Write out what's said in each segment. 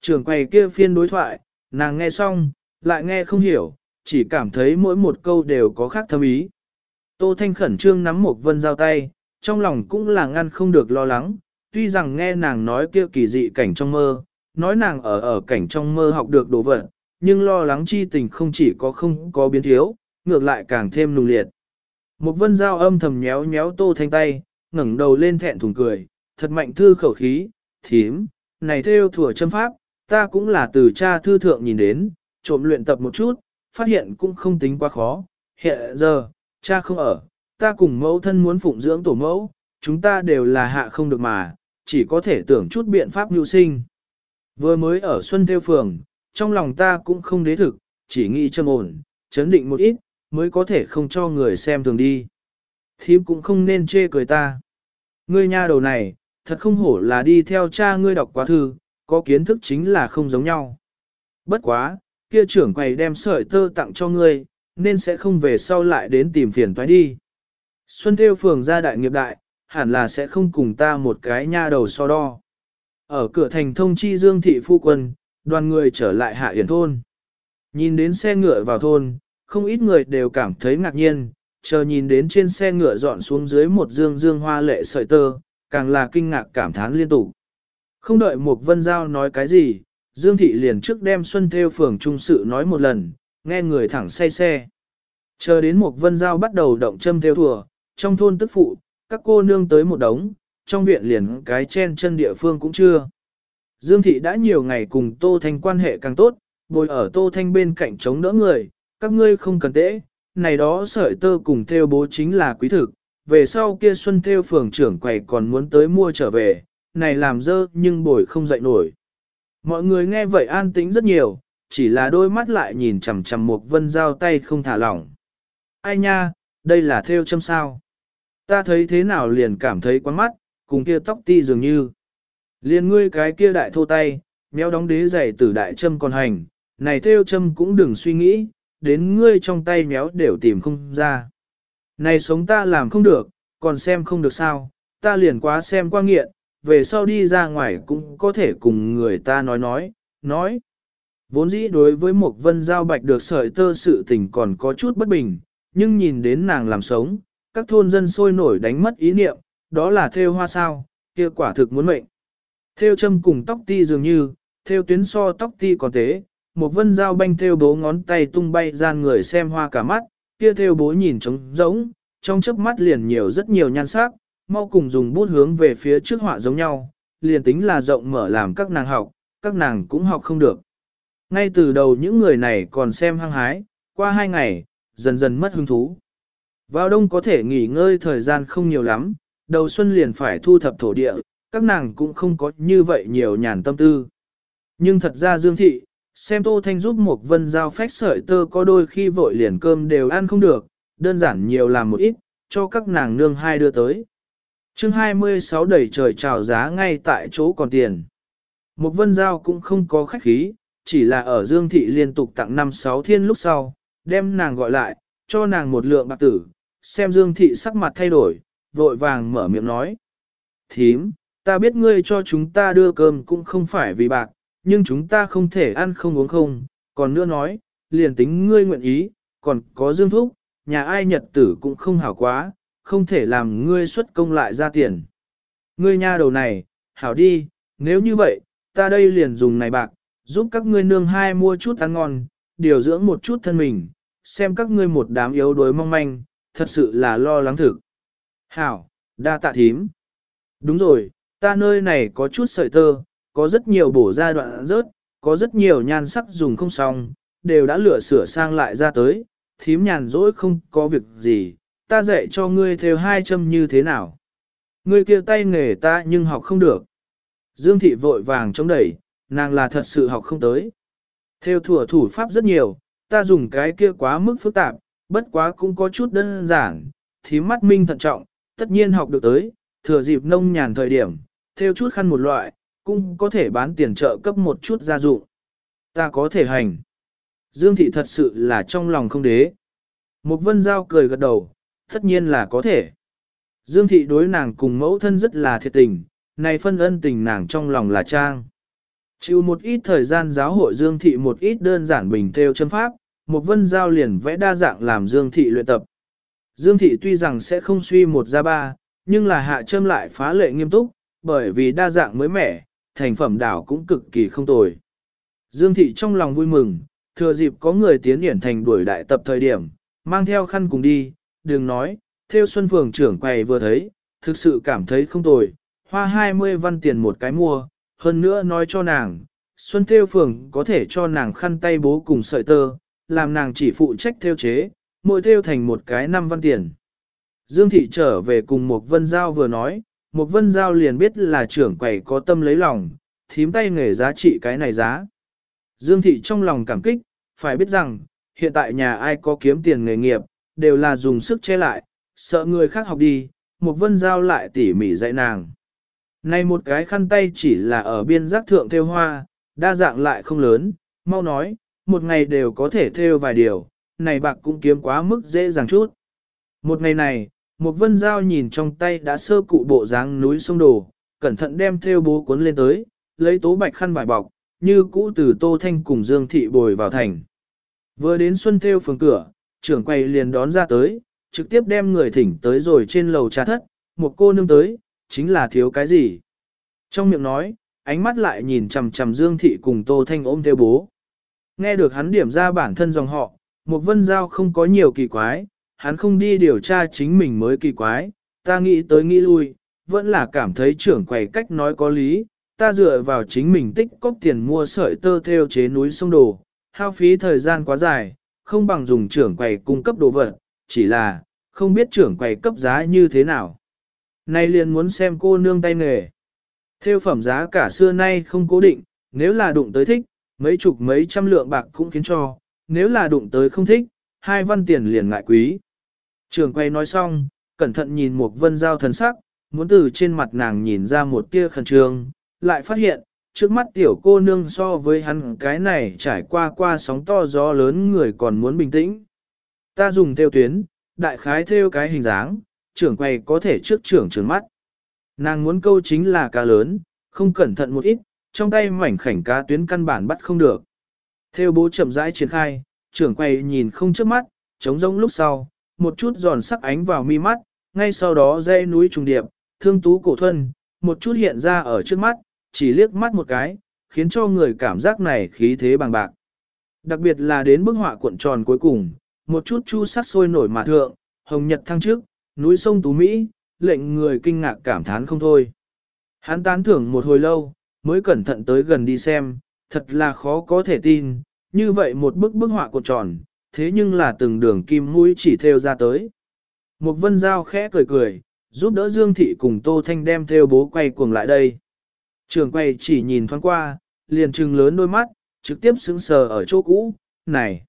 Trường quầy kia phiên đối thoại, nàng nghe xong, lại nghe không hiểu, chỉ cảm thấy mỗi một câu đều có khác thâm ý. Tô Thanh khẩn trương nắm một vân giao tay, trong lòng cũng là ngăn không được lo lắng, tuy rằng nghe nàng nói kia kỳ dị cảnh trong mơ, nói nàng ở ở cảnh trong mơ học được đồ vật, nhưng lo lắng chi tình không chỉ có không có biến thiếu, ngược lại càng thêm nùng liệt. Một vân giao âm thầm nhéo nhéo tô thanh tay, ngẩng đầu lên thẹn thùng cười, thật mạnh thư khẩu khí, thím, này theo thừa châm pháp, ta cũng là từ cha thư thượng nhìn đến, trộm luyện tập một chút, phát hiện cũng không tính quá khó. Hiện giờ, cha không ở, ta cùng mẫu thân muốn phụng dưỡng tổ mẫu, chúng ta đều là hạ không được mà, chỉ có thể tưởng chút biện pháp nhu sinh. Vừa mới ở Xuân Theo Phường, trong lòng ta cũng không đế thực, chỉ nghĩ châm ổn, chấn định một ít, mới có thể không cho người xem thường đi. Thím cũng không nên chê cười ta. Ngươi nha đầu này, thật không hổ là đi theo cha ngươi đọc quá thư, có kiến thức chính là không giống nhau. Bất quá, kia trưởng quầy đem sợi tơ tặng cho ngươi, nên sẽ không về sau lại đến tìm phiền toái đi. Xuân Thêu Phường gia đại nghiệp đại, hẳn là sẽ không cùng ta một cái nha đầu so đo. Ở cửa thành thông chi Dương Thị Phu Quân, đoàn người trở lại hạ yển thôn. Nhìn đến xe ngựa vào thôn, không ít người đều cảm thấy ngạc nhiên, chờ nhìn đến trên xe ngựa dọn xuống dưới một dương dương hoa lệ sợi tơ, càng là kinh ngạc cảm thán liên tục. Không đợi Mục vân giao nói cái gì, Dương Thị liền trước đem Xuân Theo phường trung sự nói một lần, nghe người thẳng say xe. Chờ đến Mục vân giao bắt đầu động châm theo thùa, trong thôn tức phụ, các cô nương tới một đống, trong viện liền cái chen chân địa phương cũng chưa. Dương Thị đã nhiều ngày cùng Tô Thanh quan hệ càng tốt, bồi ở Tô Thanh bên cạnh chống đỡ người, các ngươi không cần tễ, này đó sợi tơ cùng theo bố chính là quý thực, về sau kia Xuân theo phường trưởng quầy còn muốn tới mua trở về, này làm dơ nhưng bồi không dậy nổi. Mọi người nghe vậy an tĩnh rất nhiều, chỉ là đôi mắt lại nhìn chằm chằm một vân giao tay không thả lỏng. Ai nha, đây là theo châm sao. Ta thấy thế nào liền cảm thấy quán mắt, cùng kia tóc ti dường như. Liền ngươi cái kia đại thô tay, méo đóng đế giày tử đại châm còn hành, này theo châm cũng đừng suy nghĩ, đến ngươi trong tay méo đều tìm không ra. Này sống ta làm không được, còn xem không được sao, ta liền quá xem qua nghiện, về sau đi ra ngoài cũng có thể cùng người ta nói nói, nói. Vốn dĩ đối với một vân giao bạch được sợi tơ sự tình còn có chút bất bình, nhưng nhìn đến nàng làm sống, các thôn dân sôi nổi đánh mất ý niệm, đó là theo hoa sao, kia quả thực muốn mệnh. Theo châm cùng tóc ti dường như, theo tuyến so tóc ti còn tế, một vân dao banh theo bố ngón tay tung bay gian người xem hoa cả mắt, kia theo bố nhìn trống rỗng, trong chớp mắt liền nhiều rất nhiều nhan sắc, mau cùng dùng bút hướng về phía trước họa giống nhau, liền tính là rộng mở làm các nàng học, các nàng cũng học không được. Ngay từ đầu những người này còn xem hăng hái, qua hai ngày, dần dần mất hứng thú. Vào đông có thể nghỉ ngơi thời gian không nhiều lắm, đầu xuân liền phải thu thập thổ địa, các nàng cũng không có như vậy nhiều nhàn tâm tư. Nhưng thật ra Dương Thị, xem Tô Thanh giúp một vân giao phách sợi tơ có đôi khi vội liền cơm đều ăn không được, đơn giản nhiều làm một ít, cho các nàng nương hai đưa tới chương 26 đẩy trời trào giá ngay tại chỗ còn tiền. Một vân giao cũng không có khách khí, chỉ là ở Dương Thị liên tục tặng năm sáu thiên lúc sau, đem nàng gọi lại, cho nàng một lượng bạc tử, xem Dương Thị sắc mặt thay đổi, vội vàng mở miệng nói. Thím, ta biết ngươi cho chúng ta đưa cơm cũng không phải vì bạc, nhưng chúng ta không thể ăn không uống không, còn nữa nói, liền tính ngươi nguyện ý, còn có Dương Thúc, nhà ai nhật tử cũng không hảo quá, không thể làm ngươi xuất công lại ra tiền. Ngươi nha đầu này, hảo đi, nếu như vậy, ta đây liền dùng này bạc, giúp các ngươi nương hai mua chút ăn ngon, điều dưỡng một chút thân mình, xem các ngươi một đám yếu đuối mong manh, thật sự là lo lắng thực. Hảo, đa tạ thím. Đúng rồi, ta nơi này có chút sợi tơ, có rất nhiều bổ ra đoạn rớt, có rất nhiều nhan sắc dùng không xong, đều đã lựa sửa sang lại ra tới, thím nhàn rỗi không có việc gì, ta dạy cho ngươi theo hai châm như thế nào. Ngươi kia tay nghề ta nhưng học không được. Dương thị vội vàng chống đẩy, nàng là thật sự học không tới. Theo thủa thủ pháp rất nhiều, ta dùng cái kia quá mức phức tạp, bất quá cũng có chút đơn giản, thì mắt minh thận trọng, tất nhiên học được tới, thừa dịp nông nhàn thời điểm, theo chút khăn một loại, cũng có thể bán tiền trợ cấp một chút gia dụng. Ta có thể hành. Dương thị thật sự là trong lòng không đế. Một vân giao cười gật đầu, tất nhiên là có thể. Dương thị đối nàng cùng mẫu thân rất là thiệt tình, này phân ân tình nàng trong lòng là trang. Chịu một ít thời gian giáo hội Dương Thị một ít đơn giản bình theo chân pháp, một vân giao liền vẽ đa dạng làm Dương Thị luyện tập. Dương Thị tuy rằng sẽ không suy một ra ba, nhưng là hạ châm lại phá lệ nghiêm túc, bởi vì đa dạng mới mẻ, thành phẩm đảo cũng cực kỳ không tồi. Dương Thị trong lòng vui mừng, thừa dịp có người tiến điển thành đuổi đại tập thời điểm, mang theo khăn cùng đi, đừng nói, theo Xuân Phường trưởng quầy vừa thấy, thực sự cảm thấy không tồi, hoa 20 văn tiền một cái mua, hơn nữa nói cho nàng, Xuân Theo Phường có thể cho nàng khăn tay bố cùng sợi tơ, làm nàng chỉ phụ trách theo chế, mỗi theo thành một cái 5 văn tiền. Dương Thị trở về cùng một vân giao vừa nói, một vân giao liền biết là trưởng quầy có tâm lấy lòng, thím tay nghề giá trị cái này giá. Dương Thị trong lòng cảm kích, phải biết rằng, hiện tại nhà ai có kiếm tiền nghề nghiệp, đều là dùng sức che lại, sợ người khác học đi, một vân giao lại tỉ mỉ dạy nàng. Này một cái khăn tay chỉ là ở biên giác thượng theo hoa, đa dạng lại không lớn, mau nói, một ngày đều có thể theo vài điều, này bạc cũng kiếm quá mức dễ dàng chút. Một ngày này, một vân giao nhìn trong tay đã sơ cụ bộ dáng núi sông đồ, cẩn thận đem theo bố cuốn lên tới, lấy tố bạch khăn vải bọc, như cũ từ Tô Thanh cùng Dương Thị bồi vào thành. Vừa đến Xuân Theo phường cửa, trưởng quầy liền đón ra tới, trực tiếp đem người thỉnh tới rồi trên lầu trà thất, một cô nương tới, chính là thiếu cái gì. Trong miệng nói, ánh mắt lại nhìn chằm chằm Dương Thị cùng Tô Thanh ôm theo bố. Nghe được hắn điểm ra bản thân dòng họ, một vân giao không có nhiều kỳ quái, hắn không đi điều tra chính mình mới kỳ quái, ta nghĩ tới nghĩ lui, vẫn là cảm thấy trưởng quầy cách nói có lý, ta dựa vào chính mình tích cóp tiền mua sợi tơ theo chế núi sông đồ, hao phí thời gian quá dài, không bằng dùng trưởng quầy cung cấp đồ vật, chỉ là, không biết trưởng quầy cấp giá như thế nào. Nay liền muốn xem cô nương tay nghề. Theo phẩm giá cả xưa nay không cố định, nếu là đụng tới thích, mấy chục mấy trăm lượng bạc cũng khiến cho, nếu là đụng tới không thích, hai văn tiền liền ngại quý. Trưởng quầy nói xong, cẩn thận nhìn một vân giao thần sắc, muốn từ trên mặt nàng nhìn ra một tia khẩn trương, lại phát hiện, trước mắt tiểu cô nương so với hắn cái này trải qua qua sóng to gió lớn người còn muốn bình tĩnh. Ta dùng theo tuyến, đại khái theo cái hình dáng, trưởng quầy có thể trước trưởng trưởng mắt. Nàng muốn câu chính là cá lớn, không cẩn thận một ít, trong tay mảnh khảnh cá tuyến căn bản bắt không được. Theo bố chậm rãi triển khai, trưởng quầy nhìn không trước mắt, trống rỗng lúc sau, một chút giòn sắc ánh vào mi mắt, ngay sau đó dây núi trùng điệp, thương tú cổ thuần, một chút hiện ra ở trước mắt, chỉ liếc mắt một cái, khiến cho người cảm giác này khí thế bằng bạc. Đặc biệt là đến bức họa cuộn tròn cuối cùng, một chút chu sắc sôi nổi mà thượng, hồng nhật thăng trước, núi sông Tú Mỹ, lệnh người kinh ngạc cảm thán không thôi. Hắn tán thưởng một hồi lâu, mới cẩn thận tới gần đi xem, thật là khó có thể tin, như vậy một bức bức họa cuộn tròn, thế nhưng là từng đường kim mũi chỉ theo ra tới. Một vân giao khẽ cười cười, giúp đỡ Dương Thị cùng Tô Thanh đem theo bố quay cuồng lại đây. Trường quay chỉ nhìn thoáng qua, liền trừng lớn đôi mắt, trực tiếp sững sờ ở chỗ cũ, này,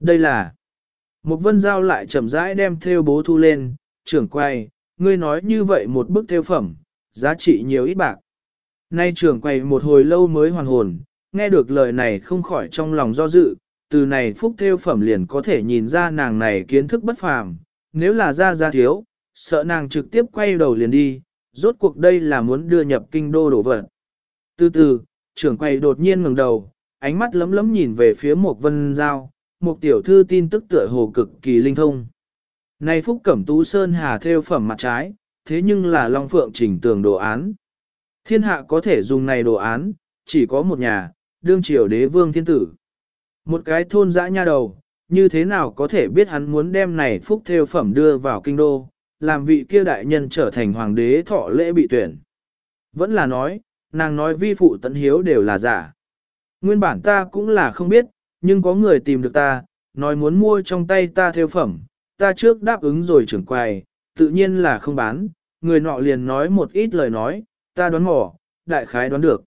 đây là... Một vân giao lại chậm rãi đem theo bố thu lên, trưởng quay, ngươi nói như vậy một bức theo phẩm, giá trị nhiều ít bạc. Nay trưởng quay một hồi lâu mới hoàn hồn, nghe được lời này không khỏi trong lòng do dự, từ này phúc theo phẩm liền có thể nhìn ra nàng này kiến thức bất phàm, nếu là ra ra thiếu, sợ nàng trực tiếp quay đầu liền đi, rốt cuộc đây là muốn đưa nhập kinh đô đổ vật. Từ từ, trưởng quay đột nhiên ngẩng đầu, ánh mắt lấm lấm nhìn về phía một vân giao, một tiểu thư tin tức tựa hồ cực kỳ linh thông. Này Phúc Cẩm Tú Sơn Hà theo phẩm mặt trái, thế nhưng là Long Phượng chỉnh tường đồ án. Thiên hạ có thể dùng này đồ án, chỉ có một nhà, đương triều đế vương thiên tử. Một cái thôn dã nha đầu, như thế nào có thể biết hắn muốn đem này Phúc theo phẩm đưa vào kinh đô, làm vị kia đại nhân trở thành hoàng đế thọ lễ bị tuyển. Vẫn là nói, nàng nói vi phụ tận hiếu đều là giả. Nguyên bản ta cũng là không biết, nhưng có người tìm được ta, nói muốn mua trong tay ta theo phẩm, ta trước đáp ứng rồi trưởng quầy, tự nhiên là không bán, người nọ liền nói một ít lời nói, ta đoán mò, đại khái đoán được.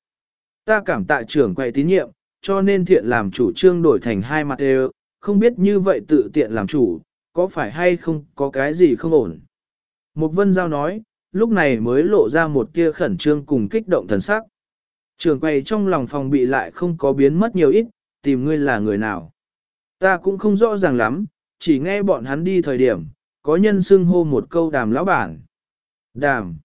Ta cảm tạ trưởng quầy tín nhiệm, cho nên thiện làm chủ trương đổi thành hai mặt đều, không biết như vậy tự tiện làm chủ, có phải hay không có cái gì không ổn. Mục vân giao nói, lúc này mới lộ ra một tia khẩn trương cùng kích động thần sắc. Trường quay trong lòng phòng bị lại không có biến mất nhiều ít, tìm ngươi là người nào. Ta cũng không rõ ràng lắm, chỉ nghe bọn hắn đi thời điểm, có nhân xưng hô một câu đàm lão bản. Đàm.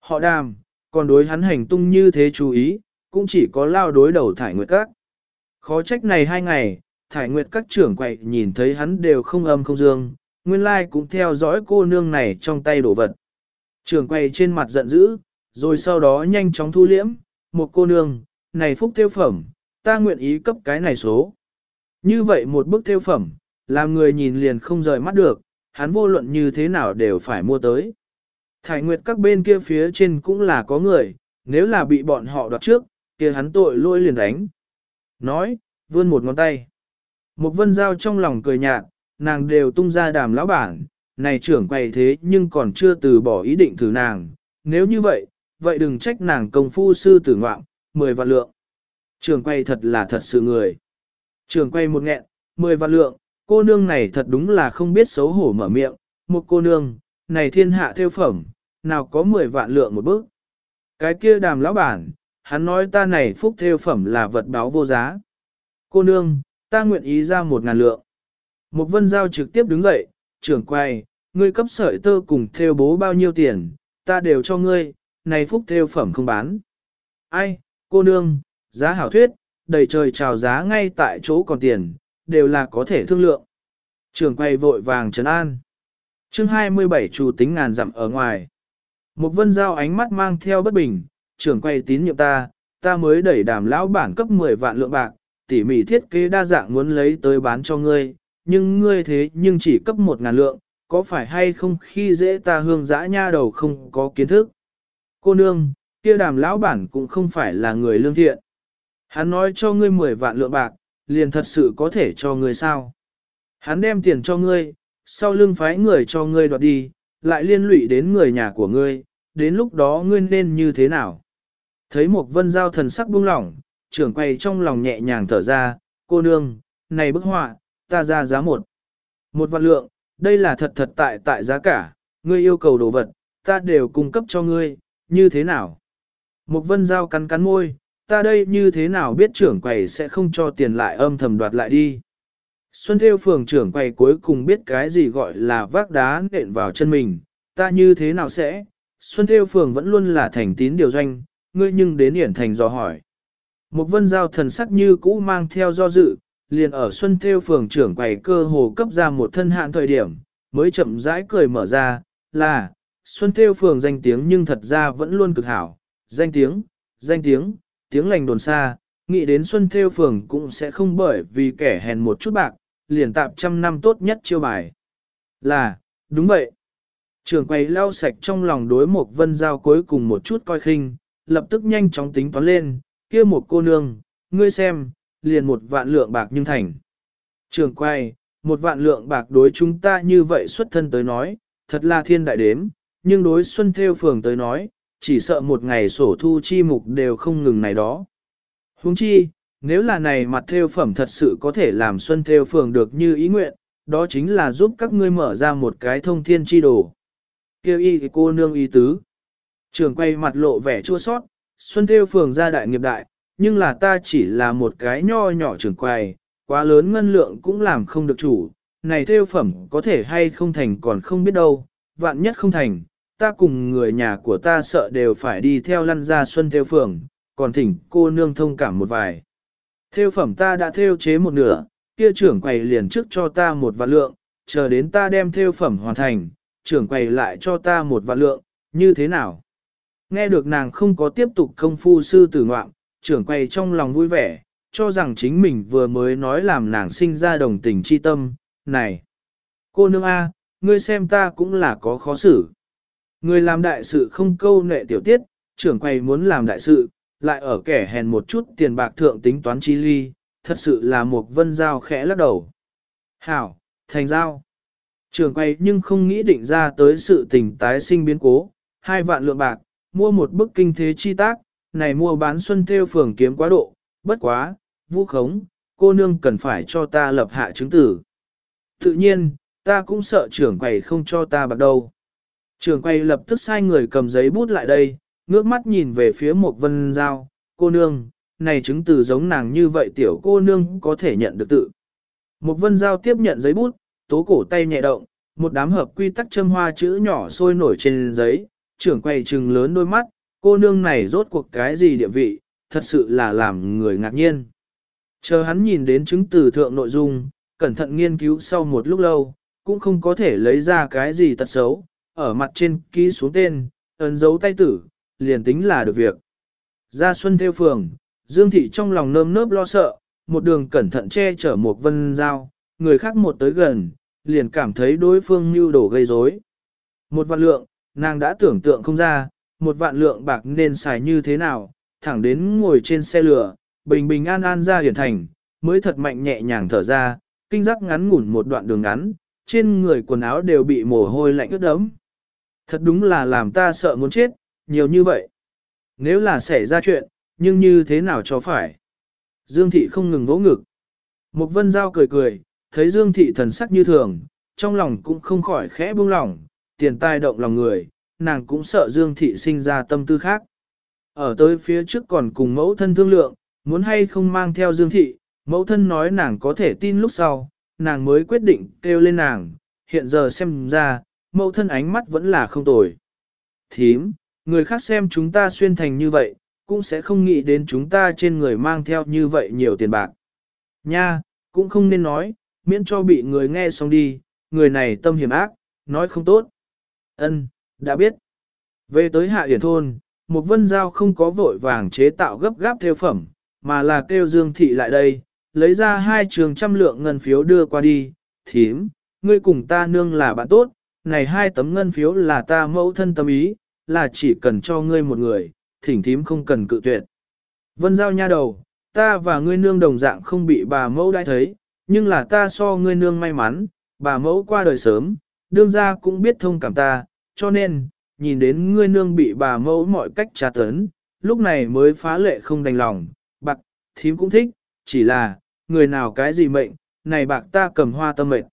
Họ đàm, còn đối hắn hành tung như thế chú ý, cũng chỉ có lao đối đầu thải nguyệt các. Khó trách này hai ngày, thải nguyệt các trưởng quậy nhìn thấy hắn đều không âm không dương, nguyên lai cũng theo dõi cô nương này trong tay đổ vật. Trưởng quay trên mặt giận dữ, rồi sau đó nhanh chóng thu liễm, một cô nương, này phúc tiêu phẩm, ta nguyện ý cấp cái này số. Như vậy một bức tiêu phẩm, làm người nhìn liền không rời mắt được, hắn vô luận như thế nào đều phải mua tới. Thải nguyệt các bên kia phía trên cũng là có người, nếu là bị bọn họ đoạt trước, kia hắn tội lỗi liền đánh. Nói, vươn một ngón tay. Một vân dao trong lòng cười nhạt, nàng đều tung ra đàm lão bản, này trưởng quầy thế nhưng còn chưa từ bỏ ý định thử nàng, nếu như vậy, vậy đừng trách nàng công phu sư tử ngoạm, 10 vạn lượng. Trưởng quầy thật là thật sự người. Trưởng quầy một nghẹn, 10 vạn lượng, cô nương này thật đúng là không biết xấu hổ mở miệng, một cô nương, này thiên hạ theo phẩm, nào có 10 vạn lượng một bước. Cái kia đàm lão bản, hắn nói ta này phúc theo phẩm là vật báo vô giá. Cô nương, ta nguyện ý ra một ngàn lượng. Một vân giao trực tiếp đứng dậy, trưởng quay, ngươi cấp sợi tơ cùng theo bố bao nhiêu tiền, ta đều cho ngươi, này phúc theo phẩm không bán. Ai, cô nương, giá hảo thuyết, đầy trời chào giá ngay tại chỗ còn tiền, đều là có thể thương lượng. Trưởng quay vội vàng trấn an. chương 27 chủ tính ngàn dặm ở ngoài. Một vân giao ánh mắt mang theo bất bình, trưởng quay tín nhiệm ta, ta mới đẩy đàm lão bản cấp 10 vạn lượng bạc, tỉ mỉ thiết kế đa dạng muốn lấy tới bán cho ngươi, nhưng ngươi thế nhưng chỉ cấp một ngàn lượng, có phải hay không khi dễ ta hương dã nha đầu không có kiến thức. Cô nương, kia đàm lão bản cũng không phải là người lương thiện. Hắn nói cho ngươi 10 vạn lượng bạc, liền thật sự có thể cho ngươi sao. Hắn đem tiền cho ngươi, sau lưng phái người cho ngươi đoạt đi, lại liên lụy đến người nhà của ngươi, đến lúc đó ngươi nên như thế nào. Thấy một vân giao thần sắc buông lỏng, trưởng quay trong lòng nhẹ nhàng thở ra, cô nương, này bức họa, ta ra giá một. Một vạn lượng, đây là thật thật tại tại giá cả, ngươi yêu cầu đồ vật, ta đều cung cấp cho ngươi, như thế nào? Một vân giao cắn cắn môi, ta đây như thế nào biết trưởng quầy sẽ không cho tiền lại âm thầm đoạt lại đi. Xuân Theo phường trưởng quầy cuối cùng biết cái gì gọi là vác đá nện vào chân mình, ta như thế nào sẽ? Xuân Theo phường vẫn luôn là thành tín điều doanh, ngươi nhưng đến hiển thành dò hỏi. Một vân giao thần sắc như cũ mang theo do dự, liền ở Xuân Theo phường trưởng quầy cơ hồ cấp ra một thân hạn thời điểm, mới chậm rãi cười mở ra, là, Xuân Theo phường danh tiếng nhưng thật ra vẫn luôn cực hảo, danh tiếng, danh tiếng, tiếng lành đồn xa, nghĩ đến Xuân Theo phường cũng sẽ không bởi vì kẻ hèn một chút bạc, liền tạp trăm năm tốt nhất chiêu bài. Là, đúng vậy. Trưởng quầy lau sạch trong lòng đối một vân giao cuối cùng một chút coi khinh, lập tức nhanh chóng tính toán lên, kia một cô nương, ngươi xem, liền một vạn lượng bạc nhưng thành. Trường quay, một vạn lượng bạc đối chúng ta như vậy xuất thân tới nói, thật là thiên đại đếm, nhưng đối Xuân Theo Phường tới nói, chỉ sợ một ngày sổ thu chi mục đều không ngừng này đó. Huống chi, nếu là này mặt theo phẩm thật sự có thể làm Xuân Theo Phường được như ý nguyện, đó chính là giúp các ngươi mở ra một cái thông thiên chi đồ. Kêu y cô nương y tứ. Trường quay mặt lộ vẻ chua sót, Xuân Theo Phường ra đại nghiệp đại, nhưng là ta chỉ là một cái nho nhỏ trưởng quầy, quá lớn ngân lượng cũng làm không được chủ, này theo phẩm có thể hay không thành còn không biết đâu, vạn nhất không thành, ta cùng người nhà của ta sợ đều phải đi theo lăn ra xuân theo phường, còn thỉnh cô nương thông cảm một vài. Theo phẩm ta đã theo chế một nửa, kia trưởng quầy liền trước cho ta một vạn lượng, chờ đến ta đem theo phẩm hoàn thành, trưởng quầy lại cho ta một vạn lượng, như thế nào? Nghe được nàng không có tiếp tục công phu sư tử ngoạm, trưởng quầy trong lòng vui vẻ, cho rằng chính mình vừa mới nói làm nàng sinh ra đồng tình chi tâm, này. Cô nương A, ngươi xem ta cũng là có khó xử. Người làm đại sự không câu nệ tiểu tiết, trưởng quầy muốn làm đại sự, lại ở kẻ hèn một chút tiền bạc thượng tính toán chi ly, thật sự là một vân giao khẽ lắc đầu. Hảo, thành giao. Trường quầy nhưng không nghĩ định ra tới sự tình tái sinh biến cố, hai vạn lượng bạc, mua một bức kinh thế chi tác, này mua bán xuân theo phường kiếm quá độ, bất quá, vũ khống, cô nương cần phải cho ta lập hạ chứng tử. Tự nhiên, ta cũng sợ trưởng quầy không cho ta bạc đâu. Trưởng quầy lập tức sai người cầm giấy bút lại đây, ngước mắt nhìn về phía một vân giao, cô nương, này chứng từ giống nàng như vậy tiểu cô nương có thể nhận được tự. Một vân giao tiếp nhận giấy bút, tố cổ tay nhẹ động, một đám hợp quy tắc châm hoa chữ nhỏ sôi nổi trên giấy, trưởng quầy trừng lớn đôi mắt, cô nương này rốt cuộc cái gì địa vị, thật sự là làm người ngạc nhiên. Chờ hắn nhìn đến chứng từ thượng nội dung, cẩn thận nghiên cứu sau một lúc lâu, cũng không có thể lấy ra cái gì tật xấu, ở mặt trên ký xuống tên, ấn dấu tay tử, liền tính là được việc. Ra xuân theo phường, Dương Thị trong lòng nơm nớp lo sợ, một đường cẩn thận che chở một vân dao, người khác một tới gần, liền cảm thấy đối phương mưu đổ gây rối. Một vạn lượng, nàng đã tưởng tượng không ra, một vạn lượng bạc nên xài như thế nào, thẳng đến ngồi trên xe lửa, bình bình an an ra hiển thành, mới thật mạnh nhẹ nhàng thở ra, kinh giác ngắn ngủn một đoạn đường ngắn, trên người quần áo đều bị mồ hôi lạnh ướt đẫm. Thật đúng là làm ta sợ muốn chết, nhiều như vậy. Nếu là xảy ra chuyện, nhưng như thế nào cho phải? Dương thị không ngừng vỗ ngực. Mục vân giao cười cười, thấy Dương thị thần sắc như thường, trong lòng cũng không khỏi khẽ buông lỏng, tiền tai động lòng người, nàng cũng sợ Dương thị sinh ra tâm tư khác. Ở tới phía trước còn cùng mẫu thân thương lượng, muốn hay không mang theo Dương thị, mẫu thân nói nàng có thể tin lúc sau, nàng mới quyết định kêu lên nàng, hiện giờ xem ra, mẫu thân ánh mắt vẫn là không tồi. Thím, người khác xem chúng ta xuyên thành như vậy, cũng sẽ không nghĩ đến chúng ta trên người mang theo như vậy nhiều tiền bạc. Nha, cũng không nên nói, miễn cho bị người nghe xong đi, người này tâm hiểm ác, nói không tốt. Ân, đã biết. Về tới hạ Yển thôn, một vân giao không có vội vàng chế tạo gấp gáp theo phẩm, mà là kêu Dương Thị lại đây, lấy ra hai trường trăm lượng ngân phiếu đưa qua đi, thím, ngươi cùng ta nương là bạn tốt, này hai tấm ngân phiếu là ta mẫu thân tâm ý, là chỉ cần cho ngươi một người, thỉnh thím không cần cự tuyệt. Vân giao nha đầu, ta và ngươi nương đồng dạng không bị bà mẫu đã thấy, nhưng là ta so ngươi nương may mắn, bà mẫu qua đời sớm, đương gia cũng biết thông cảm ta, cho nên, nhìn đến ngươi nương bị bà mẫu mọi cách tra tấn, lúc này mới phá lệ không đành lòng, bạc, thím cũng thích, chỉ là, người nào cái gì mệnh, này bạc ta cầm hoa tâm mệnh.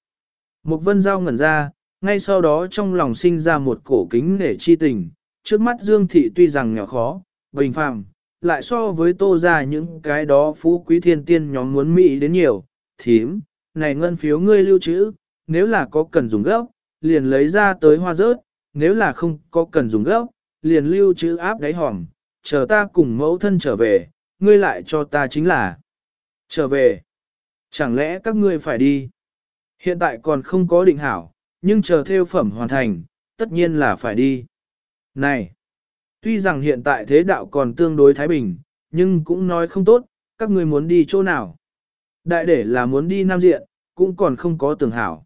Một vân giao ngẩn ra, ngay sau đó trong lòng sinh ra một cổ kính để chi tình, trước mắt Dương Thị tuy rằng nghèo khó, bình phàm, lại so với tô ra những cái đó phú quý thiên tiên nhóm muốn mỹ đến nhiều, thím, này ngân phiếu ngươi lưu trữ, nếu là có cần dùng gấp, liền lấy ra tới hoa rớt, nếu là không có cần dùng gốc, liền lưu trữ áp đáy hòm, chờ ta cùng mẫu thân trở về, ngươi lại cho ta chính là trở về. Chẳng lẽ các ngươi phải đi? Hiện tại còn không có định hảo, nhưng chờ theo phẩm hoàn thành, tất nhiên là phải đi. Này! Tuy rằng hiện tại thế đạo còn tương đối thái bình, nhưng cũng nói không tốt, các ngươi muốn đi chỗ nào. Đại để là muốn đi Nam Diện, cũng còn không có tưởng hảo.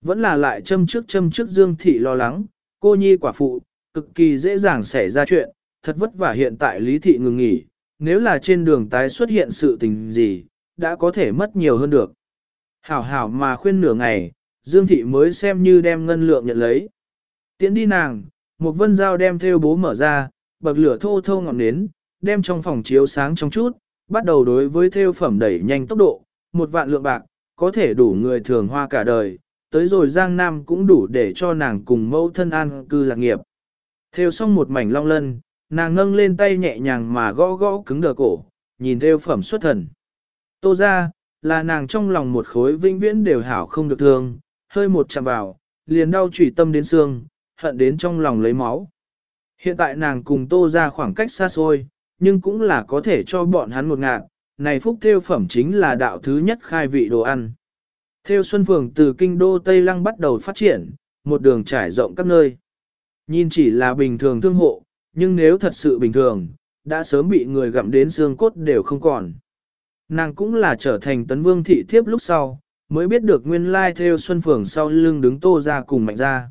Vẫn là lại châm trước châm trước Dương Thị lo lắng, cô nhi quả phụ, cực kỳ dễ dàng xảy ra chuyện, thật vất vả hiện tại Lý Thị ngừng nghỉ, nếu là trên đường tái xuất hiện sự tình gì, đã có thể mất nhiều hơn được. Hảo hảo mà khuyên nửa ngày, Dương Thị mới xem như đem ngân lượng nhận lấy. Tiến đi nàng, một vân dao đem theo bố mở ra, bậc lửa thô thô ngọn nến, đem trong phòng chiếu sáng trong chút, bắt đầu đối với theo phẩm đẩy nhanh tốc độ, một vạn lượng bạc, có thể đủ người thường hoa cả đời, tới rồi Giang Nam cũng đủ để cho nàng cùng mẫu thân an cư lạc nghiệp. Theo xong một mảnh long lân, nàng nâng lên tay nhẹ nhàng mà gõ gõ cứng đờ cổ, nhìn theo phẩm xuất thần. Tô ra, là nàng trong lòng một khối vĩnh viễn đều hảo không được thương, hơi một chạm vào, liền đau trùy tâm đến xương, hận đến trong lòng lấy máu. Hiện tại nàng cùng tô ra khoảng cách xa xôi, nhưng cũng là có thể cho bọn hắn một ngạn, này phúc theo phẩm chính là đạo thứ nhất khai vị đồ ăn. Theo Xuân Phường từ kinh đô Tây Lăng bắt đầu phát triển, một đường trải rộng các nơi. Nhìn chỉ là bình thường thương hộ, nhưng nếu thật sự bình thường, đã sớm bị người gặm đến xương cốt đều không còn. Nàng cũng là trở thành tấn vương thị thiếp lúc sau, mới biết được nguyên lai theo Xuân Phường sau lưng đứng tô ra cùng mạnh ra.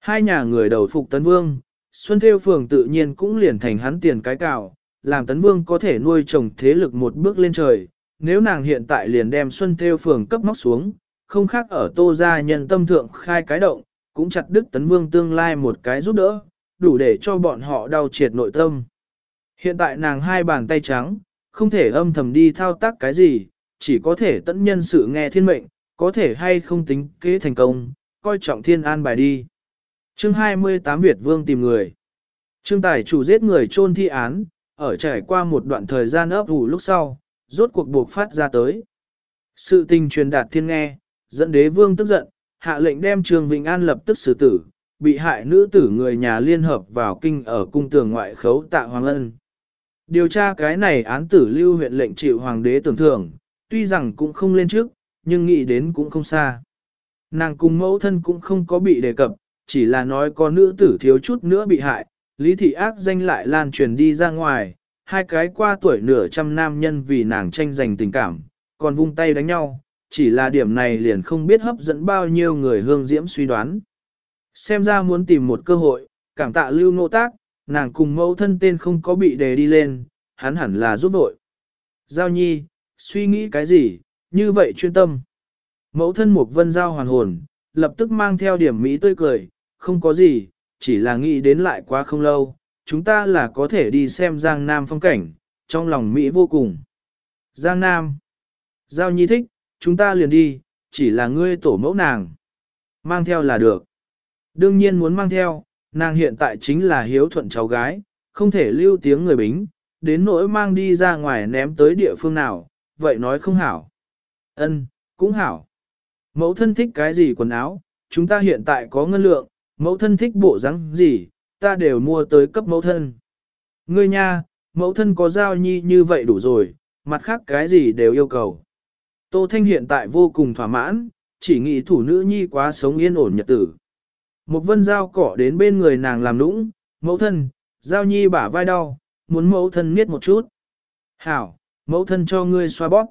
Hai nhà người đầu phục tấn vương, Xuân Theo Phường tự nhiên cũng liền thành hắn tiền cái cào, làm tấn vương có thể nuôi trồng thế lực một bước lên trời. Nếu nàng hiện tại liền đem Xuân Theo Phường cấp móc xuống, không khác ở tô gia nhân tâm thượng khai cái động, cũng chặt đứt tấn vương tương lai một cái giúp đỡ, đủ để cho bọn họ đau triệt nội tâm. Hiện tại nàng hai bàn tay trắng, không thể âm thầm đi thao tác cái gì, chỉ có thể tận nhân sự nghe thiên mệnh, có thể hay không tính kế thành công, coi trọng thiên an bài đi. Chương 28 Việt Vương tìm người. Trương Tài chủ giết người chôn thi án, ở trải qua một đoạn thời gian ấp ủ lúc sau, rốt cuộc buộc phát ra tới. Sự tình truyền đạt thiên nghe, dẫn đế vương tức giận, hạ lệnh đem Trương Vĩnh An lập tức xử tử, bị hại nữ tử người nhà liên hợp vào kinh ở cung tường ngoại khấu tạ Hoàng Ân. Điều tra cái này án tử lưu huyện lệnh chịu hoàng đế tưởng thưởng, tuy rằng cũng không lên trước, nhưng nghĩ đến cũng không xa. Nàng cùng mẫu thân cũng không có bị đề cập, chỉ là nói có nữ tử thiếu chút nữa bị hại, lý thị ác danh lại lan truyền đi ra ngoài, hai cái qua tuổi nửa trăm nam nhân vì nàng tranh giành tình cảm, còn vung tay đánh nhau, chỉ là điểm này liền không biết hấp dẫn bao nhiêu người hương diễm suy đoán. Xem ra muốn tìm một cơ hội, cảm tạ lưu nộ tác, nàng cùng mẫu thân tên không có bị đề đi lên, hắn hẳn là giúp vội. Giao nhi, suy nghĩ cái gì, như vậy chuyên tâm. Mẫu thân một vân giao hoàn hồn, lập tức mang theo điểm mỹ tươi cười, không có gì, chỉ là nghĩ đến lại quá không lâu, chúng ta là có thể đi xem Giang Nam phong cảnh, trong lòng Mỹ vô cùng. Giang Nam. Giao nhi thích, chúng ta liền đi, chỉ là ngươi tổ mẫu nàng. Mang theo là được. Đương nhiên muốn mang theo, nàng hiện tại chính là hiếu thuận cháu gái, không thể lưu tiếng người bính, đến nỗi mang đi ra ngoài ném tới địa phương nào, vậy nói không hảo. Ân, cũng hảo. Mẫu thân thích cái gì quần áo, chúng ta hiện tại có ngân lượng, mẫu thân thích bộ dáng gì, ta đều mua tới cấp mẫu thân. Ngươi nha, mẫu thân có giao nhi như vậy đủ rồi, mặt khác cái gì đều yêu cầu. Tô Thanh hiện tại vô cùng thỏa mãn, chỉ nghĩ thủ nữ nhi quá sống yên ổn nhật tử. Một vân giao cỏ đến bên người nàng làm nũng, mẫu thân, giao nhi bả vai đau, muốn mẫu thân miết một chút. Hảo, mẫu thân cho ngươi xoa bóp.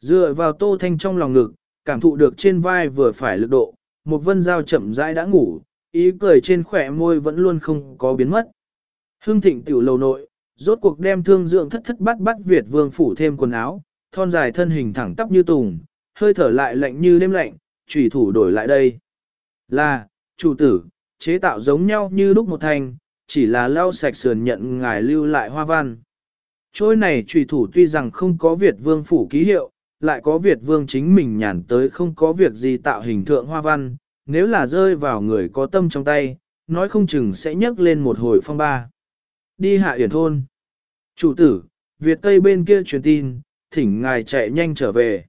Dựa vào tô thanh trong lòng ngực, cảm thụ được trên vai vừa phải lực độ, một vân giao chậm rãi đã ngủ, ý cười trên khỏe môi vẫn luôn không có biến mất. Hương thịnh tiểu lầu nội, rốt cuộc đem thương dưỡng thất thất bắt bắt Việt vương phủ thêm quần áo, thon dài thân hình thẳng tắp như tùng, hơi thở lại lạnh như đêm lạnh, Trùy thủ đổi lại đây. Là, chủ tử, chế tạo giống nhau như lúc một thành, chỉ là lau sạch sườn nhận ngài lưu lại hoa văn. Trôi này trùy thủ tuy rằng không có Việt vương phủ ký hiệu, lại có Việt vương chính mình nhàn tới không có việc gì tạo hình thượng hoa văn, nếu là rơi vào người có tâm trong tay, nói không chừng sẽ nhấc lên một hồi phong ba. Đi hạ yển thôn. Chủ tử, Việt Tây bên kia truyền tin, thỉnh ngài chạy nhanh trở về.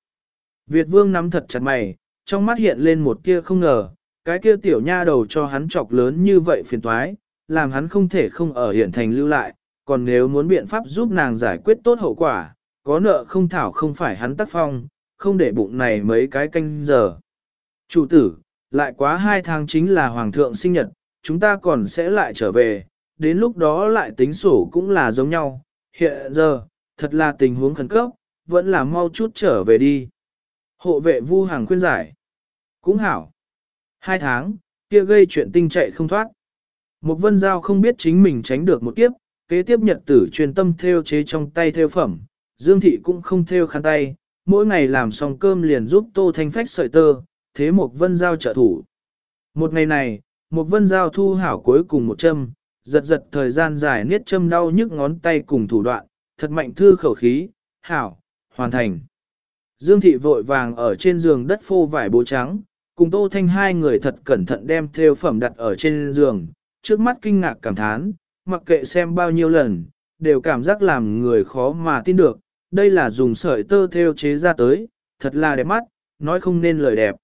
Việt vương nắm thật chặt mày, trong mắt hiện lên một kia không ngờ, cái kia tiểu nha đầu cho hắn chọc lớn như vậy phiền toái, làm hắn không thể không ở hiện thành lưu lại, còn nếu muốn biện pháp giúp nàng giải quyết tốt hậu quả, có nợ không thảo không phải hắn tác phong, không để bụng này mấy cái canh giờ. Chủ tử, lại quá hai tháng chính là hoàng thượng sinh nhật, chúng ta còn sẽ lại trở về, đến lúc đó lại tính sổ cũng là giống nhau, hiện giờ, thật là tình huống khẩn cấp, vẫn là mau chút trở về đi. Hộ vệ vu hàng khuyên giải. Cũng hảo. Hai tháng, kia gây chuyện tinh chạy không thoát. Một vân giao không biết chính mình tránh được một kiếp, kế tiếp nhật tử truyền tâm theo chế trong tay theo phẩm, Dương Thị cũng không theo khăn tay, mỗi ngày làm xong cơm liền giúp Tô Thanh Phách sợi tơ, thế một vân giao trợ thủ. Một ngày này, một vân giao thu hảo cuối cùng một châm, giật giật thời gian dài niết châm đau nhức ngón tay cùng thủ đoạn, thật mạnh thư khẩu khí, hảo, hoàn thành. Dương Thị vội vàng ở trên giường đất phô vải bố trắng, cùng Tô Thanh hai người thật cẩn thận đem theo phẩm đặt ở trên giường, trước mắt kinh ngạc cảm thán, mặc kệ xem bao nhiêu lần, đều cảm giác làm người khó mà tin được, đây là dùng sợi tơ theo chế ra tới, thật là đẹp mắt, nói không nên lời đẹp.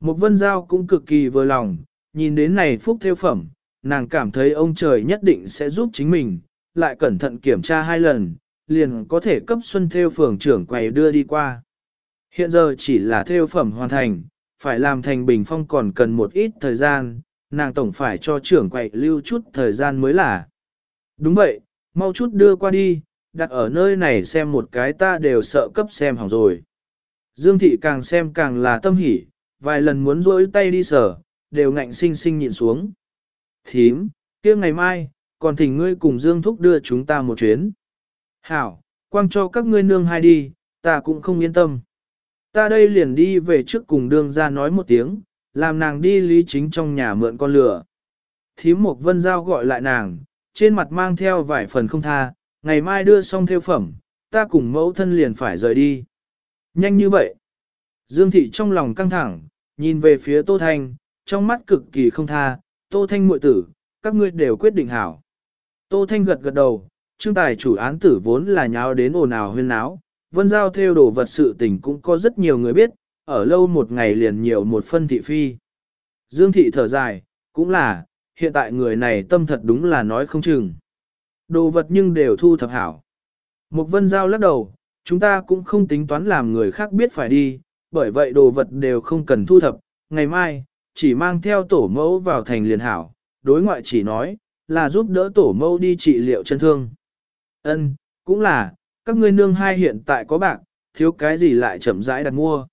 Một vân giao cũng cực kỳ vừa lòng, nhìn đến này phúc theo phẩm, nàng cảm thấy ông trời nhất định sẽ giúp chính mình, lại cẩn thận kiểm tra hai lần, liền có thể cấp xuân theo phường trưởng quầy đưa đi qua. Hiện giờ chỉ là theo phẩm hoàn thành, phải làm thành bình phong còn cần một ít thời gian, nàng tổng phải cho trưởng quầy lưu chút thời gian mới là. Đúng vậy, mau chút đưa qua đi, đặt ở nơi này xem một cái ta đều sợ cấp xem hỏng rồi. Dương thị càng xem càng là tâm hỉ, vài lần muốn rỗi tay đi sở, đều ngạnh sinh sinh nhịn xuống. Thím, kia ngày mai, còn thỉnh ngươi cùng Dương Thúc đưa chúng ta một chuyến. Hảo, quang cho các ngươi nương hai đi, ta cũng không yên tâm. Ta đây liền đi về trước cùng đương ra nói một tiếng, làm nàng đi lý chính trong nhà mượn con lửa. Thím một vân giao gọi lại nàng, trên mặt mang theo vài phần không tha, ngày mai đưa xong theo phẩm, ta cùng mẫu thân liền phải rời đi. Nhanh như vậy. Dương thị trong lòng căng thẳng, nhìn về phía Tô Thanh, trong mắt cực kỳ không tha, Tô Thanh muội tử, các ngươi đều quyết định hảo. Tô Thanh gật gật đầu, trương tài chủ án tử vốn là nháo đến ồn ào huyên náo, vân giao theo đồ vật sự tình cũng có rất nhiều người biết, ở lâu một ngày liền nhiều một phân thị phi. Dương thị thở dài, cũng là, hiện tại người này tâm thật đúng là nói không chừng. đồ vật nhưng đều thu thập hảo. Một vân giao lắc đầu, chúng ta cũng không tính toán làm người khác biết phải đi, bởi vậy đồ vật đều không cần thu thập, ngày mai, chỉ mang theo tổ mẫu vào thành liền hảo, đối ngoại chỉ nói, là giúp đỡ tổ mẫu đi trị liệu chân thương. Ân, cũng là, các ngươi nương hai hiện tại có bạc, thiếu cái gì lại chậm rãi đặt mua.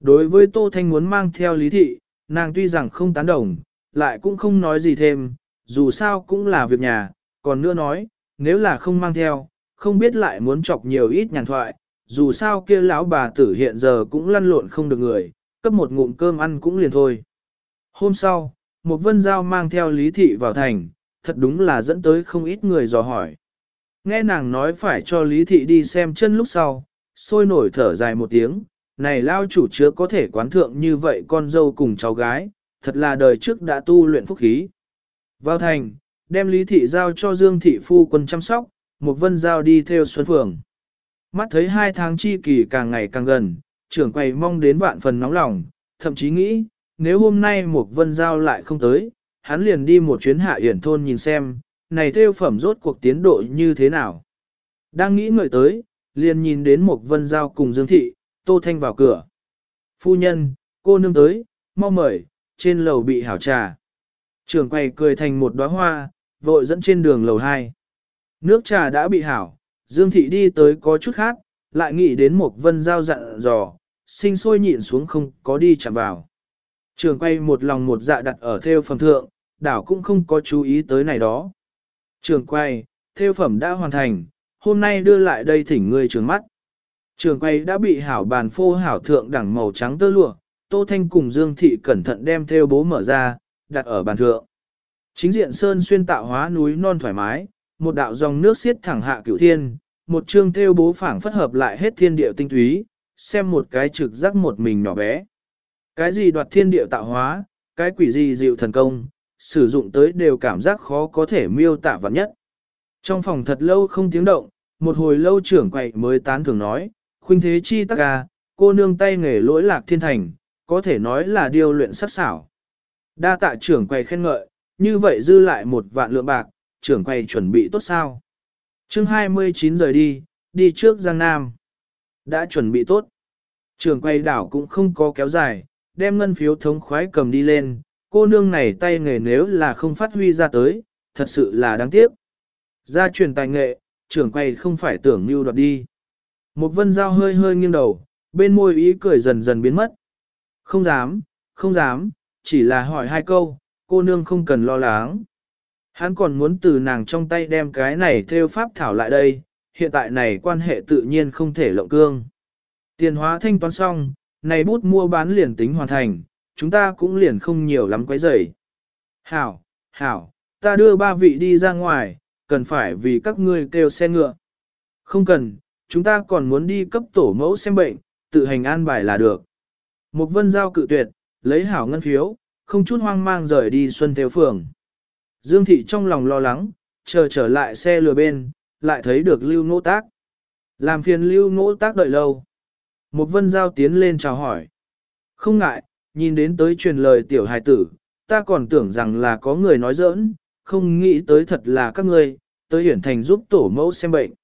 Đối với Tô Thanh muốn mang theo lý thị, nàng tuy rằng không tán đồng, lại cũng không nói gì thêm, dù sao cũng là việc nhà, còn nữa nói, nếu là không mang theo, không biết lại muốn chọc nhiều ít nhàn thoại, dù sao kia lão bà tử hiện giờ cũng lăn lộn không được người, cấp một ngụm cơm ăn cũng liền thôi. Hôm sau, một vân giao mang theo lý thị vào thành, thật đúng là dẫn tới không ít người dò hỏi. Nghe nàng nói phải cho lý thị đi xem chân lúc sau, sôi nổi thở dài một tiếng, này lao chủ chứa có thể quán thượng như vậy con dâu cùng cháu gái, thật là đời trước đã tu luyện phúc khí. Vào thành, đem lý thị giao cho Dương thị phu quân chăm sóc, một vân giao đi theo xuân phường. Mắt thấy hai tháng chi kỳ càng ngày càng gần, trưởng quầy mong đến vạn phần nóng lòng, thậm chí nghĩ, nếu hôm nay một vân giao lại không tới, hắn liền đi một chuyến hạ hiển thôn nhìn xem, này theo phẩm rốt cuộc tiến độ như thế nào. Đang nghĩ ngợi tới, liền nhìn đến một vân giao cùng Dương Thị, Tô Thanh vào cửa. Phu nhân, cô nương tới, mau mời, trên lầu bị hảo trà. Trường quầy cười thành một đóa hoa, vội dẫn trên đường lầu 2. Nước trà đã bị hảo, Dương Thị đi tới có chút khác, lại nghĩ đến một vân giao dặn dò, sinh sôi nhịn xuống không có đi chạm vào. Trường quay một lòng một dạ đặt ở theo phẩm thượng, đảo cũng không có chú ý tới này đó. Trường quay, theo phẩm đã hoàn thành, hôm nay đưa lại đây thỉnh ngươi trường mắt. Trường quay đã bị hảo bàn phô hảo thượng đẳng màu trắng tơ lụa, Tô Thanh cùng Dương Thị cẩn thận đem theo bố mở ra, đặt ở bàn thượng. Chính diện sơn xuyên tạo hóa núi non thoải mái, một đạo dòng nước xiết thẳng hạ cửu thiên, một chương theo bố phảng phất hợp lại hết thiên địa tinh túy, xem một cái trực giác một mình nhỏ bé. Cái gì đoạt thiên địa tạo hóa, cái quỷ gì dịu thần công, sử dụng tới đều cảm giác khó có thể miêu tả vật nhất. Trong phòng thật lâu không tiếng động, một hồi lâu trưởng quậy mới tán thường nói, khuynh thế chi tắc ca, cô nương tay nghề lỗi lạc thiên thành, có thể nói là điều luyện sắc xảo. Đa tạ trưởng quầy khen ngợi, như vậy dư lại một vạn lượng bạc, trưởng quầy chuẩn bị tốt sao. chương 29 rời đi, đi trước Giang Nam. Đã chuẩn bị tốt. Trưởng quầy đảo cũng không có kéo dài, đem ngân phiếu thống khoái cầm đi lên, cô nương này tay nghề nếu là không phát huy ra tới, thật sự là đáng tiếc. Gia truyền tài nghệ, trưởng quầy không phải tưởng như đoạt đi. Một vân dao hơi hơi nghiêng đầu, bên môi ý cười dần dần biến mất. Không dám, không dám, chỉ là hỏi hai câu, cô nương không cần lo lắng. Hắn còn muốn từ nàng trong tay đem cái này theo pháp thảo lại đây, hiện tại này quan hệ tự nhiên không thể lộng cương. Tiền hóa thanh toán xong, này bút mua bán liền tính hoàn thành, chúng ta cũng liền không nhiều lắm quấy rầy. Hảo, hảo, ta đưa ba vị đi ra ngoài, cần phải vì các ngươi kêu xe ngựa. Không cần, chúng ta còn muốn đi cấp tổ mẫu xem bệnh, tự hành an bài là được. Một vân giao cự tuyệt, lấy hảo ngân phiếu, không chút hoang mang rời đi xuân theo phường. Dương thị trong lòng lo lắng, chờ trở lại xe lừa bên, lại thấy được lưu ngỗ tác. Làm phiền lưu ngỗ tác đợi lâu. Một vân giao tiến lên chào hỏi. Không ngại, nhìn đến tới truyền lời tiểu hài tử, ta còn tưởng rằng là có người nói giỡn, không nghĩ tới thật là các ngươi, tới hiển thành giúp tổ mẫu xem bệnh.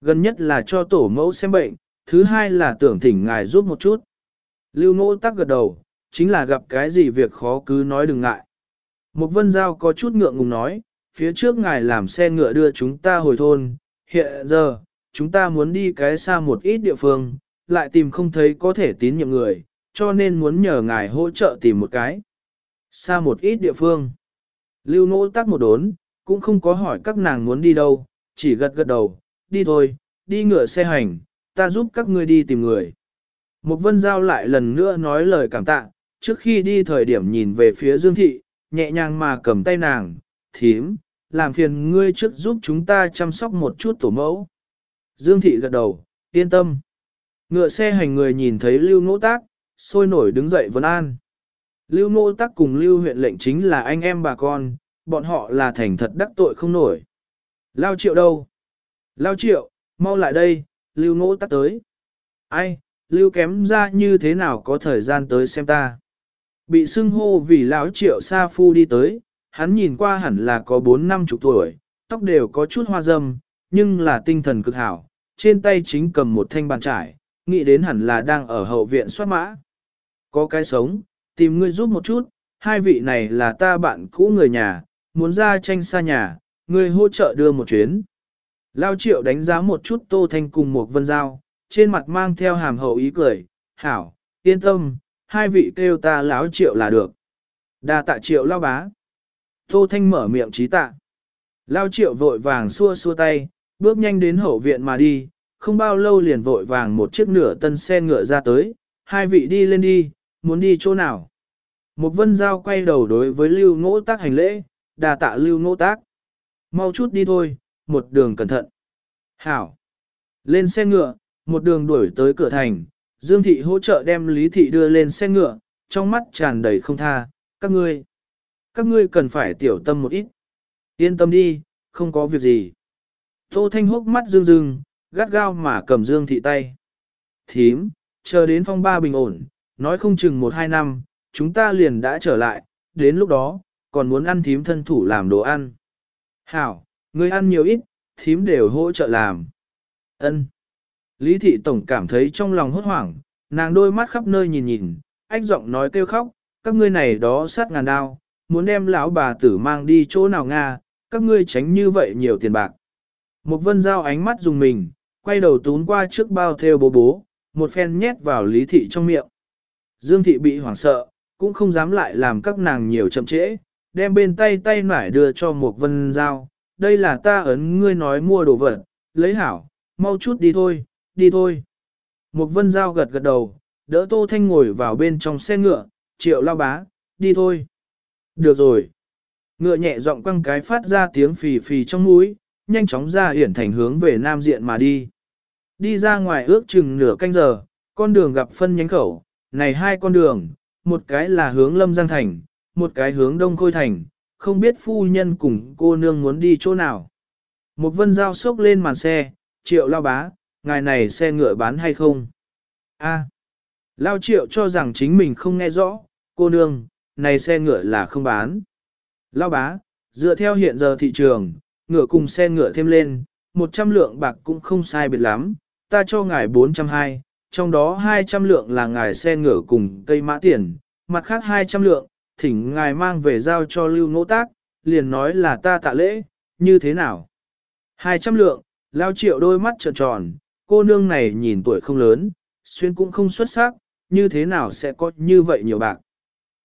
Gần nhất là cho tổ mẫu xem bệnh, thứ hai là tưởng thỉnh ngài giúp một chút. Lưu nỗ Tác gật đầu, chính là gặp cái gì việc khó cứ nói đừng ngại. Một vân giao có chút ngượng ngùng nói, phía trước ngài làm xe ngựa đưa chúng ta hồi thôn, hiện giờ, chúng ta muốn đi cái xa một ít địa phương, lại tìm không thấy có thể tín nhiệm người, cho nên muốn nhờ ngài hỗ trợ tìm một cái. Xa một ít địa phương. Lưu nỗ tắc một đốn, cũng không có hỏi các nàng muốn đi đâu, chỉ gật gật đầu, đi thôi, đi ngựa xe hành, ta giúp các ngươi đi tìm người. Một vân giao lại lần nữa nói lời cảm tạ, trước khi đi thời điểm nhìn về phía Dương Thị, nhẹ nhàng mà cầm tay nàng, thím, làm phiền ngươi trước giúp chúng ta chăm sóc một chút tổ mẫu. Dương Thị gật đầu, yên tâm. Ngựa xe hành người nhìn thấy Lưu Nỗ Tác, sôi nổi đứng dậy vấn an. Lưu Nỗ Tác cùng Lưu huyện lệnh chính là anh em bà con, bọn họ là thành thật đắc tội không nổi. Lao triệu đâu? Lao triệu, mau lại đây, Lưu Nỗ Tác tới. Ai, Lưu kém ra như thế nào có thời gian tới xem ta? Bị xưng hô vì lão triệu sa phu đi tới, hắn nhìn qua hẳn là có 4 năm chục tuổi, tóc đều có chút hoa dâm, nhưng là tinh thần cực hảo, trên tay chính cầm một thanh bàn trải, nghĩ đến hẳn là đang ở hậu viện soát mã. Có cái sống, tìm ngươi giúp một chút, hai vị này là ta bạn cũ người nhà, muốn ra tranh xa nhà, ngươi hỗ trợ đưa một chuyến. Lao triệu đánh giá một chút Tô Thanh cùng một vân giao, trên mặt mang theo hàm hậu ý cười, hảo, yên tâm, hai vị kêu ta láo triệu là được. đa tạ triệu lao bá. Tô Thanh mở miệng trí tạ. Lao triệu vội vàng xua xua tay, bước nhanh đến hậu viện mà đi, không bao lâu liền vội vàng một chiếc nửa tân xe ngựa ra tới, hai vị đi lên đi, muốn đi chỗ nào. Một vân giao quay đầu đối với lưu ngỗ tác hành lễ, đà tạ lưu ngỗ tác. Mau chút đi thôi, một đường cẩn thận. Hảo. Lên xe ngựa, một đường đuổi tới cửa thành, Dương Thị hỗ trợ đem Lý Thị đưa lên xe ngựa, trong mắt tràn đầy không tha, các ngươi. Các ngươi cần phải tiểu tâm một ít. Yên tâm đi, không có việc gì. Tô Thanh hốc mắt dương dương, gắt gao mà cầm Dương Thị tay. Thím, chờ đến phong ba bình ổn, nói không chừng một hai năm, chúng ta liền đã trở lại, đến lúc đó, còn muốn ăn thím thân thủ làm đồ ăn. Hảo, ngươi ăn nhiều ít, thím đều hỗ trợ làm. Ân. Lý thị tổng cảm thấy trong lòng hốt hoảng, nàng đôi mắt khắp nơi nhìn nhìn, ách giọng nói kêu khóc, các ngươi này đó sát ngàn đao, muốn đem lão bà tử mang đi chỗ nào Nga, các ngươi tránh như vậy nhiều tiền bạc. Một vân giao ánh mắt dùng mình, quay đầu tún qua trước bao theo bố bố, một phen nhét vào lý thị trong miệng. Dương thị bị hoảng sợ, cũng không dám lại làm các nàng nhiều chậm trễ, đem bên tay tay nải đưa cho một vân giao. Đây là ta ấn ngươi nói mua đồ vật, lấy hảo, mau chút đi thôi, đi thôi. Một vân giao gật gật đầu, đỡ tô thanh ngồi vào bên trong xe ngựa, triệu lao bá, đi thôi. Được rồi. Ngựa nhẹ giọng quăng cái phát ra tiếng phì phì trong mũi, nhanh chóng ra hiển thành hướng về nam diện mà đi. Đi ra ngoài ước chừng nửa canh giờ, con đường gặp phân nhánh khẩu, này hai con đường, một cái là hướng Lâm Giang Thành, một cái hướng Đông Khôi Thành, không biết phu nhân cùng cô nương muốn đi chỗ nào. Một vân giao sốc lên màn xe, triệu lao bá, ngài này xe ngựa bán hay không? A. lao triệu cho rằng chính mình không nghe rõ, cô nương, này xe ngựa là không bán. Lao bá, dựa theo hiện giờ thị trường, ngựa cùng xe ngựa thêm lên, 100 lượng bạc cũng không sai biệt lắm, ta cho ngài 420, trong đó 200 lượng là ngài xe ngựa cùng cây mã tiền, mặt khác 200 lượng, thỉnh ngài mang về giao cho lưu nỗ tác, liền nói là ta tạ lễ, như thế nào? 200 lượng, lao triệu đôi mắt trợn tròn, cô nương này nhìn tuổi không lớn, xuyên cũng không xuất sắc, như thế nào sẽ có như vậy nhiều bạc?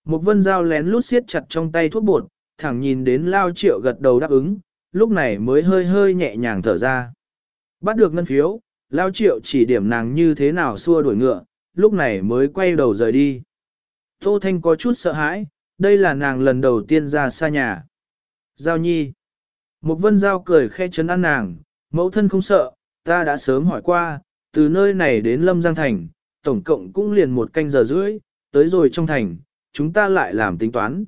Một vân dao lén lút siết chặt trong tay thuốc bột, thẳng nhìn đến lao triệu gật đầu đáp ứng, lúc này mới hơi hơi nhẹ nhàng thở ra. Bắt được ngân phiếu, lao triệu chỉ điểm nàng như thế nào xua đuổi ngựa, lúc này mới quay đầu rời đi. Tô Thanh có chút sợ hãi, đây là nàng lần đầu tiên ra xa nhà. Giao nhi. Một vân giao cười khe chấn an nàng, mẫu thân không sợ, ta đã sớm hỏi qua, từ nơi này đến Lâm Giang Thành, tổng cộng cũng liền một canh giờ rưỡi, tới rồi trong thành, chúng ta lại làm tính toán.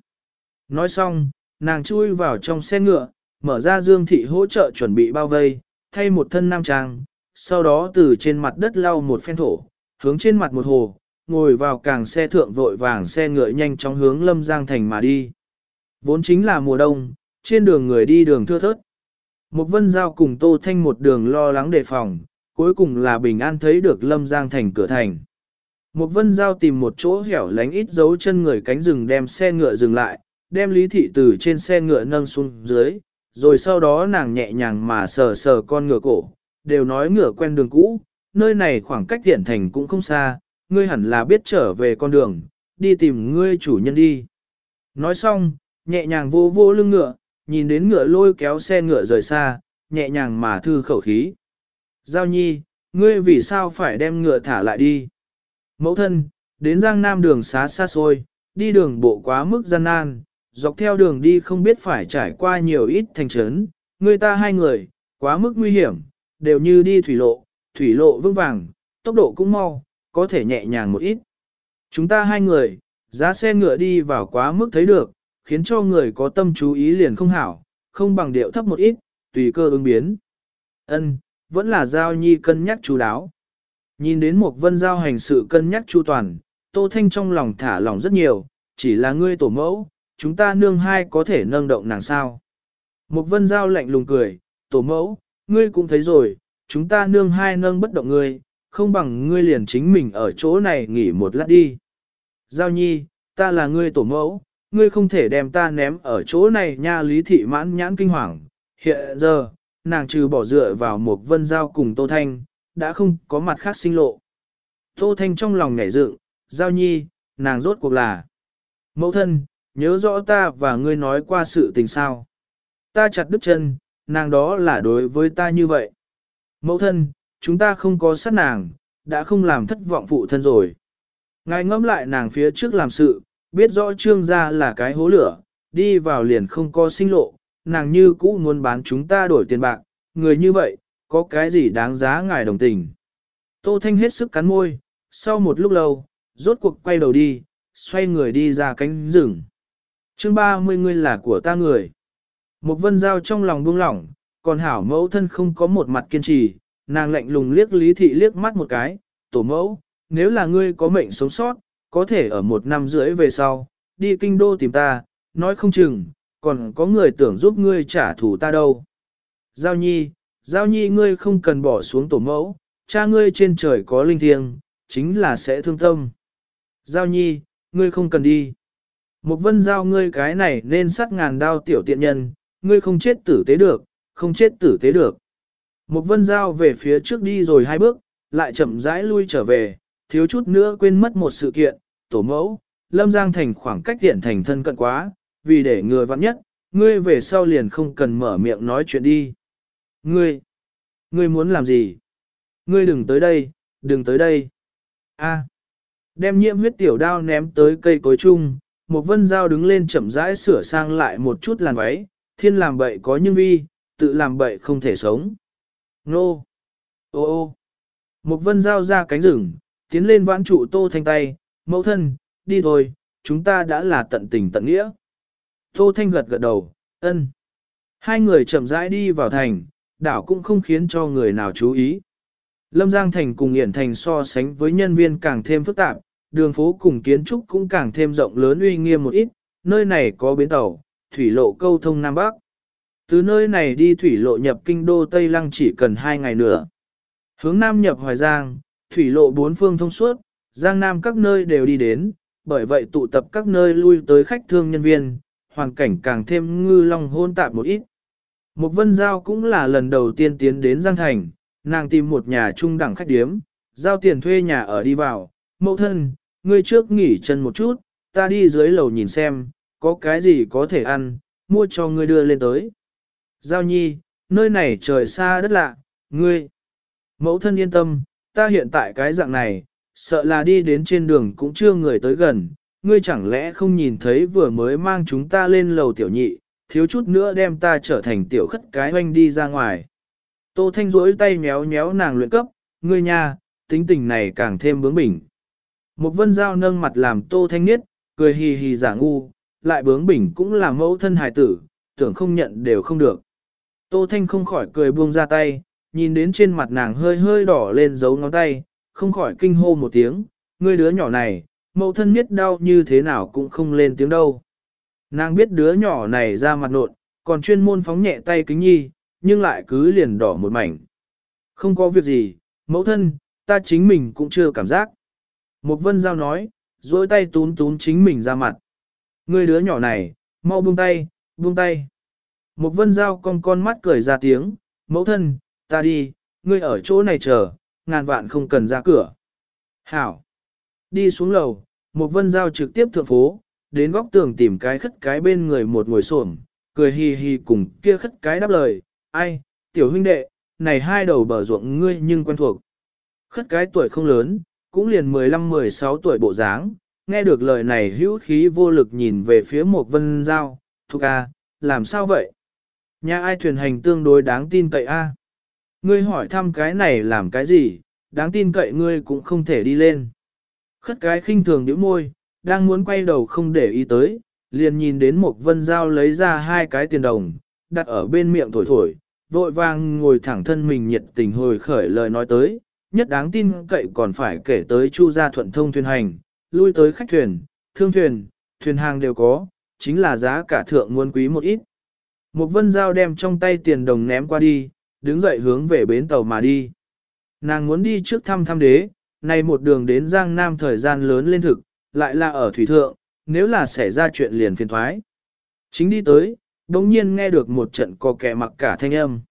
Nói xong, nàng chui vào trong xe ngựa, mở ra dương thị hỗ trợ chuẩn bị bao vây, thay một thân nam trang, sau đó từ trên mặt đất lau một phen thổ, hướng trên mặt một hồ, ngồi vào càng xe thượng vội vàng xe ngựa nhanh chóng hướng Lâm Giang Thành mà đi. Vốn chính là mùa đông, trên đường người đi đường thưa thớt. Một vân giao cùng Tô Thanh một đường lo lắng đề phòng, cuối cùng là bình an thấy được Lâm Giang Thành cửa thành. Một vân giao tìm một chỗ hẻo lánh ít dấu chân người cánh rừng đem xe ngựa dừng lại, đem lý thị từ trên xe ngựa nâng xuống dưới, rồi sau đó nàng nhẹ nhàng mà sờ sờ con ngựa cổ, đều nói ngựa quen đường cũ, nơi này khoảng cách tiện thành cũng không xa, ngươi hẳn là biết trở về con đường, đi tìm ngươi chủ nhân đi. Nói xong, nhẹ nhàng vô vô lưng ngựa, nhìn đến ngựa lôi kéo xe ngựa rời xa, nhẹ nhàng mà thư khẩu khí. Giao nhi, ngươi vì sao phải đem ngựa thả lại đi? Mẫu thân, đến Giang Nam đường xá xa xôi, đi đường bộ quá mức gian nan, dọc theo đường đi không biết phải trải qua nhiều ít thành trấn, người ta hai người, quá mức nguy hiểm, đều như đi thủy lộ, thủy lộ vững vàng, tốc độ cũng mau, có thể nhẹ nhàng một ít. Chúng ta hai người, giá xe ngựa đi vào quá mức thấy được, khiến cho người có tâm chú ý liền không hảo, không bằng điệu thấp một ít, tùy cơ ứng biến. Ân, vẫn là giao nhi cân nhắc chú đáo. Nhìn đến một vân giao hành sự cân nhắc chu toàn, Tô Thanh trong lòng thả lòng rất nhiều, chỉ là ngươi tổ mẫu, chúng ta nương hai có thể nâng động nàng sao. Một vân giao lạnh lùng cười, tổ mẫu, ngươi cũng thấy rồi, chúng ta nương hai nâng bất động ngươi, không bằng ngươi liền chính mình ở chỗ này nghỉ một lát đi. Giao nhi, ta là ngươi tổ mẫu, ngươi không thể đem ta ném ở chỗ này nha lý thị mãn nhãn kinh hoàng. Hiện giờ, nàng trừ bỏ dựa vào một vân giao cùng Tô Thanh, đã không có mặt khác sinh lộ. Tô Thanh trong lòng nhảy dựng, giao nhi, nàng rốt cuộc là. Mẫu thân, nhớ rõ ta và ngươi nói qua sự tình sao. Ta chặt đứt chân, nàng đó là đối với ta như vậy. Mẫu thân, chúng ta không có sát nàng, đã không làm thất vọng phụ thân rồi. Ngài ngẫm lại nàng phía trước làm sự, biết rõ trương gia là cái hố lửa, đi vào liền không có sinh lộ, nàng như cũ muốn bán chúng ta đổi tiền bạc, người như vậy, có cái gì đáng giá ngài đồng tình. Tô Thanh hết sức cắn môi, sau một lúc lâu, rốt cuộc quay đầu đi, xoay người đi ra cánh rừng. chương 30 người là của ta người. Một vân giao trong lòng buông lỏng, còn hảo mẫu thân không có một mặt kiên trì, nàng lạnh lùng liếc lý thị liếc mắt một cái, tổ mẫu, nếu là ngươi có mệnh sống sót, có thể ở một năm rưỡi về sau, đi kinh đô tìm ta, nói không chừng, còn có người tưởng giúp ngươi trả thù ta đâu. Giao nhi, giao nhi ngươi không cần bỏ xuống tổ mẫu, cha ngươi trên trời có linh thiêng, chính là sẽ thương tâm. Giao nhi, ngươi không cần đi. Một vân giao ngươi cái này nên sát ngàn đao tiểu tiện nhân, ngươi không chết tử tế được, không chết tử tế được. Một vân giao về phía trước đi rồi hai bước, lại chậm rãi lui trở về, thiếu chút nữa quên mất một sự kiện, tổ mẫu, Lâm Giang Thành khoảng cách tiện thành thân cận quá, vì để người vặn nhất, ngươi về sau liền không cần mở miệng nói chuyện đi. Ngươi, ngươi muốn làm gì? Ngươi đừng tới đây, đừng tới đây. A. Đem nhiễm huyết tiểu đao ném tới cây cối chung, một vân dao đứng lên chậm rãi sửa sang lại một chút làn váy, thiên làm bậy có nhưng vi, tự làm bậy không thể sống. Nô! Ô ô! Một vân dao ra cánh rừng, tiến lên vãn trụ tô thanh tay, mẫu thân, đi thôi, chúng ta đã là tận tình tận nghĩa. Tô thanh gật gật đầu, ân. Hai người chậm rãi đi vào thành, đảo cũng không khiến cho người nào chú ý. Lâm Giang Thành cùng Hiển Thành so sánh với nhân viên càng thêm phức tạp, đường phố cùng kiến trúc cũng càng thêm rộng lớn uy nghiêm một ít, nơi này có bến tàu, thủy lộ câu thông Nam Bắc. Từ nơi này đi thủy lộ nhập kinh đô Tây Lăng chỉ cần hai ngày nữa. Hướng Nam nhập Hoài Giang, thủy lộ bốn phương thông suốt, Giang Nam các nơi đều đi đến, bởi vậy tụ tập các nơi lui tới khách thương nhân viên, hoàn cảnh càng thêm ngư long hôn tạp một ít. Một vân giao cũng là lần đầu tiên tiến đến Giang Thành, nàng tìm một nhà trung đẳng khách điếm, giao tiền thuê nhà ở đi vào, mẫu thân, ngươi trước nghỉ chân một chút, ta đi dưới lầu nhìn xem, có cái gì có thể ăn, mua cho ngươi đưa lên tới. Giao nhi, nơi này trời xa đất lạ, ngươi. Mẫu thân yên tâm, ta hiện tại cái dạng này, sợ là đi đến trên đường cũng chưa người tới gần, ngươi chẳng lẽ không nhìn thấy vừa mới mang chúng ta lên lầu tiểu nhị, thiếu chút nữa đem ta trở thành tiểu khất cái hoanh đi ra ngoài. Tô Thanh rỗi tay méo méo nàng luyện cấp, ngươi nha, tính tình này càng thêm bướng bỉnh. Một vân dao nâng mặt làm Tô Thanh niết, cười hì hì giả ngu, lại bướng bỉnh cũng là mẫu thân hài tử, tưởng không nhận đều không được. Tô Thanh không khỏi cười buông ra tay, nhìn đến trên mặt nàng hơi hơi đỏ lên dấu ngón tay, không khỏi kinh hô một tiếng, ngươi đứa nhỏ này, mẫu thân biết đau như thế nào cũng không lên tiếng đâu. Nàng biết đứa nhỏ này ra mặt nộn, còn chuyên môn phóng nhẹ tay kính nhi, nhưng lại cứ liền đỏ một mảnh. Không có việc gì, mẫu thân, ta chính mình cũng chưa cảm giác. Một vân giao nói, dối tay tún tún chính mình ra mặt. người đứa nhỏ này, mau buông tay, buông tay. Một vân giao con con mắt cười ra tiếng, mẫu thân, ta đi, ngươi ở chỗ này chờ, ngàn vạn không cần ra cửa. Hảo. Đi xuống lầu, một vân giao trực tiếp thượng phố, đến góc tường tìm cái khất cái bên người một ngồi xổm, cười hì hì cùng kia khất cái đáp lời, ai, tiểu huynh đệ, này hai đầu bờ ruộng ngươi nhưng quen thuộc. Khất cái tuổi không lớn, cũng liền 15-16 tuổi bộ dáng, nghe được lời này hữu khí vô lực nhìn về phía một vân giao, thuộc a, làm sao vậy? Nhà ai thuyền hành tương đối đáng tin cậy a? Ngươi hỏi thăm cái này làm cái gì, đáng tin cậy ngươi cũng không thể đi lên. Khất cái khinh thường nhíu môi, đang muốn quay đầu không để ý tới, liền nhìn đến một vân dao lấy ra hai cái tiền đồng, đặt ở bên miệng thổi thổi, vội vàng ngồi thẳng thân mình nhiệt tình hồi khởi lời nói tới, nhất đáng tin cậy còn phải kể tới chu gia thuận thông thuyền hành, lui tới khách thuyền, thương thuyền, thuyền hàng đều có, chính là giá cả thượng muôn quý một ít. Một vân giao đem trong tay tiền đồng ném qua đi, đứng dậy hướng về bến tàu mà đi. Nàng muốn đi trước thăm thăm đế, này một đường đến Giang Nam thời gian lớn lên thực, lại là ở thủy thượng, nếu là xảy ra chuyện liền phiền thoái. Chính đi tới, đồng nhiên nghe được một trận có kẻ mặc cả thanh âm.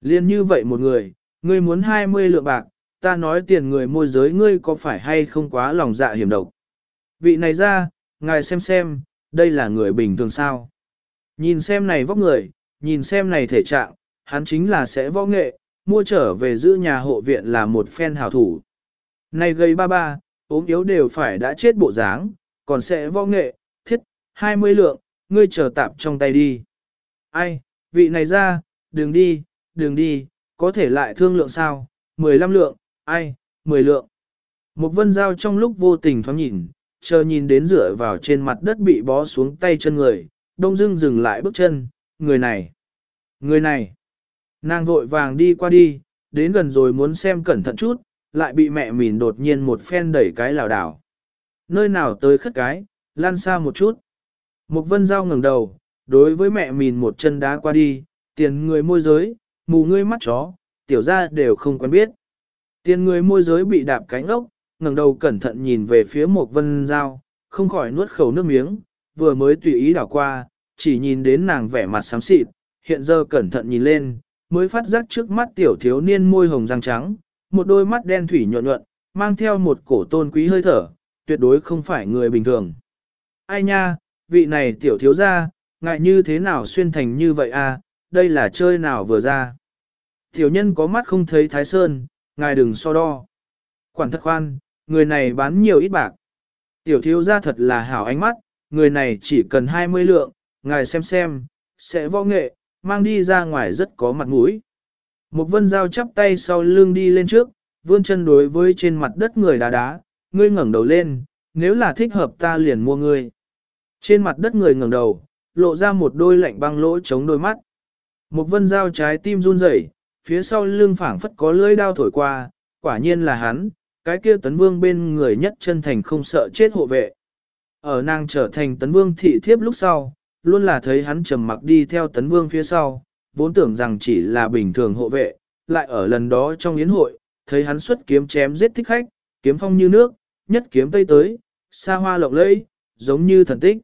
Liên như vậy một người, ngươi muốn 20 lượng bạc, ta nói tiền người môi giới ngươi có phải hay không quá lòng dạ hiểm độc. Vị này ra, ngài xem xem, đây là người bình thường sao. Nhìn xem này vóc người, nhìn xem này thể trạng, hắn chính là sẽ võ nghệ, mua trở về giữ nhà hộ viện là một phen hảo thủ. Này gây ba ba, ốm yếu đều phải đã chết bộ dáng, còn sẽ võ nghệ, thiết, 20 lượng, ngươi chờ tạp trong tay đi. Ai, vị này ra, đừng đi, đừng đi, có thể lại thương lượng sao, 15 lượng, ai, 10 lượng. Một vân giao trong lúc vô tình thoáng nhìn, chờ nhìn đến rửa vào trên mặt đất bị bó xuống tay chân người, đông dưng dừng lại bước chân, người này, người này. Nàng vội vàng đi qua đi, đến gần rồi muốn xem cẩn thận chút, lại bị mẹ mìn đột nhiên một phen đẩy cái lảo đảo. Nơi nào tới khất cái, lan xa một chút. Mục vân dao ngẩng đầu, đối với mẹ mìn một chân đá qua đi, tiền người môi giới, mù ngươi mắt chó, tiểu ra đều không quen biết. Tiền người môi giới bị đạp cánh ốc, ngẩng đầu cẩn thận nhìn về phía mục vân dao, không khỏi nuốt khẩu nước miếng, vừa mới tùy ý đảo qua, chỉ nhìn đến nàng vẻ mặt xám xịt, hiện giờ cẩn thận nhìn lên, mới phát giác trước mắt tiểu thiếu niên môi hồng răng trắng, một đôi mắt đen thủy nhuận nhuận, mang theo một cổ tôn quý hơi thở, tuyệt đối không phải người bình thường. Ai nha, vị này tiểu thiếu gia, ngại như thế nào xuyên thành như vậy à, đây là chơi nào vừa ra. Tiểu nhân có mắt không thấy thái sơn, ngài đừng so đo. Quản thật khoan, người này bán nhiều ít bạc. Tiểu thiếu gia thật là hảo ánh mắt, người này chỉ cần 20 lượng, ngài xem xem, sẽ võ nghệ, mang đi ra ngoài rất có mặt mũi. Một vân dao chắp tay sau lưng đi lên trước, vươn chân đối với trên mặt đất người đá đá, ngươi ngẩng đầu lên, nếu là thích hợp ta liền mua ngươi. Trên mặt đất người ngẩng đầu, lộ ra một đôi lạnh băng lỗ chống đôi mắt. Một vân dao trái tim run rẩy, phía sau lưng phảng phất có lưỡi đao thổi qua, quả nhiên là hắn, cái kia tấn vương bên người nhất chân thành không sợ chết hộ vệ. Ở nàng trở thành tấn vương thị thiếp lúc sau, luôn là thấy hắn trầm mặc đi theo tấn vương phía sau, vốn tưởng rằng chỉ là bình thường hộ vệ, lại ở lần đó trong yến hội, thấy hắn xuất kiếm chém giết thích khách, kiếm phong như nước, nhất kiếm tây tới, xa hoa lộng lẫy, giống như thần tích.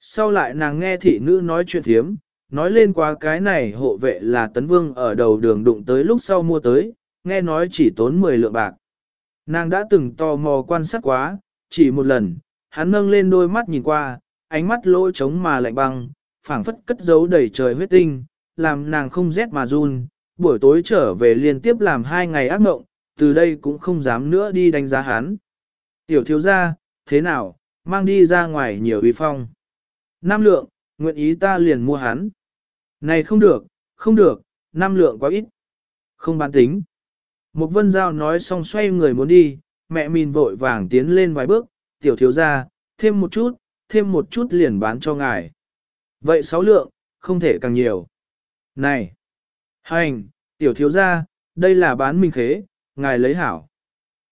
Sau lại nàng nghe thị nữ nói chuyện thiếm, nói lên qua cái này hộ vệ là tấn vương ở đầu đường đụng tới lúc sau mua tới, nghe nói chỉ tốn 10 lượng bạc. Nàng đã từng tò mò quan sát quá, chỉ một lần, hắn nâng lên đôi mắt nhìn qua, ánh mắt lỗ trống mà lạnh băng, phảng phất cất giấu đầy trời huyết tinh, làm nàng không rét mà run, buổi tối trở về liên tiếp làm hai ngày ác mộng, từ đây cũng không dám nữa đi đánh giá hắn. Tiểu thiếu gia, thế nào, mang đi ra ngoài nhiều uy phong. Nam lượng, nguyện ý ta liền mua hắn. Này không được, không được, nam lượng quá ít. Không bán tính. Một vân giao nói xong xoay người muốn đi, mẹ mình vội vàng tiến lên vài bước, tiểu thiếu gia, thêm một chút, thêm một chút liền bán cho ngài. Vậy sáu lượng, không thể càng nhiều. Này! Hành, tiểu thiếu gia, đây là bán minh khế, ngài lấy hảo.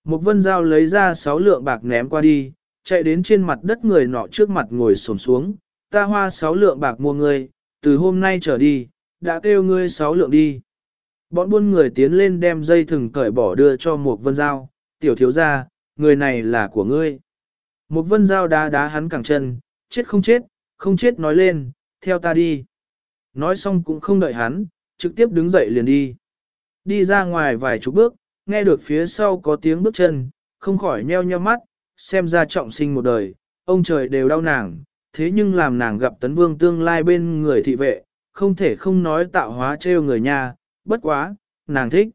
Một vân giao lấy ra sáu lượng bạc ném qua đi, chạy đến trên mặt đất người nọ trước mặt ngồi xổm xuống, ta hoa sáu lượng bạc mua ngươi, từ hôm nay trở đi, đã kêu ngươi sáu lượng đi. Bọn buôn người tiến lên đem dây thừng cởi bỏ đưa cho một vân giao, tiểu thiếu gia, người này là của ngươi. Một vân dao đá đá hắn cẳng chân, chết không chết, không chết nói lên, theo ta đi. Nói xong cũng không đợi hắn, trực tiếp đứng dậy liền đi. Đi ra ngoài vài chục bước, nghe được phía sau có tiếng bước chân, không khỏi nheo nheo mắt, xem ra trọng sinh một đời, ông trời đều đau nàng, thế nhưng làm nàng gặp tấn vương tương lai bên người thị vệ, không thể không nói tạo hóa trêu người nhà, bất quá, nàng thích.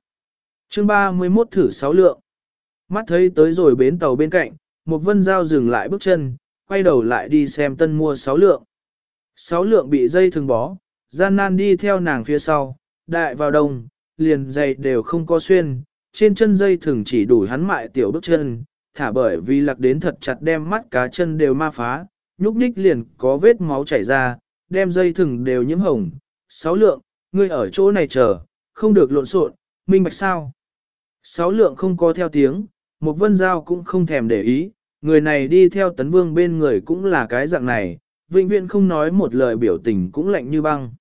chương 31 thử sáu lượng. Mắt thấy tới rồi bến tàu bên cạnh, một vân giao dừng lại bước chân, quay đầu lại đi xem tân mua sáu lượng. Sáu lượng bị dây thừng bó, gian nan đi theo nàng phía sau, đại vào đông, liền giày đều không có xuyên, trên chân dây thừng chỉ đủ hắn mại tiểu bước chân, thả bởi vì lạc đến thật chặt đem mắt cá chân đều ma phá, nhúc nhích liền có vết máu chảy ra, đem dây thừng đều nhiễm hồng. Sáu lượng, ngươi ở chỗ này chờ, không được lộn xộn, minh bạch sao. Sáu lượng không có theo tiếng, một vân giao cũng không thèm để ý, người này đi theo tấn vương bên người cũng là cái dạng này, vĩnh viễn không nói một lời biểu tình cũng lạnh như băng.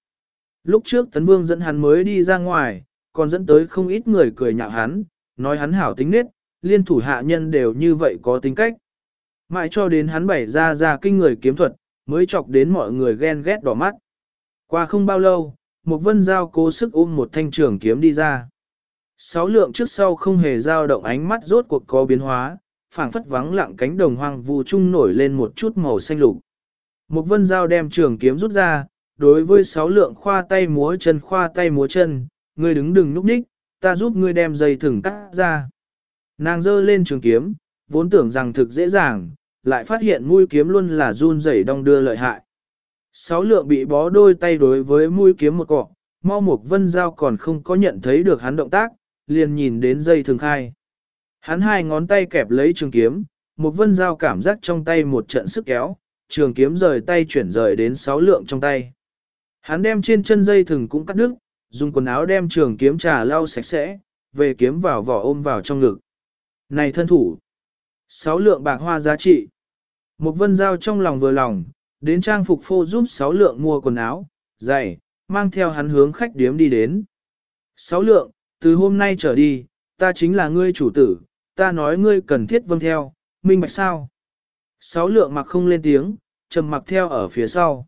Lúc trước Tấn Vương dẫn hắn mới đi ra ngoài, còn dẫn tới không ít người cười nhạo hắn, nói hắn hảo tính nết, liên thủ hạ nhân đều như vậy có tính cách. Mãi cho đến hắn bảy ra ra kinh người kiếm thuật, mới chọc đến mọi người ghen ghét đỏ mắt. Qua không bao lâu, một vân giao cố sức ôm một thanh trường kiếm đi ra. Sáu lượng trước sau không hề dao động ánh mắt rốt cuộc có biến hóa, phảng phất vắng lặng cánh đồng hoang vu trung nổi lên một chút màu xanh lục. Một vân giao đem trường kiếm rút ra, đối với sáu lượng khoa tay múa chân khoa tay múa chân, ngươi đứng đừng núp ních, ta giúp ngươi đem dây thừng cắt ra. Nàng giơ lên trường kiếm, vốn tưởng rằng thực dễ dàng, lại phát hiện mũi kiếm luôn là run rẩy đong đưa lợi hại. Sáu lượng bị bó đôi tay đối với mũi kiếm một cọ, mau Mục vân giao còn không có nhận thấy được hắn động tác, liền nhìn đến dây thường khai. Hắn hai ngón tay kẹp lấy trường kiếm, một vân dao cảm giác trong tay một trận sức kéo, trường kiếm rời tay chuyển rời đến sáu lượng trong tay. Hắn đem trên chân dây thừng cũng cắt đứt, dùng quần áo đem trường kiếm trà lau sạch sẽ, về kiếm vào vỏ ôm vào trong ngực. Này thân thủ! Sáu lượng bạc hoa giá trị. Một vân giao trong lòng vừa lòng, đến trang phục phô giúp sáu lượng mua quần áo, giày, mang theo hắn hướng khách điếm đi đến. Sáu lượng, từ hôm nay trở đi, ta chính là ngươi chủ tử, ta nói ngươi cần thiết vâng theo, minh bạch sao. Sáu lượng mặc không lên tiếng, trầm mặc theo ở phía sau.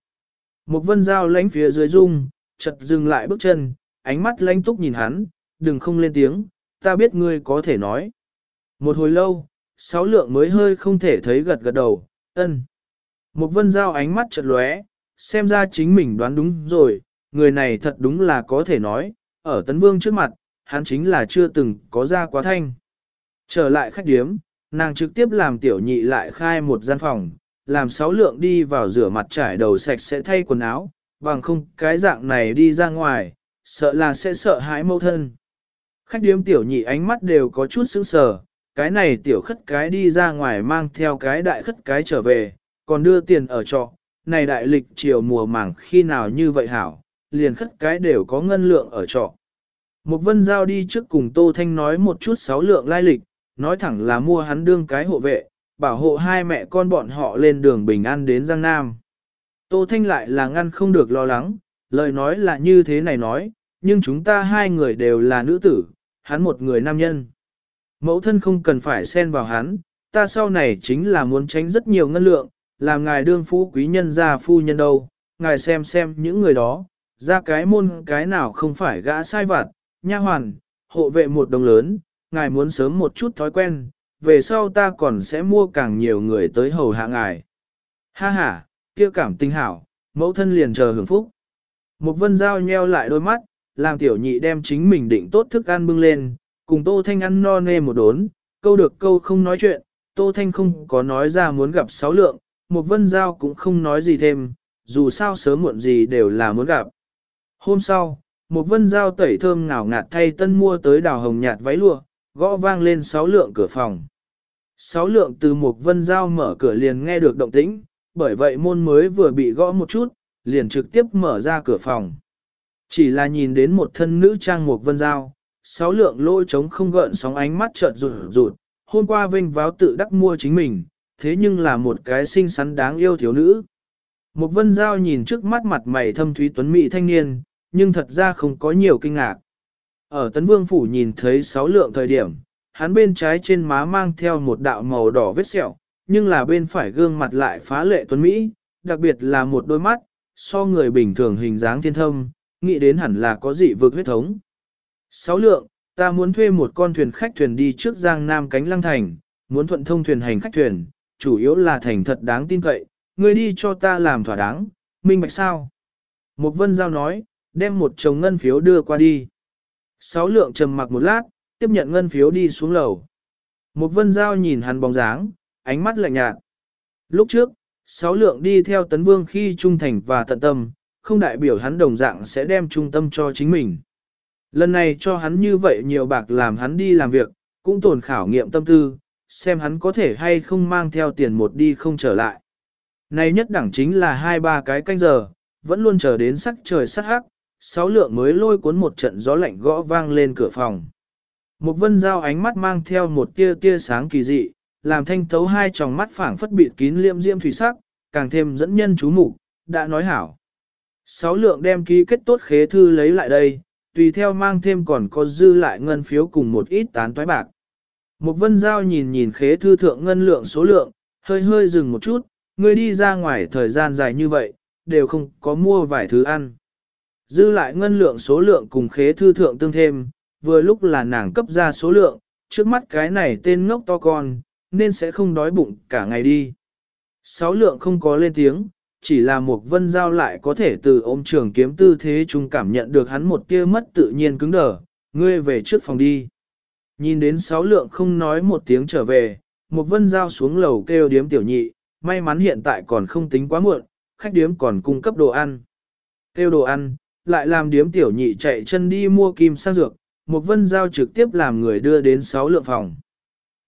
Một vân dao lánh phía dưới dung, chợt dừng lại bước chân, ánh mắt lánh túc nhìn hắn, đừng không lên tiếng, ta biết ngươi có thể nói. Một hồi lâu, sáu lượng mới hơi không thể thấy gật gật đầu, ân. Một vân dao ánh mắt chợt lóe, xem ra chính mình đoán đúng rồi, người này thật đúng là có thể nói, ở tấn vương trước mặt, hắn chính là chưa từng có ra quá thanh. Trở lại khách điếm, nàng trực tiếp làm tiểu nhị lại khai một gian phòng, làm sáu lượng đi vào rửa mặt trải đầu sạch sẽ thay quần áo, bằng không cái dạng này đi ra ngoài, sợ là sẽ sợ hãi mâu thân. Khách điếm tiểu nhị ánh mắt đều có chút sững sờ, cái này tiểu khất cái đi ra ngoài mang theo cái đại khất cái trở về, còn đưa tiền ở trọ, này đại lịch chiều mùa màng khi nào như vậy hảo, liền khất cái đều có ngân lượng ở trọ. Một vân giao đi trước cùng Tô Thanh nói một chút sáu lượng lai lịch, nói thẳng là mua hắn đương cái hộ vệ, bảo hộ hai mẹ con bọn họ lên đường bình an đến Giang Nam. Tô Thanh lại là ngăn không được lo lắng, lời nói là như thế này nói, nhưng chúng ta hai người đều là nữ tử, hắn một người nam nhân. Mẫu thân không cần phải xen vào hắn, ta sau này chính là muốn tránh rất nhiều ngân lượng, làm ngài đương phú quý nhân gia phu nhân đâu, ngài xem xem những người đó, ra cái môn cái nào không phải gã sai vặt, nha hoàn, hộ vệ một đồng lớn, ngài muốn sớm một chút thói quen, về sau ta còn sẽ mua càng nhiều người tới hầu hạ ngài. Ha ha, kia cảm tinh hảo, mẫu thân liền chờ hưởng phúc. Một vân dao nheo lại đôi mắt, làm tiểu nhị đem chính mình định tốt thức ăn bưng lên, cùng Tô Thanh ăn no nê một đốn, câu được câu không nói chuyện, Tô Thanh không có nói ra muốn gặp sáu lượng, một vân giao cũng không nói gì thêm, dù sao sớm muộn gì đều là muốn gặp. Hôm sau, một vân giao tẩy thơm ngào ngạt thay tân mua tới đào hồng nhạt váy lụa, gõ vang lên sáu lượng cửa phòng. Sáu lượng từ một vân giao mở cửa liền nghe được động tĩnh, bởi vậy môn mới vừa bị gõ một chút, liền trực tiếp mở ra cửa phòng. Chỉ là nhìn đến một thân nữ trang một vân giao, sáu lượng lôi trống không gợn sóng ánh mắt chợt rụt rụt, hôm qua vinh váo tự đắc mua chính mình, thế nhưng là một cái xinh xắn đáng yêu thiếu nữ. Một vân giao nhìn trước mắt mặt mày thâm thúy tuấn mỹ thanh niên, nhưng thật ra không có nhiều kinh ngạc. Ở Tấn Vương Phủ nhìn thấy sáu lượng thời điểm, hắn bên trái trên má mang theo một đạo màu đỏ vết sẹo, nhưng là bên phải gương mặt lại phá lệ tuấn Mỹ, đặc biệt là một đôi mắt, so người bình thường hình dáng thiên thâm, nghĩ đến hẳn là có dị vực huyết thống. Sáu lượng, ta muốn thuê một con thuyền khách thuyền đi trước Giang Nam cánh lăng thành, muốn thuận thông thuyền hành khách thuyền, chủ yếu là thành thật đáng tin cậy, ngươi đi cho ta làm thỏa đáng, minh bạch sao? Một vân giao nói, đem một chồng ngân phiếu đưa qua đi. Sáu lượng trầm mặc một lát, tiếp nhận ngân phiếu đi xuống lầu. Một vân giao nhìn hắn bóng dáng, ánh mắt lạnh nhạt. Lúc trước, sáu lượng đi theo tấn vương khi trung thành và tận tâm, không đại biểu hắn đồng dạng sẽ đem trung tâm cho chính mình. Lần này cho hắn như vậy nhiều bạc làm hắn đi làm việc, cũng tổn khảo nghiệm tâm tư, xem hắn có thể hay không mang theo tiền một đi không trở lại. Này nhất đẳng chính là hai ba cái canh giờ, vẫn luôn chờ đến sắc trời sắc hắc, sáu lượng mới lôi cuốn một trận gió lạnh gõ vang lên cửa phòng. Một vân giao ánh mắt mang theo một tia tia sáng kỳ dị, làm thanh thấu hai tròng mắt phảng phất bịt kín liêm diêm thủy sắc, càng thêm dẫn nhân chú mục đã nói hảo. Sáu lượng đem ký kết tốt khế thư lấy lại đây, tùy theo mang thêm còn có dư lại ngân phiếu cùng một ít tán toái bạc. Một vân giao nhìn nhìn khế thư thượng ngân lượng số lượng, hơi hơi dừng một chút, người đi ra ngoài thời gian dài như vậy, đều không có mua vài thứ ăn. Dư lại ngân lượng số lượng cùng khế thư thượng tương thêm, vừa lúc là nàng cấp ra số lượng, trước mắt cái này tên ngốc to con, nên sẽ không đói bụng cả ngày đi. Sáu lượng không có lên tiếng, chỉ là một vân giao lại có thể từ ôm trường kiếm tư thế chung cảm nhận được hắn một tia mất tự nhiên cứng đờ, ngươi về trước phòng đi. Nhìn đến sáu lượng không nói một tiếng trở về, một vân giao xuống lầu kêu điếm tiểu nhị, may mắn hiện tại còn không tính quá muộn, khách điếm còn cung cấp đồ ăn. Kêu đồ ăn, lại làm điếm tiểu nhị chạy chân đi mua kim sang dược, một vân giao trực tiếp làm người đưa đến sáu lượng phòng.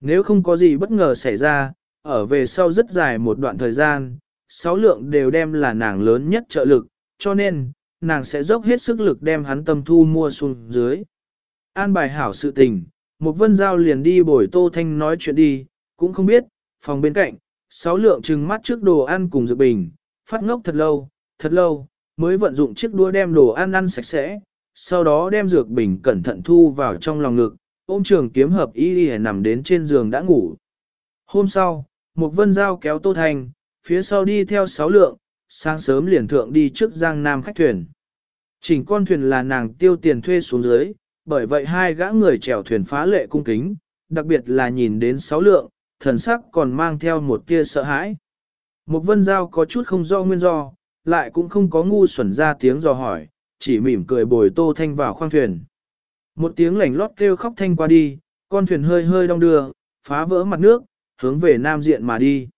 Nếu không có gì bất ngờ xảy ra, ở về sau rất dài một đoạn thời gian, sáu lượng đều đem là nàng lớn nhất trợ lực, cho nên, nàng sẽ dốc hết sức lực đem hắn tâm thu mua xuống dưới. An bài hảo sự tình, một vân giao liền đi bồi tô thanh nói chuyện đi, cũng không biết, phòng bên cạnh, sáu lượng trừng mắt trước đồ ăn cùng dược bình, phát ngốc thật lâu, thật lâu, mới vận dụng chiếc đũa đem đồ ăn ăn sạch sẽ, sau đó đem dược bình cẩn thận thu vào trong lòng ngực, ôm trường kiếm hợp y đi nằm đến trên giường đã ngủ. Hôm sau, một vân giao kéo tô Thành phía sau đi theo sáu lượng, sáng sớm liền thượng đi trước giang nam khách thuyền. Chỉnh con thuyền là nàng tiêu tiền thuê xuống dưới, bởi vậy hai gã người chèo thuyền phá lệ cung kính, đặc biệt là nhìn đến sáu lượng, thần sắc còn mang theo một tia sợ hãi. Một vân giao có chút không do nguyên do, lại cũng không có ngu xuẩn ra tiếng dò hỏi, chỉ mỉm cười bồi tô thanh vào khoang thuyền. Một tiếng lảnh lót kêu khóc thanh qua đi, con thuyền hơi hơi đong đưa, phá vỡ mặt nước, hướng về nam diện mà đi.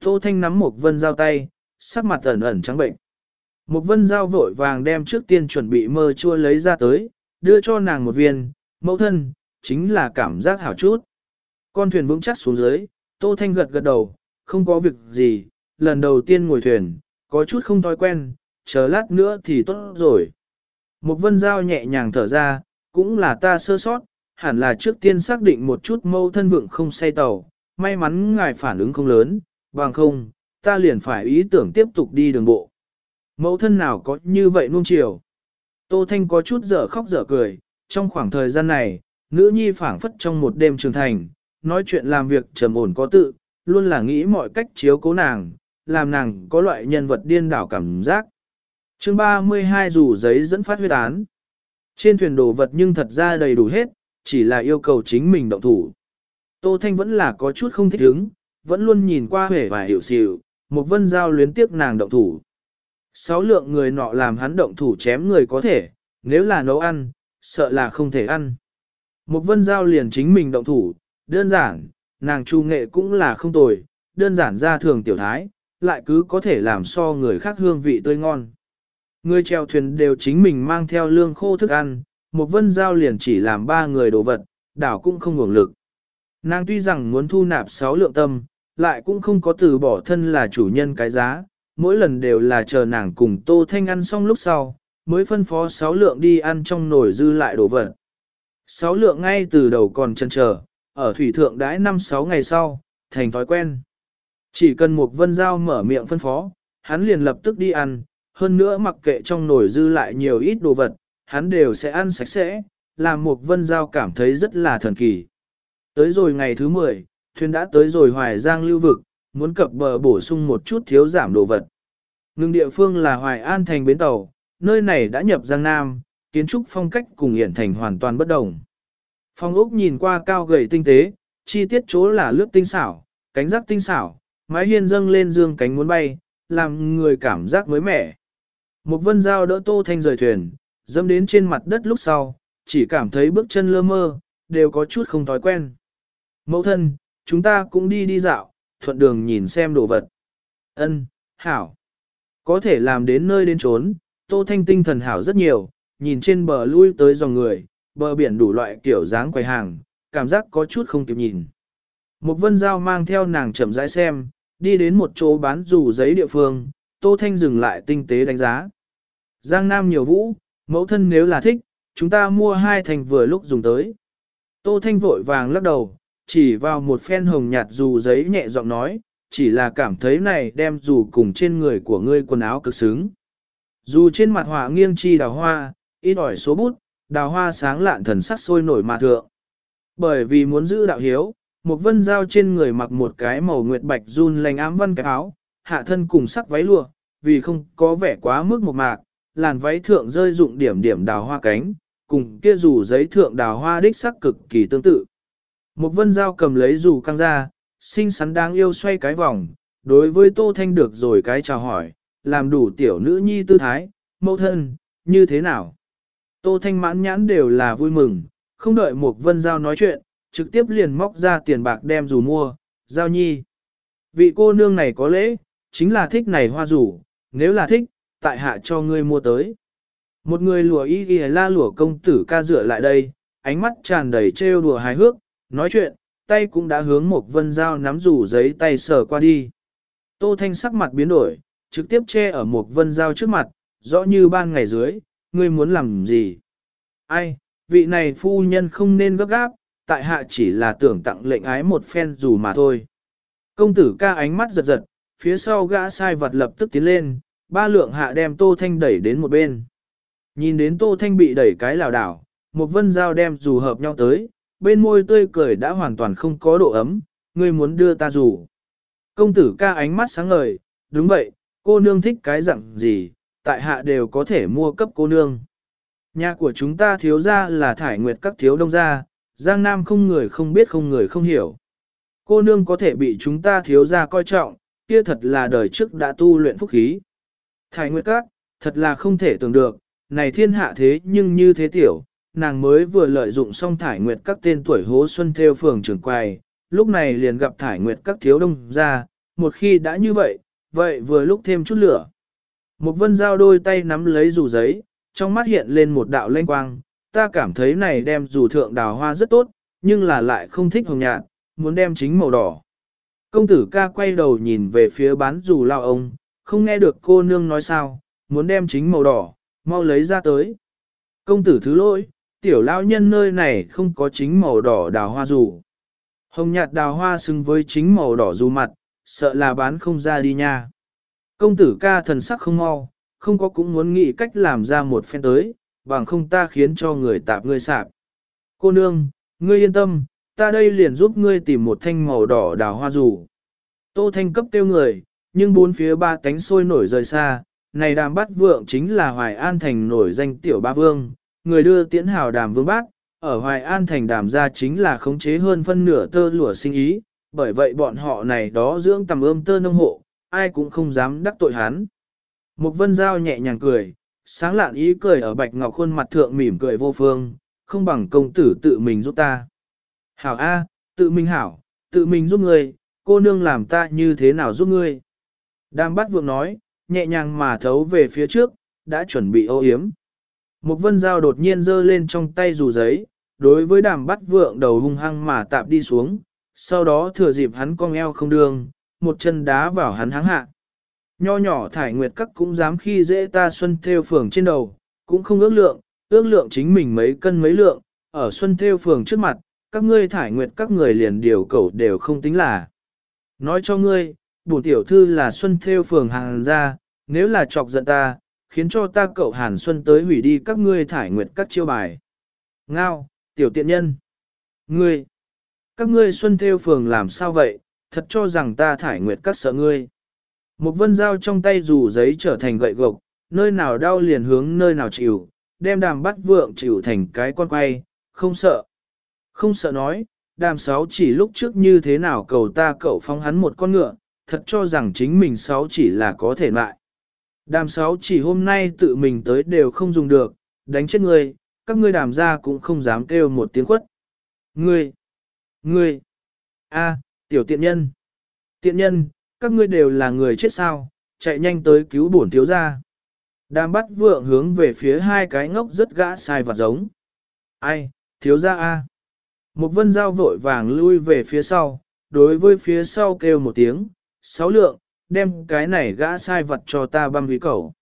Tô thanh nắm một vân giao tay, sắc mặt ẩn ẩn trắng bệnh. Một vân giao vội vàng đem trước tiên chuẩn bị mơ chua lấy ra tới, đưa cho nàng một viên, mẫu thân, chính là cảm giác hảo chút. Con thuyền vững chắc xuống dưới, Tô Thanh gật gật đầu, không có việc gì, lần đầu tiên ngồi thuyền, có chút không thói quen, chờ lát nữa thì tốt rồi. Một vân giao nhẹ nhàng thở ra, cũng là ta sơ sót, hẳn là trước tiên xác định một chút mâu thân vượng không say tàu, may mắn ngài phản ứng không lớn, bằng không, ta liền phải ý tưởng tiếp tục đi đường bộ. Mẫu thân nào có như vậy nuông chiều. Tô Thanh có chút dở khóc dở cười, trong khoảng thời gian này, nữ nhi phảng phất trong một đêm trưởng thành, nói chuyện làm việc trầm ổn có tự, luôn là nghĩ mọi cách chiếu cố nàng, làm nàng có loại nhân vật điên đảo cảm giác. chương 32 rủ giấy dẫn phát huyết án. Trên thuyền đồ vật nhưng thật ra đầy đủ hết, chỉ là yêu cầu chính mình động thủ. Tô Thanh vẫn là có chút không thích ứng, vẫn luôn nhìn qua vẻ và hiểu xịu, một vân giao luyến tiếc nàng động thủ. Sáu lượng người nọ làm hắn động thủ chém người có thể, nếu là nấu ăn, sợ là không thể ăn. Một vân giao liền chính mình động thủ, đơn giản, nàng chu nghệ cũng là không tồi, đơn giản ra thường tiểu thái, lại cứ có thể làm so người khác hương vị tươi ngon. Người chèo thuyền đều chính mình mang theo lương khô thức ăn, một vân giao liền chỉ làm ba người đồ vật, đảo cũng không ngủng lực. Nàng tuy rằng muốn thu nạp sáu lượng tâm, lại cũng không có từ bỏ thân là chủ nhân cái giá, mỗi lần đều là chờ nàng cùng Tô Thanh ăn xong lúc sau, mới phân phó sáu lượng đi ăn trong nồi dư lại đồ vật. Sáu lượng ngay từ đầu còn chân chờ, ở thủy thượng đãi năm sáu ngày sau, thành thói quen. Chỉ cần một vân giao mở miệng phân phó, hắn liền lập tức đi ăn, hơn nữa mặc kệ trong nồi dư lại nhiều ít đồ vật, hắn đều sẽ ăn sạch sẽ, làm một vân giao cảm thấy rất là thần kỳ. Tới rồi ngày thứ 10, thuyền đã tới rồi Hoài Giang lưu vực, muốn cập bờ bổ sung một chút thiếu giảm đồ vật. Ngưng địa phương là Hoài An thành bến tàu, nơi này đã nhập Giang Nam, kiến trúc phong cách cùng Hiển thành hoàn toàn bất đồng. Phong ốc nhìn qua cao gầy tinh tế, chi tiết chỗ là lướt tinh xảo, cánh rắc tinh xảo, mái hiên dâng lên dương cánh muốn bay, làm người cảm giác mới mẻ. Một vân dao đỡ tô thanh rời thuyền, dâm đến trên mặt đất lúc sau, chỉ cảm thấy bước chân lơ mơ, đều có chút không thói quen. Mẫu thân, chúng ta cũng đi đi dạo, thuận đường nhìn xem đồ vật. Ân, hảo. Có thể làm đến nơi đến trốn, tô thanh tinh thần hảo rất nhiều, nhìn trên bờ lui tới dòng người, bờ biển đủ loại kiểu dáng quầy hàng, cảm giác có chút không kịp nhìn. Một vân giao mang theo nàng chậm rãi xem, đi đến một chỗ bán dù giấy địa phương, Tô Thanh dừng lại tinh tế đánh giá. Giang Nam nhiều vũ, mẫu thân nếu là thích, chúng ta mua hai thành vừa lúc dùng tới. Tô Thanh vội vàng lắc đầu, chỉ vào một phen hồng nhạt dù giấy nhẹ giọng nói, chỉ là cảm thấy này đem dù cùng trên người của ngươi quần áo cực xứng. Dù trên mặt họa nghiêng chi đào hoa, ít ỏi số bút, đào hoa sáng lạn thần sắc sôi nổi mà thượng. Bởi vì muốn giữ đạo hiếu, một vân dao trên người mặc một cái màu nguyệt bạch run lành ám văn cái áo, hạ thân cùng sắc váy lụa, vì không có vẻ quá mức một mạc, làn váy thượng rơi dụng điểm điểm đào hoa cánh, cùng kia dù giấy thượng đào hoa đích sắc cực kỳ tương tự. Một vân dao cầm lấy dù căng ra, xinh xắn đáng yêu xoay cái vòng, đối với Tô Thanh được rồi cái chào hỏi, làm đủ tiểu nữ nhi tư thái, mẫu thân, như thế nào? Tô Thanh mãn nhãn đều là vui mừng, không đợi một vân giao nói chuyện, trực tiếp liền móc ra tiền bạc đem dù mua, giao nhi. Vị cô nương này có lễ, chính là thích này hoa rủ, nếu là thích, tại hạ cho ngươi mua tới. Một người lùa y y la lùa công tử ca dựa lại đây, ánh mắt tràn đầy trêu đùa hài hước, nói chuyện, tay cũng đã hướng một vân dao nắm rủ giấy tay sờ qua đi. Tô Thanh sắc mặt biến đổi, trực tiếp che ở một vân dao trước mặt, rõ như ban ngày dưới, ngươi muốn làm gì? Ai, vị này phu nhân không nên gấp gáp, tại hạ chỉ là tưởng tặng lệnh ái một phen dù mà thôi. Công tử ca ánh mắt giật giật, phía sau gã sai vật lập tức tiến lên, ba lượng hạ đem Tô Thanh đẩy đến một bên. Nhìn đến Tô Thanh bị đẩy cái lào đảo, một vân dao đem dù hợp nhau tới, bên môi tươi cười đã hoàn toàn không có độ ấm, ngươi muốn đưa ta dù. Công tử ca ánh mắt sáng ngời, đúng vậy, cô nương thích cái dạng gì, tại hạ đều có thể mua cấp cô nương. Nhà của chúng ta thiếu ra là thải nguyệt các thiếu đông gia, giang nam không người không biết không người không hiểu. Cô nương có thể bị chúng ta thiếu ra coi trọng, kia thật là đời trước đã tu luyện phúc khí. Thải nguyệt các, thật là không thể tưởng được, này thiên hạ thế nhưng như thế tiểu, nàng mới vừa lợi dụng xong thải nguyệt các tên tuổi hố xuân theo phường trưởng quầy, lúc này liền gặp thải nguyệt các thiếu đông ra, một khi đã như vậy, vậy vừa lúc thêm chút lửa. Một vân giao đôi tay nắm lấy dù giấy, trong mắt hiện lên một đạo lanh quang, ta cảm thấy này đem dù thượng đào hoa rất tốt, nhưng là lại không thích hồng nhạt, muốn đem chính màu đỏ. Công tử ca quay đầu nhìn về phía bán dù lao ông, không nghe được cô nương nói sao, muốn đem chính màu đỏ, mau lấy ra tới. Công tử thứ lỗi, tiểu lao nhân nơi này không có chính màu đỏ đào hoa dù. Hồng nhạt đào hoa xứng với chính màu đỏ dù mặt, sợ là bán không ra đi nha. Công tử ca thần sắc không mau, không có cũng muốn nghĩ cách làm ra một phen tới, bằng không ta khiến cho người tạp ngươi sạp. Cô nương, ngươi yên tâm, ta đây liền giúp ngươi tìm một thanh màu đỏ đào hoa rủ. Tô thanh cấp tiêu người, nhưng bốn phía ba cánh sôi nổi rời xa, này đàm bắt vượng chính là Hoài An Thành nổi danh tiểu ba vương, người đưa tiễn hào đàm vương bác, ở Hoài An Thành đàm ra chính là khống chế hơn phân nửa tơ lụa sinh ý, bởi vậy bọn họ này đó dưỡng tầm ươm tơ nông hộ, ai cũng không dám đắc tội hắn. Một vân giao nhẹ nhàng cười, sáng lạn ý cười ở bạch ngọc khuôn mặt thượng mỉm cười vô phương, không bằng công tử tự mình giúp ta. Hảo A, tự mình hảo, tự mình giúp ngươi, cô nương làm ta như thế nào giúp ngươi. Đàm bắt vượng nói, nhẹ nhàng mà thấu về phía trước, đã chuẩn bị ô yếm. Một vân dao đột nhiên giơ lên trong tay dù giấy, đối với đàm bắt vượng đầu hung hăng mà tạp đi xuống, sau đó thừa dịp hắn cong eo không đường, một chân đá vào hắn háng hạ. Nho nhỏ thải nguyệt các cũng dám khi dễ ta xuân theo phường trên đầu, cũng không ước lượng, ước lượng chính mình mấy cân mấy lượng, ở xuân theo phường trước mặt, các ngươi thải nguyệt các người liền điều cầu đều không tính là. Nói cho ngươi, bổn tiểu thư là xuân theo phường hàng ra, nếu là chọc giận ta, khiến cho ta cậu hàn xuân tới hủy đi các ngươi thải nguyệt các chiêu bài. Ngao, tiểu tiện nhân. Ngươi, các ngươi xuân theo phường làm sao vậy, thật cho rằng ta thải nguyệt các sợ ngươi. Một vân dao trong tay dù giấy trở thành gậy gộc, nơi nào đau liền hướng nơi nào chịu, đem đàm bắt vượng chịu thành cái con quay, không sợ. Không sợ nói, đàm sáu chỉ lúc trước như thế nào cầu ta cậu phóng hắn một con ngựa, thật cho rằng chính mình sáu chỉ là có thể lại. Đàm sáu chỉ hôm nay tự mình tới đều không dùng được, đánh chết ngươi, các ngươi đàm ra cũng không dám kêu một tiếng khuất. Ngươi! Ngươi! a, tiểu tiện nhân! Tiện nhân, các ngươi đều là người chết sao, chạy nhanh tới cứu bổn thiếu gia. Đàm bắt vượng hướng về phía hai cái ngốc rất gã sai vặt giống. Ai, thiếu gia a. Một vân dao vội vàng lui về phía sau, đối với phía sau kêu một tiếng, sáu lượng, đem cái này gã sai vật cho ta băm hủy cầu.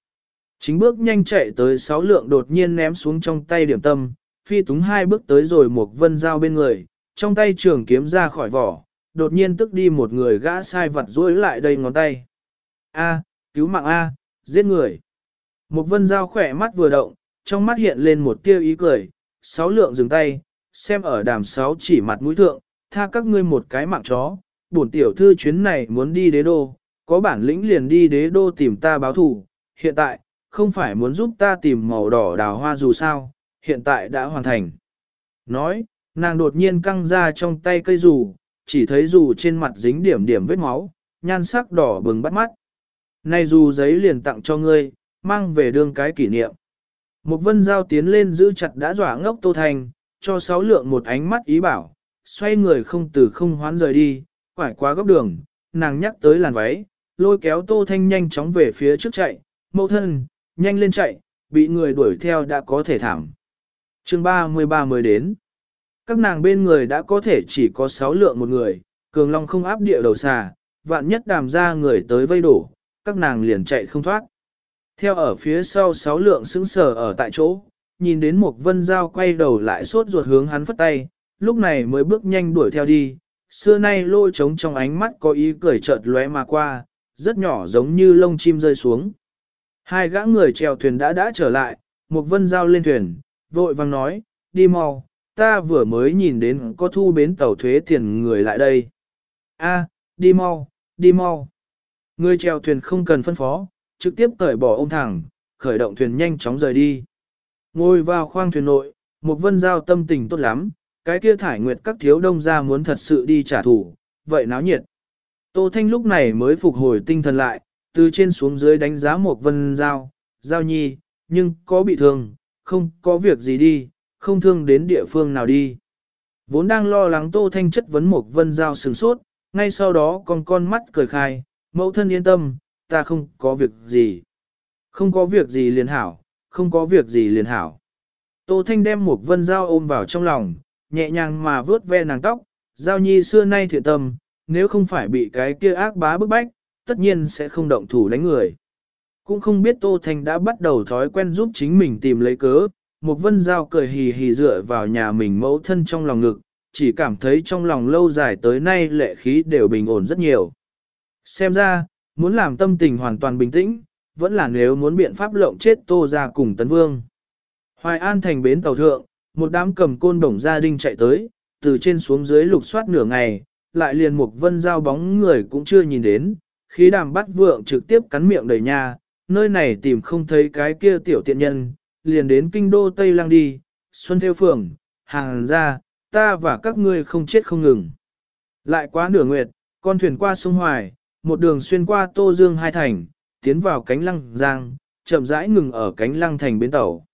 Chính bước nhanh chạy tới sáu lượng đột nhiên ném xuống trong tay điểm tâm, phi túng hai bước tới rồi một vân dao bên người, trong tay trường kiếm ra khỏi vỏ, đột nhiên tức đi một người gã sai vật duỗi lại đây ngón tay. A, cứu mạng A, giết người. Một vân dao khỏe mắt vừa động, trong mắt hiện lên một tia ý cười, sáu lượng dừng tay, xem ở đàm sáu chỉ mặt mũi thượng, tha các ngươi một cái mạng chó, bổn tiểu thư chuyến này muốn đi đế đô, có bản lĩnh liền đi đế đô tìm ta báo thù, hiện tại, không phải muốn giúp ta tìm màu đỏ đào hoa dù sao, hiện tại đã hoàn thành. Nói, nàng đột nhiên căng ra trong tay cây dù, chỉ thấy dù trên mặt dính điểm điểm vết máu, nhan sắc đỏ bừng bắt mắt. Này dù giấy liền tặng cho ngươi, mang về đương cái kỷ niệm. Một vân giao tiến lên giữ chặt đã dọa ngốc Tô Thành, cho sáu lượng một ánh mắt ý bảo, xoay người không từ không hoán rời đi, quải qua góc đường, nàng nhắc tới làn váy, lôi kéo Tô Thanh nhanh chóng về phía trước chạy, mẫu thân, nhanh lên chạy, bị người đuổi theo đã có thể thảm. chương 33 mới đến. Các nàng bên người đã có thể chỉ có 6 lượng một người, cường long không áp địa đầu xà, vạn nhất đàm ra người tới vây đổ, các nàng liền chạy không thoát. Theo ở phía sau 6 lượng sững sờ ở tại chỗ, nhìn đến một vân dao quay đầu lại sốt ruột hướng hắn phất tay, lúc này mới bước nhanh đuổi theo đi, xưa nay lôi trống trong ánh mắt có ý cười chợt lóe mà qua, rất nhỏ giống như lông chim rơi xuống. Hai gã người chèo thuyền đã đã trở lại, một vân giao lên thuyền, vội vang nói, đi mau, ta vừa mới nhìn đến có thu bến tàu thuế tiền người lại đây. A, đi mau, đi mau. Người chèo thuyền không cần phân phó, trực tiếp cởi bỏ ông thẳng, khởi động thuyền nhanh chóng rời đi. Ngồi vào khoang thuyền nội, một vân giao tâm tình tốt lắm, cái kia thải nguyệt các thiếu đông ra muốn thật sự đi trả thù, vậy náo nhiệt. Tô Thanh lúc này mới phục hồi tinh thần lại, từ trên xuống dưới đánh giá một vân giao, giao nhi, nhưng có bị thương, không có việc gì đi, không thương đến địa phương nào đi. Vốn đang lo lắng Tô Thanh chất vấn một vân giao sừng sốt, ngay sau đó con con mắt cười khai, mẫu thân yên tâm, ta không có việc gì. Không có việc gì liền hảo, không có việc gì liền hảo. Tô Thanh đem một vân giao ôm vào trong lòng, nhẹ nhàng mà vớt ve nàng tóc, giao nhi xưa nay thiện tâm, nếu không phải bị cái kia ác bá bức bách, tất nhiên sẽ không động thủ đánh người. Cũng không biết Tô Thanh đã bắt đầu thói quen giúp chính mình tìm lấy cớ, một vân giao cười hì hì dựa vào nhà mình mẫu thân trong lòng ngực, chỉ cảm thấy trong lòng lâu dài tới nay lệ khí đều bình ổn rất nhiều. Xem ra, muốn làm tâm tình hoàn toàn bình tĩnh, vẫn là nếu muốn biện pháp lộng chết Tô ra cùng Tấn Vương. Hoài An thành bến tàu thượng, một đám cầm côn đồng gia đình chạy tới, từ trên xuống dưới lục soát nửa ngày, lại liền một vân giao bóng người cũng chưa nhìn đến, khí đàm bắt vượng trực tiếp cắn miệng đầy nhà, nơi này tìm không thấy cái kia tiểu tiện nhân, liền đến kinh đô Tây Lang đi, Xuân Theo Phường, hàng ra, ta và các ngươi không chết không ngừng. Lại quá nửa nguyệt, con thuyền qua sông Hoài, một đường xuyên qua Tô Dương hai thành, tiến vào cánh lăng giang, chậm rãi ngừng ở cánh lăng thành bến tàu.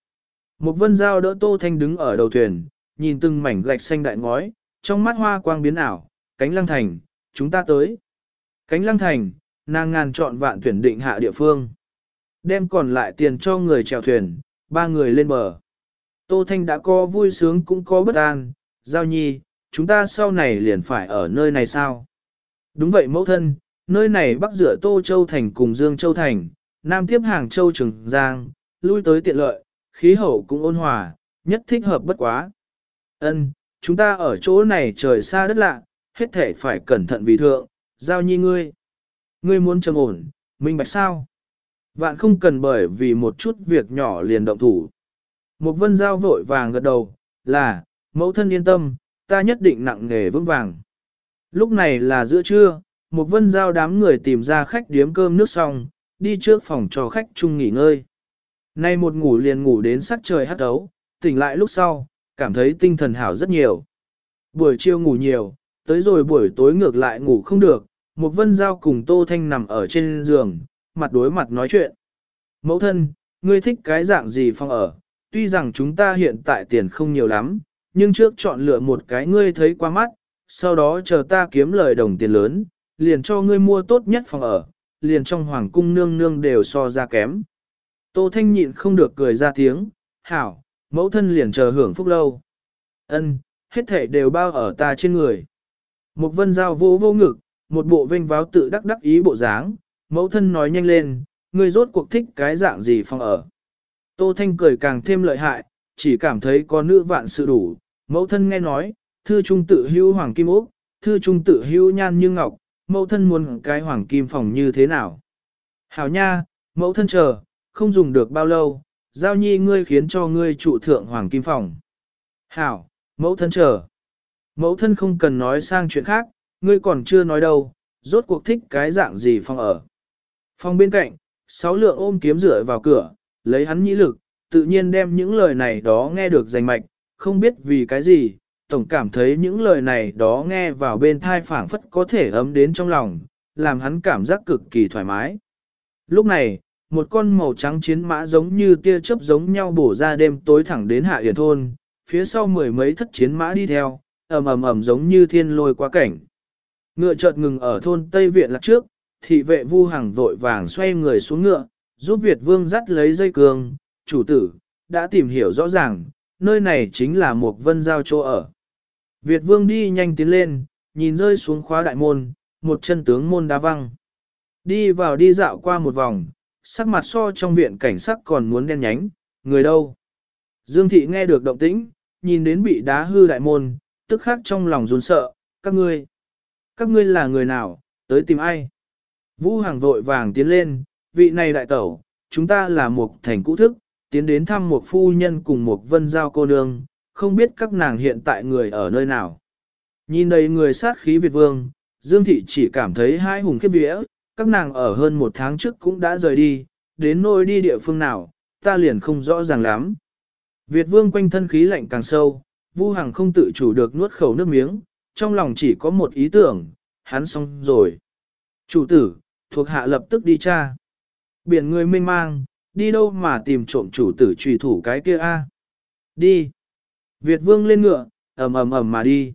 Một vân giao đỡ Tô Thanh đứng ở đầu thuyền, nhìn từng mảnh gạch xanh đại ngói, trong mắt hoa quang biến ảo, cánh lăng thành, chúng ta tới. Cánh lăng thành, nàng ngàn chọn vạn tuyển định hạ địa phương. Đem còn lại tiền cho người chèo thuyền, ba người lên bờ. Tô Thanh đã có vui sướng cũng có bất an, giao nhi, chúng ta sau này liền phải ở nơi này sao? Đúng vậy mẫu thân, nơi này bắc dựa Tô Châu Thành cùng Dương Châu Thành, nam tiếp hàng Châu Trường Giang, lui tới tiện lợi, khí hậu cũng ôn hòa, nhất thích hợp bất quá. Ân, chúng ta ở chỗ này trời xa đất lạ, hết thể phải cẩn thận vì thượng, giao nhi ngươi. Ngươi muốn trầm ổn, minh bạch sao? Vạn không cần bởi vì một chút việc nhỏ liền động thủ. Một vân giao vội vàng gật đầu, là, mẫu thân yên tâm, ta nhất định nặng nghề vững vàng. Lúc này là giữa trưa, một vân giao đám người tìm ra khách điếm cơm nước xong, đi trước phòng cho khách chung nghỉ ngơi. Nay một ngủ liền ngủ đến sắc trời hắt ấu, tỉnh lại lúc sau, cảm thấy tinh thần hảo rất nhiều. Buổi chiều ngủ nhiều, tới rồi buổi tối ngược lại ngủ không được, một vân giao cùng Tô Thanh nằm ở trên giường, mặt đối mặt nói chuyện. Mẫu thân, ngươi thích cái dạng gì phòng ở, tuy rằng chúng ta hiện tại tiền không nhiều lắm, nhưng trước chọn lựa một cái ngươi thấy qua mắt, sau đó chờ ta kiếm lời đồng tiền lớn, liền cho ngươi mua tốt nhất phòng ở, liền trong hoàng cung nương nương đều so ra kém. Tô Thanh nhịn không được cười ra tiếng, hảo, mẫu thân liền chờ hưởng phúc lâu. Ân, hết thể đều bao ở ta trên người. Một vân giao vô vô ngực, một bộ vinh váo tự đắc đắc ý bộ dáng, mẫu thân nói nhanh lên, ngươi rốt cuộc thích cái dạng gì phòng ở. Tô Thanh cười càng thêm lợi hại, chỉ cảm thấy có nữ vạn sự đủ, mẫu thân nghe nói, thư trung tự hữu hoàng kim ốc, thư trung tự hữu nhan như ngọc, mẫu thân muốn cái hoàng kim phòng như thế nào. Hảo nha, mẫu thân chờ, không dùng được bao lâu, giao nhi ngươi khiến cho ngươi trụ thượng hoàng kim phòng. Hảo, mẫu thân chờ. Mẫu thân không cần nói sang chuyện khác, ngươi còn chưa nói đâu, rốt cuộc thích cái dạng gì phòng ở. Phòng bên cạnh, sáu lượng ôm kiếm rửa vào cửa, lấy hắn nhĩ lực, tự nhiên đem những lời này đó nghe được rành mạch, không biết vì cái gì, tổng cảm thấy những lời này đó nghe vào bên thai phảng phất có thể ấm đến trong lòng, làm hắn cảm giác cực kỳ thoải mái. Lúc này, một con màu trắng chiến mã giống như tia chớp giống nhau bổ ra đêm tối thẳng đến hạ yển thôn, phía sau mười mấy thất chiến mã đi theo, ầm ầm ầm giống như thiên lôi qua cảnh. Ngựa chợt ngừng ở thôn Tây Viện lạc trước, thị vệ vu hàng vội vàng xoay người xuống ngựa, giúp Việt Vương dắt lấy dây cương, chủ tử, đã tìm hiểu rõ ràng, nơi này chính là một vân giao chỗ ở. Việt Vương đi nhanh tiến lên, nhìn rơi xuống khóa đại môn, một chân tướng môn đá văng. Đi vào đi dạo qua một vòng, sắc mặt so trong viện cảnh sắc còn muốn đen nhánh, người đâu. Dương thị nghe được động tĩnh, nhìn đến bị đá hư đại môn, tức khắc trong lòng run sợ, các ngươi. Các ngươi là người nào, tới tìm ai? Vũ Hàng vội vàng tiến lên, vị này đại tẩu, chúng ta là một thành cũ thức, tiến đến thăm một phu nhân cùng một vân giao cô nương, không biết các nàng hiện tại người ở nơi nào. Nhìn đầy người sát khí Việt Vương, Dương Thị chỉ cảm thấy hai hùng khiếp vía, các nàng ở hơn một tháng trước cũng đã rời đi, đến nơi đi địa phương nào, ta liền không rõ ràng lắm. Việt Vương quanh thân khí lạnh càng sâu, Vu Hằng không tự chủ được nuốt khẩu nước miếng, trong lòng chỉ có một ý tưởng, hắn xong rồi. Chủ tử, thuộc hạ lập tức đi tra. Biển người mênh mang, đi đâu mà tìm trộm chủ tử trùy thủ cái kia a? Đi. Việt vương lên ngựa, ầm ầm ầm mà đi.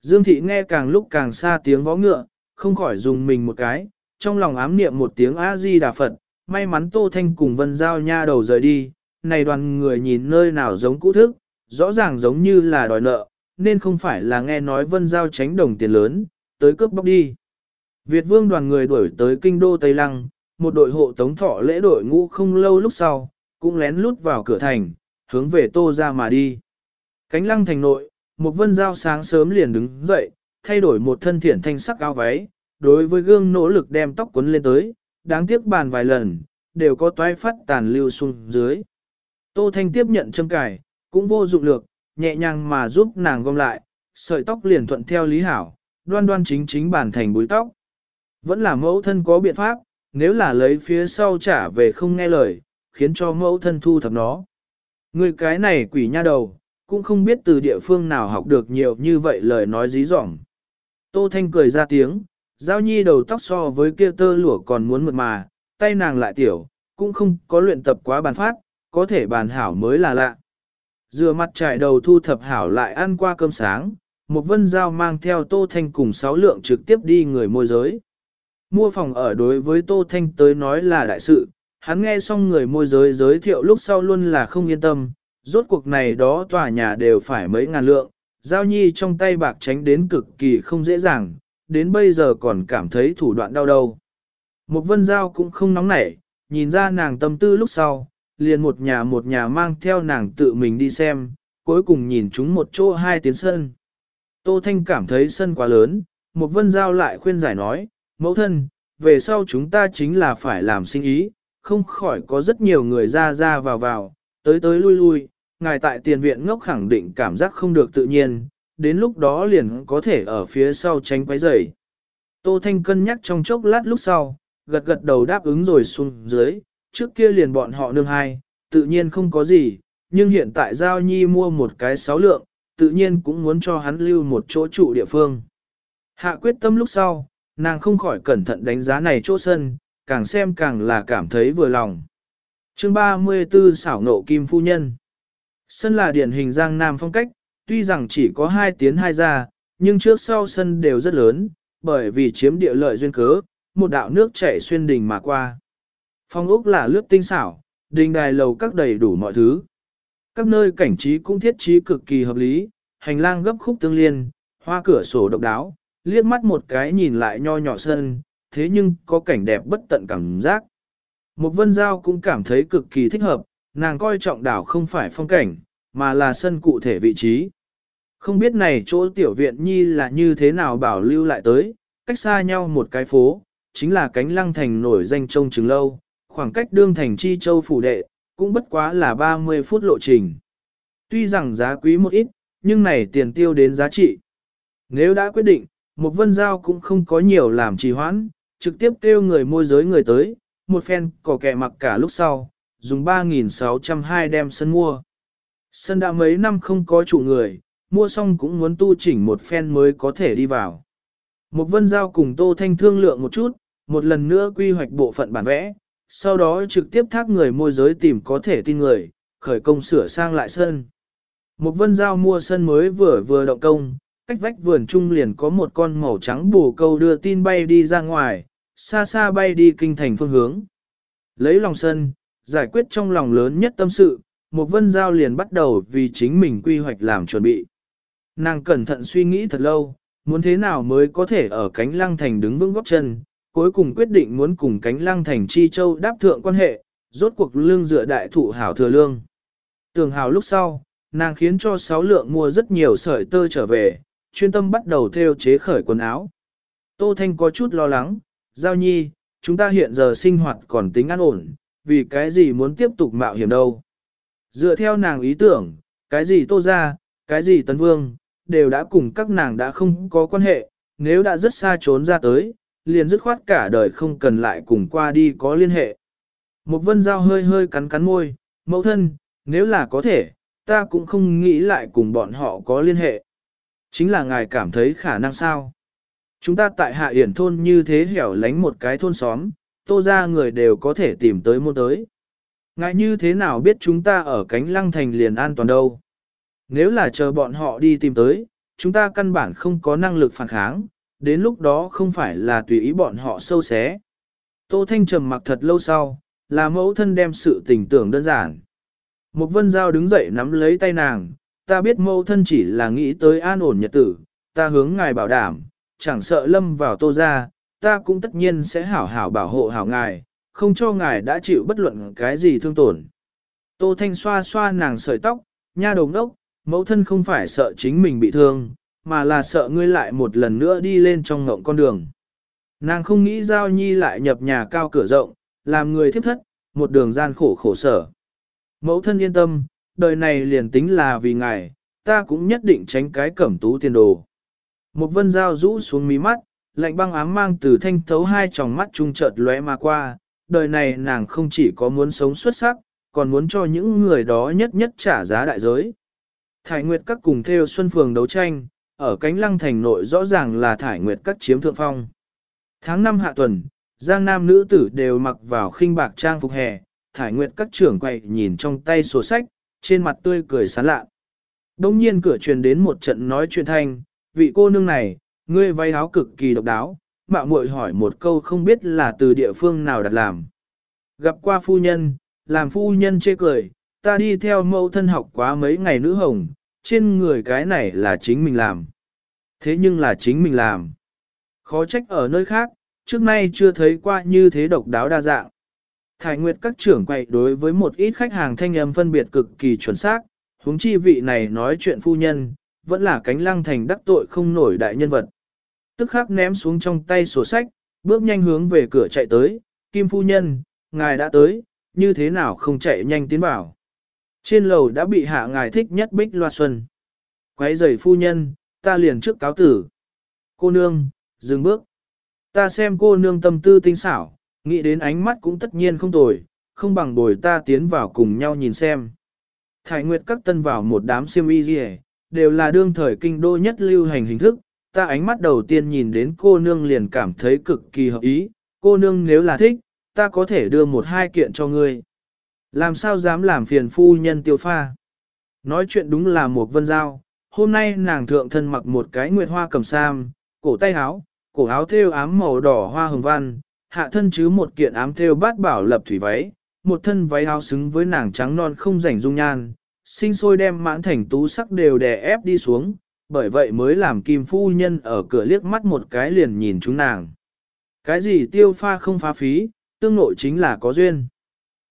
Dương thị nghe càng lúc càng xa tiếng vó ngựa, không khỏi dùng mình một cái, trong lòng ám niệm một tiếng A-di Đà Phật, may mắn Tô Thanh cùng Vân Giao nha đầu rời đi, này đoàn người nhìn nơi nào giống cũ thức, rõ ràng giống như là đòi nợ, nên không phải là nghe nói Vân Giao tránh đồng tiền lớn, tới cướp bóc đi. Việt vương đoàn người đuổi tới kinh đô Tây Lăng, một đội hộ tống thọ lễ đội ngũ không lâu lúc sau, cũng lén lút vào cửa thành, hướng về tô ra mà đi. Cánh lăng thành nội, một vân giao sáng sớm liền đứng dậy, thay đổi một thân thiện thanh sắc áo váy, đối với gương nỗ lực đem tóc quấn lên tới, đáng tiếc bàn vài lần, đều có toái phát tàn lưu xuống dưới. Tô Thanh tiếp nhận châm cài, cũng vô dụng lược, nhẹ nhàng mà giúp nàng gom lại, sợi tóc liền thuận theo lý hảo, đoan đoan chính chính bản thành búi tóc. Vẫn là mẫu thân có biện pháp, nếu là lấy phía sau trả về không nghe lời, khiến cho mẫu thân thu thập nó. Người cái này quỷ nha đầu, cũng không biết từ địa phương nào học được nhiều như vậy lời nói dí dỏm. Tô Thanh cười ra tiếng, giao nhi đầu tóc so với kia tơ lụa còn muốn mượt mà, tay nàng lại tiểu, cũng không có luyện tập quá bàn phát, có thể bàn hảo mới là lạ. Dừa mặt trải đầu thu thập hảo lại ăn qua cơm sáng, một vân giao mang theo Tô Thanh cùng sáu lượng trực tiếp đi người môi giới. Mua phòng ở đối với Tô Thanh tới nói là đại sự, hắn nghe xong người môi giới giới thiệu lúc sau luôn là không yên tâm, rốt cuộc này đó tòa nhà đều phải mấy ngàn lượng, giao nhi trong tay bạc tránh đến cực kỳ không dễ dàng, đến bây giờ còn cảm thấy thủ đoạn đau đầu. Một vân giao cũng không nóng nảy, nhìn ra nàng tâm tư lúc sau, liền một nhà một nhà mang theo nàng tự mình đi xem, cuối cùng nhìn chúng một chỗ hai tiến sân. Tô Thanh cảm thấy sân quá lớn, một vân giao lại khuyên giải nói, mẫu thân, về sau chúng ta chính là phải làm sinh ý, không khỏi có rất nhiều người ra ra vào vào, tới tới lui lui, ngài tại tiền viện ngốc khẳng định cảm giác không được tự nhiên, đến lúc đó liền có thể ở phía sau tránh quấy rầy. Tô Thanh cân nhắc trong chốc lát lúc sau, gật gật đầu đáp ứng rồi xuống dưới, trước kia liền bọn họ nương hai, tự nhiên không có gì, nhưng hiện tại Giao Nhi mua một cái sáu lượng, tự nhiên cũng muốn cho hắn lưu một chỗ trụ địa phương. Hạ quyết tâm lúc sau, nàng không khỏi cẩn thận đánh giá này chỗ sân, càng xem càng là cảm thấy vừa lòng. chương 34 xảo nộ kim phu nhân. Sân là điển hình giang nam phong cách, tuy rằng chỉ có hai tiến hai ra, nhưng trước sau sân đều rất lớn, bởi vì chiếm địa lợi duyên cớ, một đạo nước chảy xuyên đình mà qua. Phong ốc là lướt tinh xảo, đình đài lầu các đầy đủ mọi thứ. Các nơi cảnh trí cũng thiết trí cực kỳ hợp lý, hành lang gấp khúc tương liên, hoa cửa sổ độc đáo, liếc mắt một cái nhìn lại nho nhỏ sân, thế nhưng có cảnh đẹp bất tận cảm giác. Một vân giao cũng cảm thấy cực kỳ thích hợp, nàng coi trọng đảo không phải phong cảnh, mà là sân cụ thể vị trí. Không biết này chỗ tiểu viện nhi là như thế nào bảo lưu lại tới, cách xa nhau một cái phố, chính là cánh lăng thành nổi danh trông trứng lâu, khoảng cách đương thành chi châu phủ đệ, cũng bất quá là 30 phút lộ trình. Tuy rằng giá quý một ít, nhưng này tiền tiêu đến giá trị. Nếu đã quyết định, một vân giao cũng không có nhiều làm trì hoãn, trực tiếp kêu người môi giới người tới, một phen cỏ kẻ mặc cả lúc sau, dùng 3.602 đem sân mua. Sân đã mấy năm không có chủ người, mua xong cũng muốn tu chỉnh một phen mới có thể đi vào. Một vân giao cùng Tô Thanh thương lượng một chút, một lần nữa quy hoạch bộ phận bản vẽ, sau đó trực tiếp thác người môi giới tìm có thể tin người, khởi công sửa sang lại sân. Một vân giao mua sân mới vừa vừa động công, cách vách vườn trung liền có một con màu trắng bù câu đưa tin bay đi ra ngoài, xa xa bay đi kinh thành phương hướng. Lấy lòng sân, giải quyết trong lòng lớn nhất tâm sự, một vân giao liền bắt đầu vì chính mình quy hoạch làm chuẩn bị. Nàng cẩn thận suy nghĩ thật lâu, muốn thế nào mới có thể ở cánh lăng thành đứng vững góc chân, cuối cùng quyết định muốn cùng cánh lăng thành chi châu đáp thượng quan hệ, rốt cuộc lương dựa đại thụ hảo thừa lương. Tường hào lúc sau, nàng khiến cho sáu lượng mua rất nhiều sợi tơ trở về, chuyên tâm bắt đầu theo chế khởi quần áo. Tô Thanh có chút lo lắng, Giao Nhi, chúng ta hiện giờ sinh hoạt còn tính an ổn, vì cái gì muốn tiếp tục mạo hiểm đâu. Dựa theo nàng ý tưởng, cái gì Tô ra, cái gì Tấn Vương, đều đã cùng các nàng đã không có quan hệ, nếu đã rất xa trốn ra tới, liền dứt khoát cả đời không cần lại cùng qua đi có liên hệ. Một vân giao hơi hơi cắn cắn môi, mẫu thân, nếu là có thể, ta cũng không nghĩ lại cùng bọn họ có liên hệ. Chính là ngài cảm thấy khả năng sao? Chúng ta tại hạ hiển thôn như thế hẻo lánh một cái thôn xóm, tô ra người đều có thể tìm tới môn tới. Ngài như thế nào biết chúng ta ở cánh lăng thành liền an toàn đâu? Nếu là chờ bọn họ đi tìm tới, chúng ta căn bản không có năng lực phản kháng, đến lúc đó không phải là tùy ý bọn họ sâu xé. Tô Thanh trầm mặc thật lâu sau, là mẫu thân đem sự tình tưởng đơn giản. Một vân giao đứng dậy nắm lấy tay nàng, ta biết mẫu thân chỉ là nghĩ tới an ổn nhật tử, ta hướng ngài bảo đảm, chẳng sợ lâm vào tô ra, ta cũng tất nhiên sẽ hảo hảo bảo hộ hảo ngài, không cho ngài đã chịu bất luận cái gì thương tổn. Tô Thanh xoa xoa nàng sợi tóc, nha đồng đốc, mẫu thân không phải sợ chính mình bị thương, mà là sợ ngươi lại một lần nữa đi lên trong ngộng con đường. Nàng không nghĩ Giao Nhi lại nhập nhà cao cửa rộng, làm người thiếp thất, một đường gian khổ khổ sở. Mẫu thân yên tâm, đời này liền tính là vì ngài, ta cũng nhất định tránh cái cẩm tú tiền đồ. Một vân dao rũ xuống mí mắt, lạnh băng ám mang từ thanh thấu hai tròng mắt trung chợt lóe mà qua, đời này nàng không chỉ có muốn sống xuất sắc, còn muốn cho những người đó nhất nhất trả giá đại giới. Thải Nguyệt các cùng theo Xuân Phường đấu tranh, ở cánh lăng thành nội rõ ràng là Thải Nguyệt các chiếm thượng phong. Tháng 5 hạ tuần, giang nam nữ tử đều mặc vào khinh bạc trang phục hè, Thải Nguyệt các trưởng quầy nhìn trong tay sổ sách, trên mặt tươi cười sán lạ. Đông nhiên cửa truyền đến một trận nói chuyện thanh, vị cô nương này, ngươi váy áo cực kỳ độc đáo, mạo muội hỏi một câu không biết là từ địa phương nào đặt làm. Gặp qua phu nhân, làm phu nhân chê cười, ta đi theo mẫu thân học quá mấy ngày nữ hồng, trên người cái này là chính mình làm. Thế nhưng là chính mình làm. Khó trách ở nơi khác, trước nay chưa thấy qua như thế độc đáo đa dạng. Thải Nguyệt các trưởng quậy đối với một ít khách hàng thanh âm phân biệt cực kỳ chuẩn xác, huống chi vị này nói chuyện phu nhân, vẫn là cánh lăng thành đắc tội không nổi đại nhân vật. Tức khắc ném xuống trong tay sổ sách, bước nhanh hướng về cửa chạy tới, Kim phu nhân, ngài đã tới, như thế nào không chạy nhanh tiến vào. Trên lầu đã bị hạ ngài thích nhất bích loa xuân. Quấy giày phu nhân, ta liền trước cáo tử. Cô nương, dừng bước. Ta xem cô nương tâm tư tinh xảo, nghĩ đến ánh mắt cũng tất nhiên không tồi, không bằng bồi ta tiến vào cùng nhau nhìn xem. Thải Nguyệt các tân vào một đám siêm y gì đều là đương thời kinh đô nhất lưu hành hình thức, ta ánh mắt đầu tiên nhìn đến cô nương liền cảm thấy cực kỳ hợp ý, cô nương nếu là thích, ta có thể đưa một hai kiện cho ngươi. Làm sao dám làm phiền phu nhân tiêu pha? Nói chuyện đúng là một vân giao, hôm nay nàng thượng thân mặc một cái nguyệt hoa cầm sam, cổ tay áo, cổ áo thêu ám màu đỏ hoa hồng văn, hạ thân chứ một kiện ám thêu bát bảo lập thủy váy, một thân váy áo xứng với nàng trắng non không rảnh dung nhan, sinh sôi đem mãn thành tú sắc đều đè ép đi xuống, bởi vậy mới làm kim phu nhân ở cửa liếc mắt một cái liền nhìn chúng nàng. Cái gì tiêu pha không phá phí, tương nội chính là có duyên.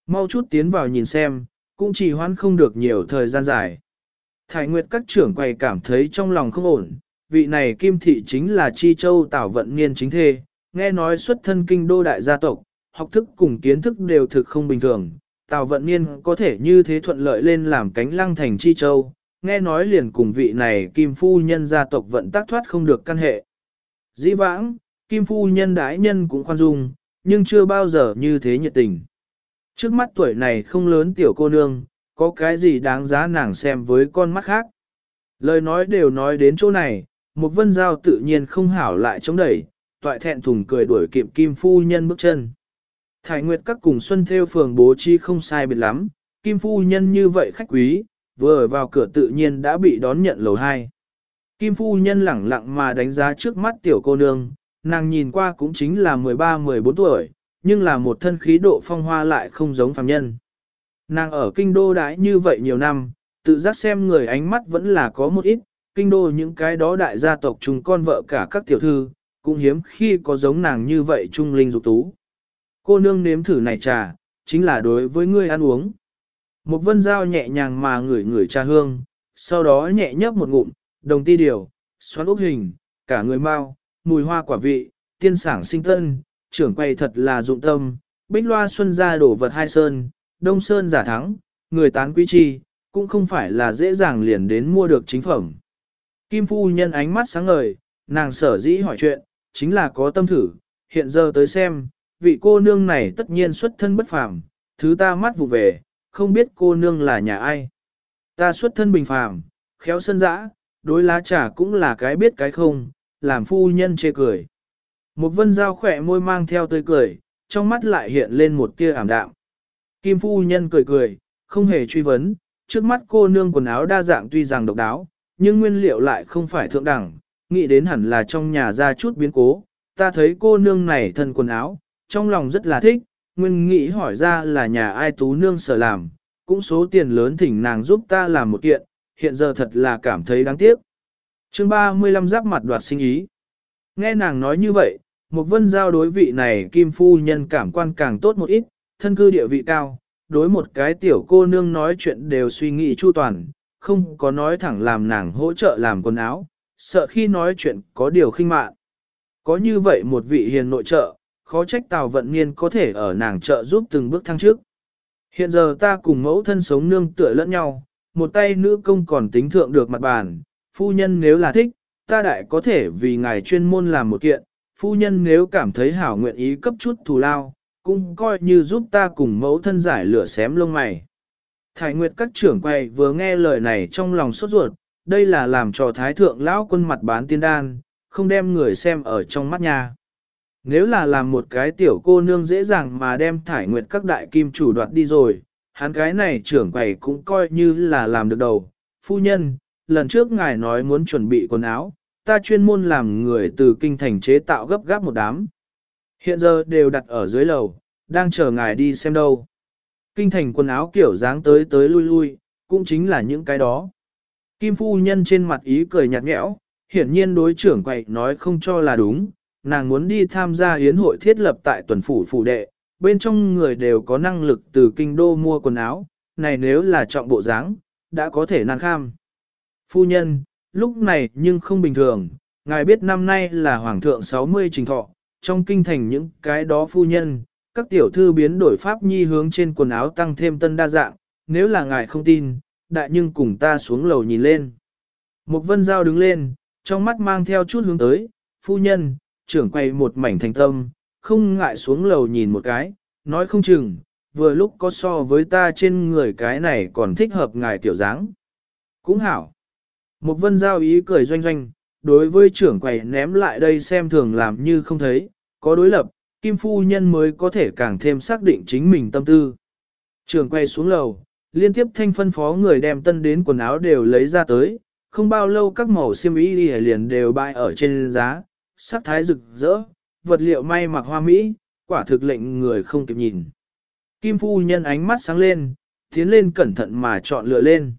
Mau chút tiến vào nhìn xem, cũng chỉ hoãn không được nhiều thời gian dài. Thải Nguyệt các trưởng quầy cảm thấy trong lòng không ổn, vị này kim thị chính là Chi Châu Tảo Vận Niên chính thê, nghe nói xuất thân kinh đô đại gia tộc, học thức cùng kiến thức đều thực không bình thường. Tào Vận Niên có thể như thế thuận lợi lên làm cánh lăng thành chi châu, nghe nói liền cùng vị này Kim Phu Nhân gia tộc vận tác thoát không được căn hệ. Dĩ vãng, Kim Phu Nhân đái nhân cũng khoan dung, nhưng chưa bao giờ như thế nhiệt tình. Trước mắt tuổi này không lớn tiểu cô nương, có cái gì đáng giá nàng xem với con mắt khác. Lời nói đều nói đến chỗ này, một vân giao tự nhiên không hảo lại chống đẩy, toại thẹn thùng cười đuổi kịp Kim Phu Nhân bước chân. Thải Nguyệt các cùng Xuân Theo phường bố trí không sai biệt lắm, Kim Phu Nhân như vậy khách quý, vừa vào cửa tự nhiên đã bị đón nhận lầu hai. Kim Phu Nhân lẳng lặng mà đánh giá trước mắt tiểu cô nương, nàng nhìn qua cũng chính là 13-14 tuổi, nhưng là một thân khí độ phong hoa lại không giống phàm nhân. Nàng ở kinh đô đãi như vậy nhiều năm, tự giác xem người ánh mắt vẫn là có một ít, kinh đô những cái đó đại gia tộc chúng con vợ cả các tiểu thư, cũng hiếm khi có giống nàng như vậy trung linh dục tú. Cô nương nếm thử này trà, chính là đối với ngươi ăn uống. Một vân dao nhẹ nhàng mà ngửi ngửi trà hương, sau đó nhẹ nhấp một ngụm, đồng ti điều, xoắn ốc hình, cả người mau, mùi hoa quả vị, tiên sảng sinh tân, trưởng quay thật là dụng tâm, bích loa xuân ra đổ vật hai sơn, đông sơn giả thắng, người tán quý chi, cũng không phải là dễ dàng liền đến mua được chính phẩm. Kim phu nhân ánh mắt sáng ngời, nàng sở dĩ hỏi chuyện, chính là có tâm thử, hiện giờ tới xem, vị cô nương này tất nhiên xuất thân bất phàm, thứ ta mắt vụ về, không biết cô nương là nhà ai. Ta xuất thân bình phàm, khéo sân dã, đối lá trà cũng là cái biết cái không, làm phu nhân chê cười. Một vân dao khỏe môi mang theo tươi cười, trong mắt lại hiện lên một tia ảm đạm. Kim phu nhân cười cười, không hề truy vấn, trước mắt cô nương quần áo đa dạng tuy rằng độc đáo, nhưng nguyên liệu lại không phải thượng đẳng, nghĩ đến hẳn là trong nhà ra chút biến cố. Ta thấy cô nương này thân quần áo, trong lòng rất là thích, nguyên nghĩ hỏi ra là nhà ai tú nương sở làm, cũng số tiền lớn thỉnh nàng giúp ta làm một kiện, hiện giờ thật là cảm thấy đáng tiếc. chương 35 giáp mặt đoạt sinh ý. Nghe nàng nói như vậy, một vân giao đối vị này kim phu nhân cảm quan càng tốt một ít, thân cư địa vị cao, đối một cái tiểu cô nương nói chuyện đều suy nghĩ chu toàn, không có nói thẳng làm nàng hỗ trợ làm quần áo, sợ khi nói chuyện có điều khinh mạn. Có như vậy một vị hiền nội trợ, khó trách Tào Vận Niên có thể ở nàng trợ giúp từng bước thăng trước. Hiện giờ ta cùng mẫu thân sống nương tựa lẫn nhau, một tay nữ công còn tính thượng được mặt bàn, phu nhân nếu là thích, ta đại có thể vì ngài chuyên môn làm một kiện, phu nhân nếu cảm thấy hảo nguyện ý cấp chút thù lao, cũng coi như giúp ta cùng mẫu thân giải lửa xém lông mày. Thái Nguyệt các trưởng quay vừa nghe lời này trong lòng sốt ruột, đây là làm cho Thái Thượng lão quân mặt bán tiên đan, không đem người xem ở trong mắt nhà. Nếu là làm một cái tiểu cô nương dễ dàng mà đem thải nguyệt các đại kim chủ đoạt đi rồi, hắn cái này trưởng quầy cũng coi như là làm được đầu. Phu nhân, lần trước ngài nói muốn chuẩn bị quần áo, ta chuyên môn làm người từ kinh thành chế tạo gấp gáp một đám. Hiện giờ đều đặt ở dưới lầu, đang chờ ngài đi xem đâu. Kinh thành quần áo kiểu dáng tới tới lui lui, cũng chính là những cái đó. Kim phu nhân trên mặt ý cười nhạt nhẽo, hiển nhiên đối trưởng quầy nói không cho là đúng, nàng muốn đi tham gia yến hội thiết lập tại tuần phủ phủ đệ, bên trong người đều có năng lực từ kinh đô mua quần áo, này nếu là trọng bộ dáng, đã có thể nan kham. Phu nhân, lúc này nhưng không bình thường, ngài biết năm nay là hoàng thượng 60 trình thọ, trong kinh thành những cái đó phu nhân, các tiểu thư biến đổi pháp nhi hướng trên quần áo tăng thêm tân đa dạng, nếu là ngài không tin, đại nhưng cùng ta xuống lầu nhìn lên. Một vân giao đứng lên, trong mắt mang theo chút hướng tới, phu nhân, trưởng quay một mảnh thành tâm, không ngại xuống lầu nhìn một cái, nói không chừng, vừa lúc có so với ta trên người cái này còn thích hợp ngài tiểu dáng. Cũng hảo. Một vân giao ý cười doanh doanh, đối với trưởng quầy ném lại đây xem thường làm như không thấy, có đối lập, Kim Phu Nhân mới có thể càng thêm xác định chính mình tâm tư. Trưởng quầy xuống lầu, liên tiếp thanh phân phó người đem tân đến quần áo đều lấy ra tới, không bao lâu các màu xiêm y liền đều bày ở trên giá, sắc thái rực rỡ, vật liệu may mặc hoa mỹ, quả thực lệnh người không kịp nhìn. Kim phu nhân ánh mắt sáng lên, tiến lên cẩn thận mà chọn lựa lên.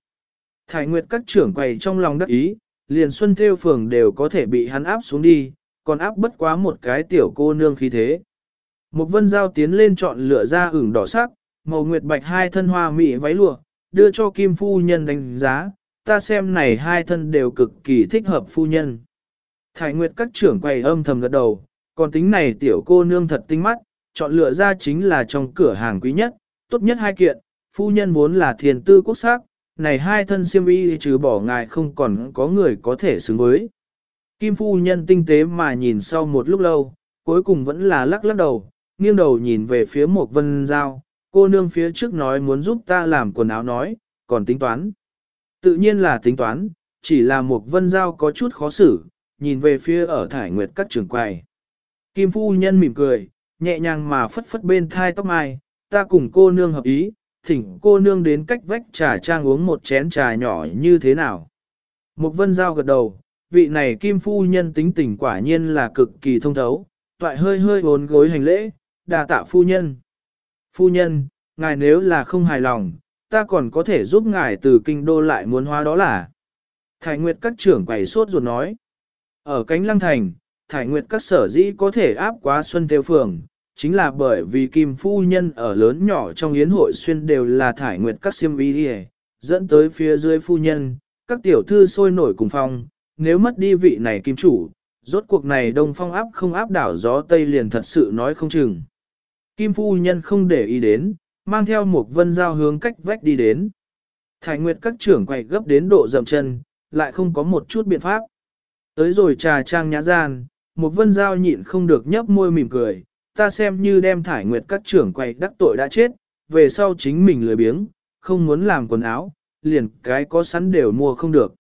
Thải Nguyệt các trưởng quầy trong lòng đắc ý, liền xuân theo phường đều có thể bị hắn áp xuống đi, còn áp bất quá một cái tiểu cô nương khí thế. Một vân giao tiến lên chọn lựa ra ửng đỏ sắc, màu nguyệt bạch hai thân hoa mỹ váy lụa, đưa cho Kim phu nhân đánh giá, ta xem này hai thân đều cực kỳ thích hợp phu nhân. Thải Nguyệt các trưởng quầy âm thầm gật đầu, còn tính này tiểu cô nương thật tinh mắt, chọn lựa ra chính là trong cửa hàng quý nhất, tốt nhất hai kiện, phu nhân vốn là thiền tư quốc sắc, này hai thân siêm y trừ bỏ ngài không còn có người có thể xứng với. Kim phu nhân tinh tế mà nhìn sau một lúc lâu, cuối cùng vẫn là lắc lắc đầu, nghiêng đầu nhìn về phía một vân giao, cô nương phía trước nói muốn giúp ta làm quần áo nói, còn tính toán. Tự nhiên là tính toán, chỉ là một vân giao có chút khó xử, nhìn về phía ở thải nguyệt các trường quầy. Kim phu nhân mỉm cười, nhẹ nhàng mà phất phất bên thai tóc mai, ta cùng cô nương hợp ý, thỉnh cô nương đến cách vách trà trang uống một chén trà nhỏ như thế nào. Một vân giao gật đầu, vị này kim phu nhân tính tình quả nhiên là cực kỳ thông thấu, toại hơi hơi bốn gối hành lễ, đà tạ phu nhân. Phu nhân, ngài nếu là không hài lòng, ta còn có thể giúp ngài từ kinh đô lại muốn hóa đó là. Thải Nguyệt các trưởng quầy sốt ruột nói. Ở cánh lăng thành, Thải Nguyệt các sở dĩ có thể áp quá xuân Tiêu phường, chính là bởi vì kim phu nhân ở lớn nhỏ trong yến hội xuyên đều là Thải Nguyệt các siêm vi đi dẫn tới phía dưới phu nhân, các tiểu thư sôi nổi cùng phong, nếu mất đi vị này kim chủ, rốt cuộc này đông phong áp không áp đảo gió Tây liền thật sự nói không chừng. Kim phu nhân không để ý đến, mang theo một vân giao hướng cách vách đi đến. Thái Nguyệt các trưởng quay gấp đến độ dậm chân, lại không có một chút biện pháp. Tới rồi trà trang nhã gian, một vân giao nhịn không được nhấp môi mỉm cười, ta xem như đem Thải Nguyệt các trưởng quay đắc tội đã chết, về sau chính mình lười biếng, không muốn làm quần áo, liền cái có sẵn đều mua không được.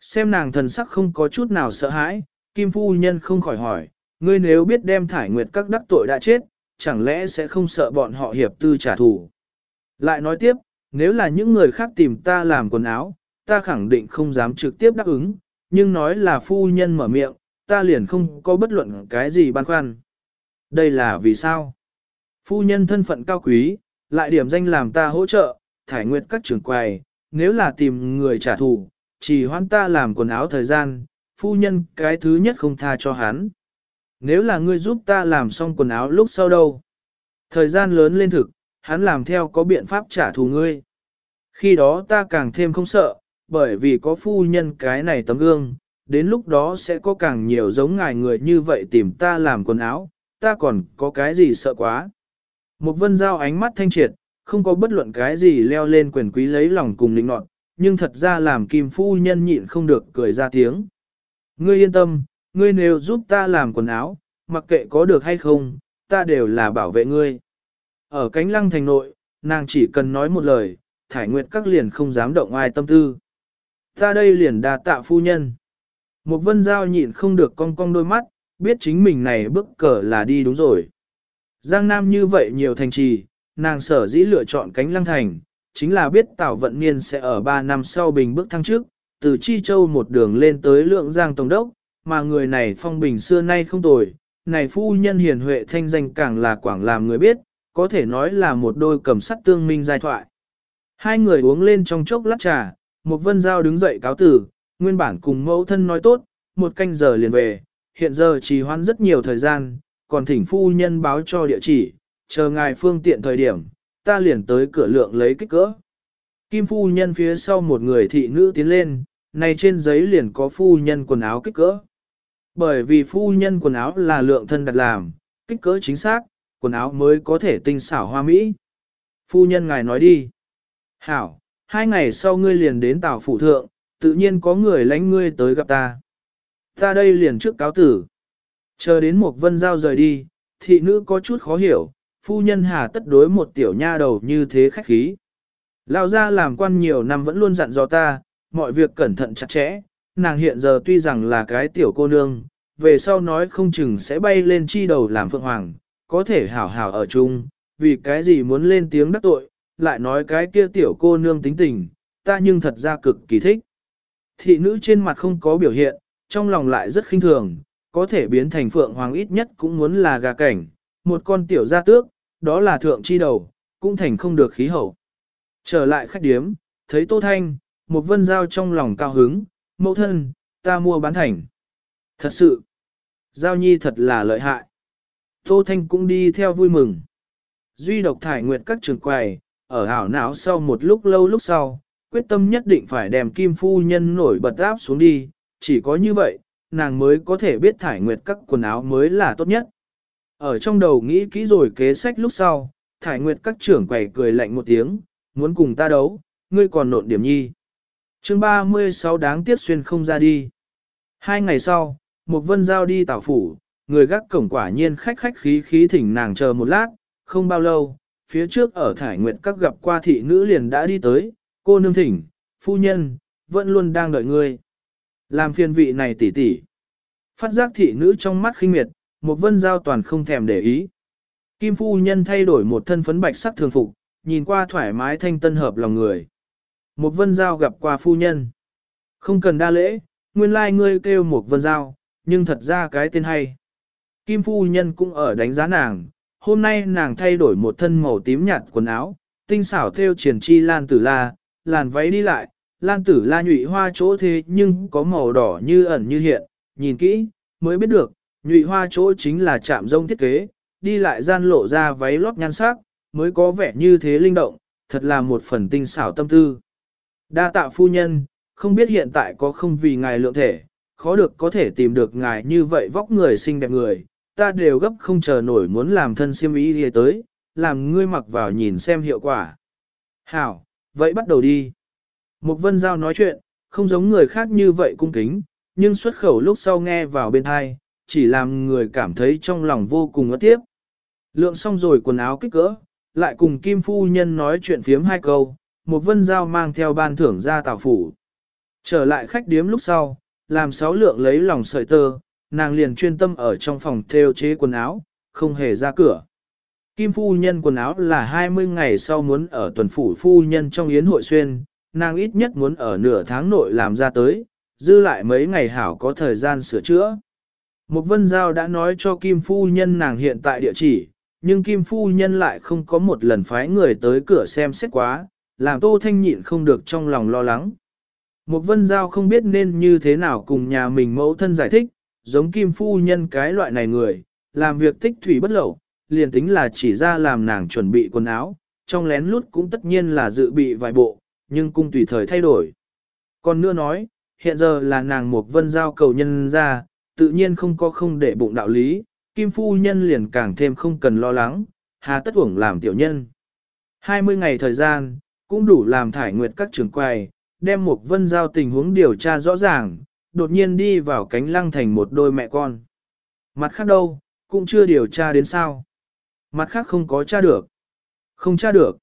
Xem nàng thần sắc không có chút nào sợ hãi, Kim Phu Nhân không khỏi hỏi, ngươi nếu biết đem Thải Nguyệt các đắc tội đã chết, chẳng lẽ sẽ không sợ bọn họ hiệp tư trả thù. Lại nói tiếp, nếu là những người khác tìm ta làm quần áo, ta khẳng định không dám trực tiếp đáp ứng, nhưng nói là phu nhân mở miệng, ta liền không có bất luận cái gì băn khoăn. Đây là vì sao? Phu nhân thân phận cao quý, lại điểm danh làm ta hỗ trợ, thải nguyệt các trưởng quầy, nếu là tìm người trả thù, chỉ hoãn ta làm quần áo thời gian, phu nhân cái thứ nhất không tha cho hắn nếu là ngươi giúp ta làm xong quần áo lúc sau đâu. Thời gian lớn lên thực, hắn làm theo có biện pháp trả thù ngươi. Khi đó ta càng thêm không sợ, bởi vì có phu nhân cái này tấm gương, đến lúc đó sẽ có càng nhiều giống ngài người như vậy tìm ta làm quần áo, ta còn có cái gì sợ quá. Một vân giao ánh mắt thanh triệt, không có bất luận cái gì leo lên quyền quý lấy lòng cùng lĩnh nọt, nhưng thật ra làm kim phu nhân nhịn không được cười ra tiếng. Ngươi yên tâm, ngươi nếu giúp ta làm quần áo, mặc kệ có được hay không, ta đều là bảo vệ ngươi. Ở cánh lăng thành nội, nàng chỉ cần nói một lời, thải nguyệt các liền không dám động ai tâm tư. Ta đây liền đa tạ phu nhân. Một vân giao nhịn không được cong cong đôi mắt, biết chính mình này bước cờ là đi đúng rồi. Giang Nam như vậy nhiều thành trì, nàng sở dĩ lựa chọn cánh lăng thành, chính là biết Tào Vận Niên sẽ ở 3 năm sau bình bước thăng trước, từ Chi Châu một đường lên tới lượng Giang Tổng Đốc, mà người này phong bình xưa nay không tồi, này phu nhân hiền huệ thanh danh càng là quảng làm người biết, có thể nói là một đôi cầm sắt tương minh giai thoại. Hai người uống lên trong chốc lát trà, một vân giao đứng dậy cáo tử, nguyên bản cùng mẫu thân nói tốt, một canh giờ liền về, hiện giờ trì hoãn rất nhiều thời gian, còn thỉnh phu nhân báo cho địa chỉ, chờ ngài phương tiện thời điểm, ta liền tới cửa lượng lấy kích cỡ. Kim phu nhân phía sau một người thị nữ tiến lên, này trên giấy liền có phu nhân quần áo kích cỡ. Bởi vì phu nhân quần áo là lượng thân đặt làm, kích cỡ chính xác, quần áo mới có thể tinh xảo hoa mỹ. Phu nhân ngài nói đi. Hảo, hai ngày sau ngươi liền đến tàu phủ thượng, tự nhiên có người lánh ngươi tới gặp ta. Ta đây liền trước cáo tử. Chờ đến một vân giao rời đi, thị nữ có chút khó hiểu, phu nhân hà tất đối một tiểu nha đầu như thế khách khí. Lao ra làm quan nhiều năm vẫn luôn dặn dò ta, mọi việc cẩn thận chặt chẽ, nàng hiện giờ tuy rằng là cái tiểu cô nương, về sau nói không chừng sẽ bay lên chi đầu làm phượng hoàng, có thể hảo hảo ở chung, vì cái gì muốn lên tiếng đắc tội, lại nói cái kia tiểu cô nương tính tình, ta nhưng thật ra cực kỳ thích. Thị nữ trên mặt không có biểu hiện, trong lòng lại rất khinh thường, có thể biến thành phượng hoàng ít nhất cũng muốn là gà cảnh, một con tiểu gia tước, đó là thượng chi đầu, cũng thành không được khí hậu. Trở lại khách điếm, thấy Tô Thanh, một vân giao trong lòng cao hứng, mẫu thân, ta mua bán thành. Thật sự, giao nhi thật là lợi hại. Tô Thanh cũng đi theo vui mừng. Duy độc thải nguyệt các trường quầy, ở hảo não sau một lúc lâu lúc sau, quyết tâm nhất định phải đem kim phu nhân nổi bật áp xuống đi, chỉ có như vậy, nàng mới có thể biết thải nguyệt các quần áo mới là tốt nhất. Ở trong đầu nghĩ kỹ rồi kế sách lúc sau, thải nguyệt các trưởng quầy cười lạnh một tiếng, muốn cùng ta đấu, ngươi còn nộn điểm nhi chương 36 đáng tiếc xuyên không ra đi. Hai ngày sau, một vân giao đi tảo phủ, người gác cổng quả nhiên khách khách khí khí thỉnh nàng chờ một lát, không bao lâu, phía trước ở thải nguyệt các gặp qua thị nữ liền đã đi tới, cô nương thỉnh, phu nhân, vẫn luôn đang đợi ngươi. Làm phiền vị này tỉ tỉ. Phát giác thị nữ trong mắt khinh miệt, một vân giao toàn không thèm để ý. Kim phu nhân thay đổi một thân phấn bạch sắc thường phục, nhìn qua thoải mái thanh tân hợp lòng người. Một vân giao gặp qua phu nhân. Không cần đa lễ, nguyên lai like ngươi kêu một vân giao, nhưng thật ra cái tên hay. Kim phu nhân cũng ở đánh giá nàng, hôm nay nàng thay đổi một thân màu tím nhạt quần áo, tinh xảo theo triển chi lan tử la, làn váy đi lại, lan tử la nhụy hoa chỗ thế nhưng có màu đỏ như ẩn như hiện, nhìn kỹ, mới biết được, nhụy hoa chỗ chính là chạm rông thiết kế, đi lại gian lộ ra váy lót nhan sắc, mới có vẻ như thế linh động, thật là một phần tinh xảo tâm tư. Đa tạ phu nhân, không biết hiện tại có không vì ngài lượng thể, khó được có thể tìm được ngài như vậy vóc người xinh đẹp người, ta đều gấp không chờ nổi muốn làm thân siêm ý đi tới, làm ngươi mặc vào nhìn xem hiệu quả. Hảo, vậy bắt đầu đi. Mục vân giao nói chuyện, không giống người khác như vậy cung kính, nhưng xuất khẩu lúc sau nghe vào bên thai, chỉ làm người cảm thấy trong lòng vô cùng ngất tiếp. Lượng xong rồi quần áo kích cỡ, lại cùng Kim Phu Nhân nói chuyện phiếm hai câu, một vân giao mang theo ban thưởng ra tàu phủ. Trở lại khách điếm lúc sau, làm sáu lượng lấy lòng sợi tơ, nàng liền chuyên tâm ở trong phòng theo chế quần áo, không hề ra cửa. Kim phu nhân quần áo là 20 ngày sau muốn ở tuần phủ phu nhân trong yến hội xuyên, nàng ít nhất muốn ở nửa tháng nội làm ra tới, dư lại mấy ngày hảo có thời gian sửa chữa. Mục vân giao đã nói cho Kim phu nhân nàng hiện tại địa chỉ, nhưng Kim phu nhân lại không có một lần phái người tới cửa xem xét quá, làm Tô Thanh nhịn không được trong lòng lo lắng. Một vân giao không biết nên như thế nào cùng nhà mình mẫu thân giải thích, giống Kim phu nhân cái loại này người, làm việc tích thủy bất lậu, liền tính là chỉ ra làm nàng chuẩn bị quần áo, trong lén lút cũng tất nhiên là dự bị vài bộ, nhưng cung tùy thời thay đổi. Còn nữa nói, hiện giờ là nàng một vân giao cầu nhân ra, tự nhiên không có không để bụng đạo lý, Kim Phu Nhân liền càng thêm không cần lo lắng, hà tất uổng làm tiểu nhân. 20 ngày thời gian, cũng đủ làm thải nguyệt các trưởng quầy, đem một vân giao tình huống điều tra rõ ràng, đột nhiên đi vào cánh lăng thành một đôi mẹ con. Mặt khác đâu, cũng chưa điều tra đến sao. Mặt khác không có tra được. Không tra được.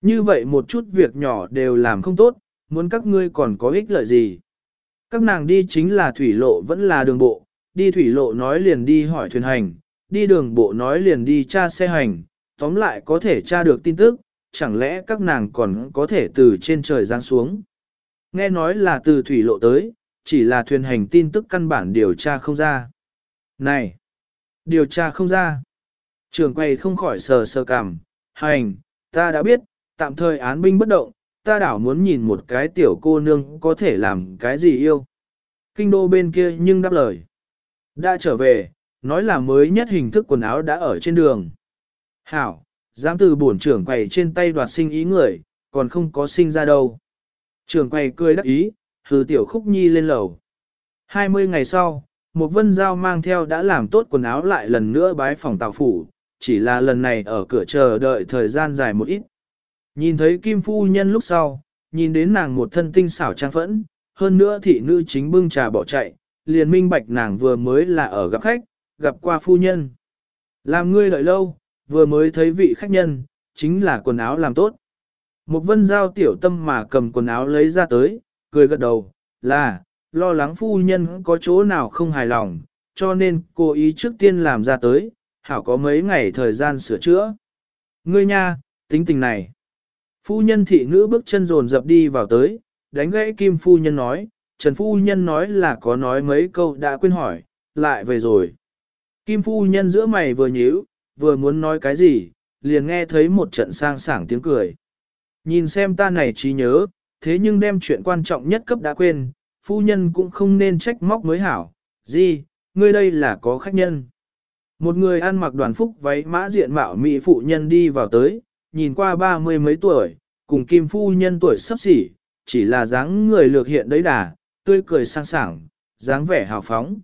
Như vậy một chút việc nhỏ đều làm không tốt, muốn các ngươi còn có ích lợi gì. Các nàng đi chính là thủy lộ vẫn là đường bộ, đi thủy lộ nói liền đi hỏi thuyền hành, đi đường bộ nói liền đi tra xe hành, tóm lại có thể tra được tin tức, chẳng lẽ các nàng còn có thể từ trên trời giáng xuống. Nghe nói là từ thủy lộ tới, chỉ là thuyền hành tin tức căn bản điều tra không ra. Này! Điều tra không ra. Trường quay không khỏi sờ sờ cảm, hành, ta đã biết, tạm thời án binh bất động, ta đảo muốn nhìn một cái tiểu cô nương có thể làm cái gì yêu. Kinh đô bên kia nhưng đáp lời. Đã trở về, nói là mới nhất hình thức quần áo đã ở trên đường. Hảo, dám từ bổn trưởng quầy trên tay đoạt sinh ý người, còn không có sinh ra đâu. Trưởng quầy cười đắc ý, hừ tiểu khúc nhi lên lầu. 20 ngày sau, một vân giao mang theo đã làm tốt quần áo lại lần nữa bái phòng tạo phủ, chỉ là lần này ở cửa chờ đợi thời gian dài một ít. Nhìn thấy Kim Phu Nhân lúc sau, nhìn đến nàng một thân tinh xảo trang phẫn, hơn nữa thị nữ chính bưng trà bỏ chạy, liền minh bạch nàng vừa mới là ở gặp khách, gặp qua phu nhân. Làm ngươi đợi lâu, vừa mới thấy vị khách nhân, chính là quần áo làm tốt. Một vân giao tiểu tâm mà cầm quần áo lấy ra tới, cười gật đầu, là, lo lắng phu nhân có chỗ nào không hài lòng, cho nên cô ý trước tiên làm ra tới, hảo có mấy ngày thời gian sửa chữa. Ngươi nha, tính tình này. Phu nhân thị nữ bước chân rồn dập đi vào tới, đánh gãy kim phu nhân nói, Trần phu nhân nói là có nói mấy câu đã quên hỏi, lại về rồi. Kim phu nhân giữa mày vừa nhíu, vừa muốn nói cái gì, liền nghe thấy một trận sang sảng tiếng cười. Nhìn xem ta này trí nhớ, thế nhưng đem chuyện quan trọng nhất cấp đã quên, phu nhân cũng không nên trách móc mới hảo. Gì, ngươi đây là có khách nhân. Một người ăn mặc đoàn phúc váy mã diện mạo mỹ phụ nhân đi vào tới, nhìn qua ba mươi mấy tuổi, cùng kim phu nhân tuổi sắp xỉ, chỉ là dáng người lược hiện đấy đà, tươi cười sang sảng, dáng vẻ hào phóng.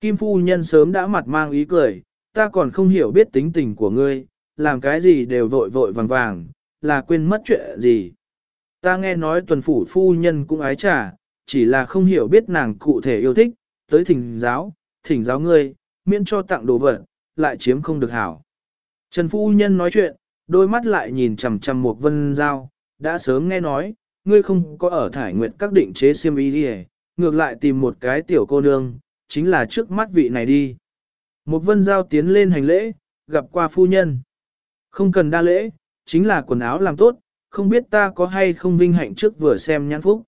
Kim phu nhân sớm đã mặt mang ý cười, ta còn không hiểu biết tính tình của ngươi, làm cái gì đều vội vội vàng vàng, là quên mất chuyện gì. Ta nghe nói tuần phủ phu nhân cũng ái trả, chỉ là không hiểu biết nàng cụ thể yêu thích, tới thỉnh giáo, thỉnh giáo ngươi, miễn cho tặng đồ vật, lại chiếm không được hảo. Trần phu nhân nói chuyện, đôi mắt lại nhìn chằm chằm một vân giao, đã sớm nghe nói, ngươi không có ở thải nguyện các định chế siêm ý đi ngược lại tìm một cái tiểu cô nương, chính là trước mắt vị này đi. Một vân giao tiến lên hành lễ, gặp qua phu nhân. Không cần đa lễ, chính là quần áo làm tốt, không biết ta có hay không vinh hạnh trước vừa xem nhãn phúc.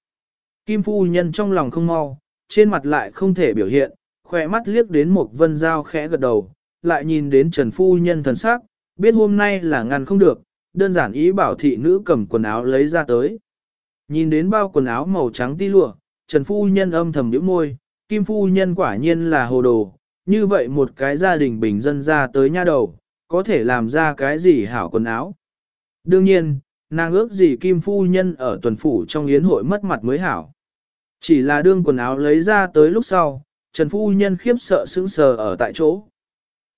Kim phu nhân trong lòng không mau, trên mặt lại không thể biểu hiện, khỏe mắt liếc đến một vân giao khẽ gật đầu, lại nhìn đến Trần phu nhân thần sắc, biết hôm nay là ngăn không được, đơn giản ý bảo thị nữ cầm quần áo lấy ra tới. Nhìn đến bao quần áo màu trắng ti lụa, Trần phu nhân âm thầm nhíu môi, Kim phu nhân quả nhiên là hồ đồ, như vậy một cái gia đình bình dân ra tới nha đầu, có thể làm ra cái gì hảo quần áo. Đương nhiên, nàng ước gì Kim phu nhân ở tuần phủ trong yến hội mất mặt mới hảo. Chỉ là đương quần áo lấy ra tới lúc sau, Trần phu nhân khiếp sợ sững sờ ở tại chỗ.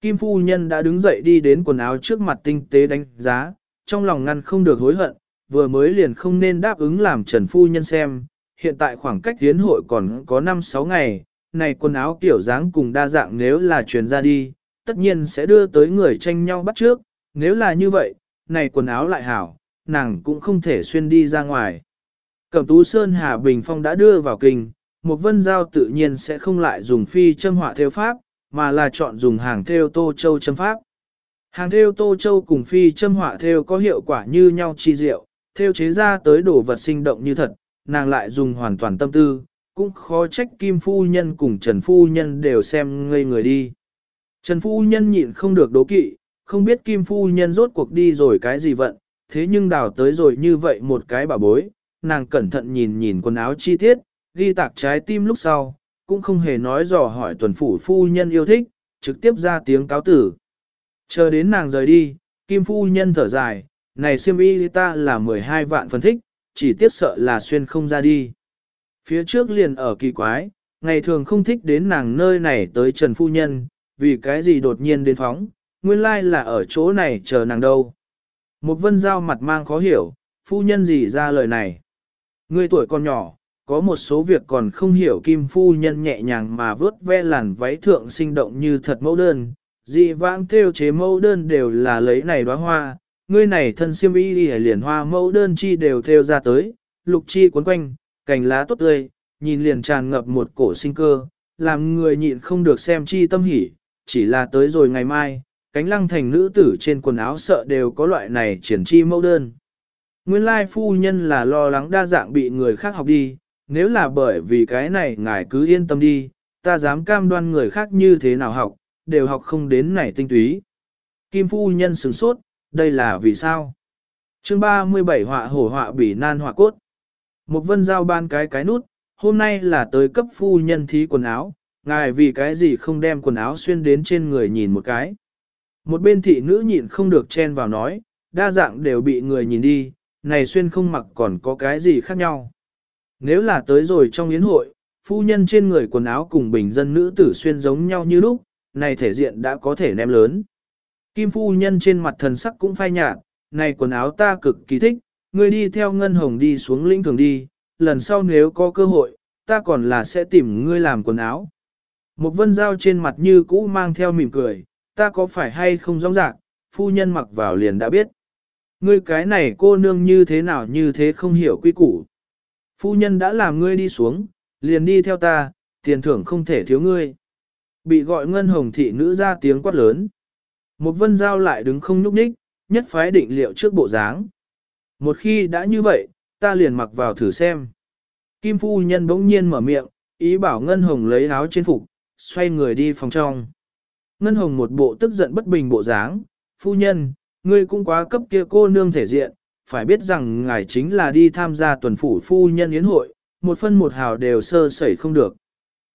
Kim phu nhân đã đứng dậy đi đến quần áo trước mặt tinh tế đánh giá, trong lòng ngăn không được hối hận, vừa mới liền không nên đáp ứng làm Trần phu nhân xem, hiện tại khoảng cách tiến hội còn có 5-6 ngày, này quần áo kiểu dáng cùng đa dạng nếu là truyền ra đi, tất nhiên sẽ đưa tới người tranh nhau bắt trước, nếu là như vậy, này quần áo lại hảo, nàng cũng không thể xuyên đi ra ngoài. Cẩm tú Sơn Hà Bình Phong đã đưa vào kinh, một vân giao tự nhiên sẽ không lại dùng phi châm họa theo pháp, mà là chọn dùng hàng theo tô châu châm pháp. Hàng theo tô châu cùng phi châm họa theo có hiệu quả như nhau chi diệu, theo chế ra tới đồ vật sinh động như thật, nàng lại dùng hoàn toàn tâm tư, cũng khó trách Kim Phu Nhân cùng Trần Phu Nhân đều xem ngây người đi. Trần Phu Nhân nhịn không được đố kỵ, không biết Kim Phu Nhân rốt cuộc đi rồi cái gì vận, thế nhưng đào tới rồi như vậy một cái bà bối, nàng cẩn thận nhìn nhìn quần áo chi tiết, ghi tạc trái tim lúc sau, cũng không hề nói dò hỏi tuần phủ Phu Nhân yêu thích, trực tiếp ra tiếng cáo tử. Chờ đến nàng rời đi, Kim Phu Nhân thở dài, này siêm y ta là 12 vạn phân thích, chỉ tiếc sợ là xuyên không ra đi. Phía trước liền ở kỳ quái, ngày thường không thích đến nàng nơi này tới Trần Phu Nhân, vì cái gì đột nhiên đến phóng, nguyên lai là ở chỗ này chờ nàng đâu. Một vân giao mặt mang khó hiểu, phu nhân gì ra lời này. Người tuổi còn nhỏ, có một số việc còn không hiểu kim phu nhân nhẹ nhàng mà vớt ve làn váy thượng sinh động như thật mẫu đơn. Dị vãng theo chế mẫu đơn đều là lấy này đóa hoa, ngươi này thân siêm y liền hoa mẫu đơn chi đều theo ra tới, lục chi cuốn quanh, cành lá tốt tươi, nhìn liền tràn ngập một cổ sinh cơ, làm người nhịn không được xem chi tâm hỉ, chỉ là tới rồi ngày mai, cánh lăng thành nữ tử trên quần áo sợ đều có loại này triển chi mẫu đơn. Nguyên lai phu nhân là lo lắng đa dạng bị người khác học đi, nếu là bởi vì cái này ngài cứ yên tâm đi, ta dám cam đoan người khác như thế nào học, đều học không đến này tinh túy. Kim phu nhân sửng sốt, đây là vì sao? Chương 37 họa hổ họa bỉ nan họa cốt. Một vân giao ban cái cái nút, hôm nay là tới cấp phu nhân thí quần áo, ngài vì cái gì không đem quần áo xuyên đến trên người nhìn một cái. Một bên thị nữ nhịn không được chen vào nói, đa dạng đều bị người nhìn đi, này xuyên không mặc còn có cái gì khác nhau. Nếu là tới rồi trong yến hội, phu nhân trên người quần áo cùng bình dân nữ tử xuyên giống nhau như lúc, này thể diện đã có thể ném lớn. Kim phu nhân trên mặt thần sắc cũng phai nhạt, này quần áo ta cực kỳ thích, ngươi đi theo ngân hồng đi xuống lĩnh thường đi, lần sau nếu có cơ hội, ta còn là sẽ tìm ngươi làm quần áo. Một vân dao trên mặt như cũ mang theo mỉm cười, ta có phải hay không rõ ràng, phu nhân mặc vào liền đã biết. Ngươi cái này cô nương như thế nào như thế không hiểu quy củ. Phu nhân đã làm ngươi đi xuống, liền đi theo ta, tiền thưởng không thể thiếu ngươi. Bị gọi ngân hồng thị nữ ra tiếng quát lớn. Một vân giao lại đứng không nhúc nhích, nhất phái định liệu trước bộ dáng. Một khi đã như vậy, ta liền mặc vào thử xem. Kim phu nhân bỗng nhiên mở miệng, ý bảo Ngân Hồng lấy áo trên phục, xoay người đi phòng trong. Ngân Hồng một bộ tức giận bất bình bộ dáng, phu nhân, ngươi cũng quá cấp kia cô nương thể diện, phải biết rằng ngài chính là đi tham gia tuần phủ phu nhân yến hội, một phân một hào đều sơ sẩy không được.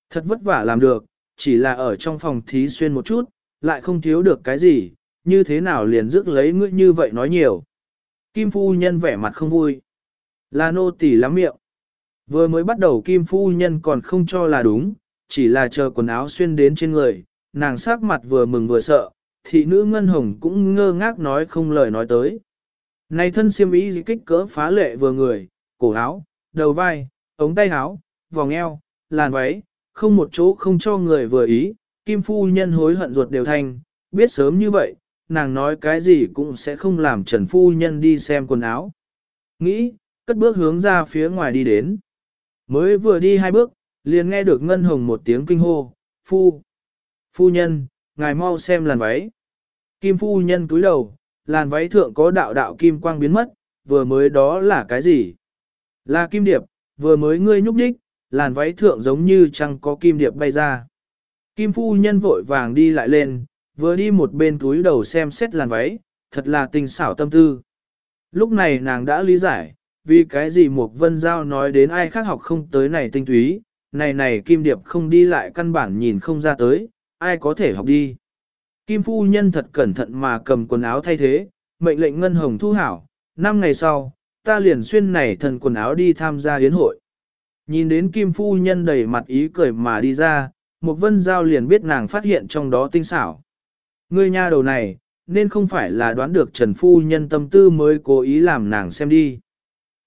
Thật vất vả làm được, chỉ là ở trong phòng thí xuyên một chút, lại không thiếu được cái gì, như thế nào liền rước lấy ngươi như vậy nói nhiều. Kim phu nhân vẻ mặt không vui. Là nô tỳ lắm miệng. Vừa mới bắt đầu kim phu nhân còn không cho là đúng, chỉ là chờ quần áo xuyên đến trên người, nàng sắc mặt vừa mừng vừa sợ, thị nữ ngân hồng cũng ngơ ngác nói không lời nói tới. Này thân siêm ý kích cỡ phá lệ vừa người, cổ áo, đầu vai, ống tay áo, vòng eo, làn váy, không một chỗ không cho người vừa ý, kim phu nhân hối hận ruột đều thành, biết sớm như vậy, nàng nói cái gì cũng sẽ không làm trần phu nhân đi xem quần áo. Nghĩ, cất bước hướng ra phía ngoài đi đến. Mới vừa đi hai bước, liền nghe được ngân hồng một tiếng kinh hô, phu, phu nhân, ngài mau xem làn váy. Kim phu nhân cúi đầu, làn váy thượng có đạo đạo kim quang biến mất, vừa mới đó là cái gì? Là kim điệp, vừa mới ngươi nhúc đích, làn váy thượng giống như chẳng có kim điệp bay ra. Kim phu nhân vội vàng đi lại lên, vừa đi một bên túi đầu xem xét làn váy, thật là tình xảo tâm tư. Lúc này nàng đã lý giải, vì cái gì mục vân giao nói đến ai khác học không tới này tinh túy, này này kim điệp không đi lại căn bản nhìn không ra tới, ai có thể học đi. Kim phu nhân thật cẩn thận mà cầm quần áo thay thế, mệnh lệnh ngân hồng thu hảo, năm ngày sau, ta liền xuyên này thần quần áo đi tham gia yến hội. Nhìn đến kim phu nhân đầy mặt ý cười mà đi ra, mục vân giao liền biết nàng phát hiện trong đó tinh xảo. Ngươi nha đầu này, nên không phải là đoán được Trần Phu Nhân tâm tư mới cố ý làm nàng xem đi.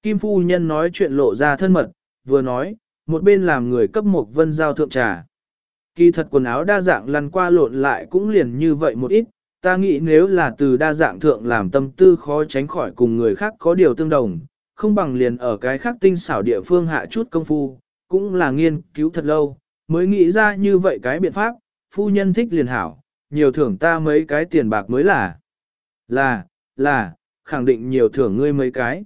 Kim Phu Nhân nói chuyện lộ ra thân mật, vừa nói, một bên làm người cấp một vân giao thượng trà. Kỳ thật quần áo đa dạng lăn qua lộn lại cũng liền như vậy một ít, ta nghĩ nếu là từ đa dạng thượng làm tâm tư khó tránh khỏi cùng người khác có điều tương đồng, không bằng liền ở cái khác tinh xảo địa phương hạ chút công phu, cũng là nghiên cứu thật lâu, mới nghĩ ra như vậy cái biện pháp, phu nhân thích liền hảo, nhiều thưởng ta mấy cái tiền bạc mới là. Là, là, khẳng định nhiều thưởng ngươi mấy cái.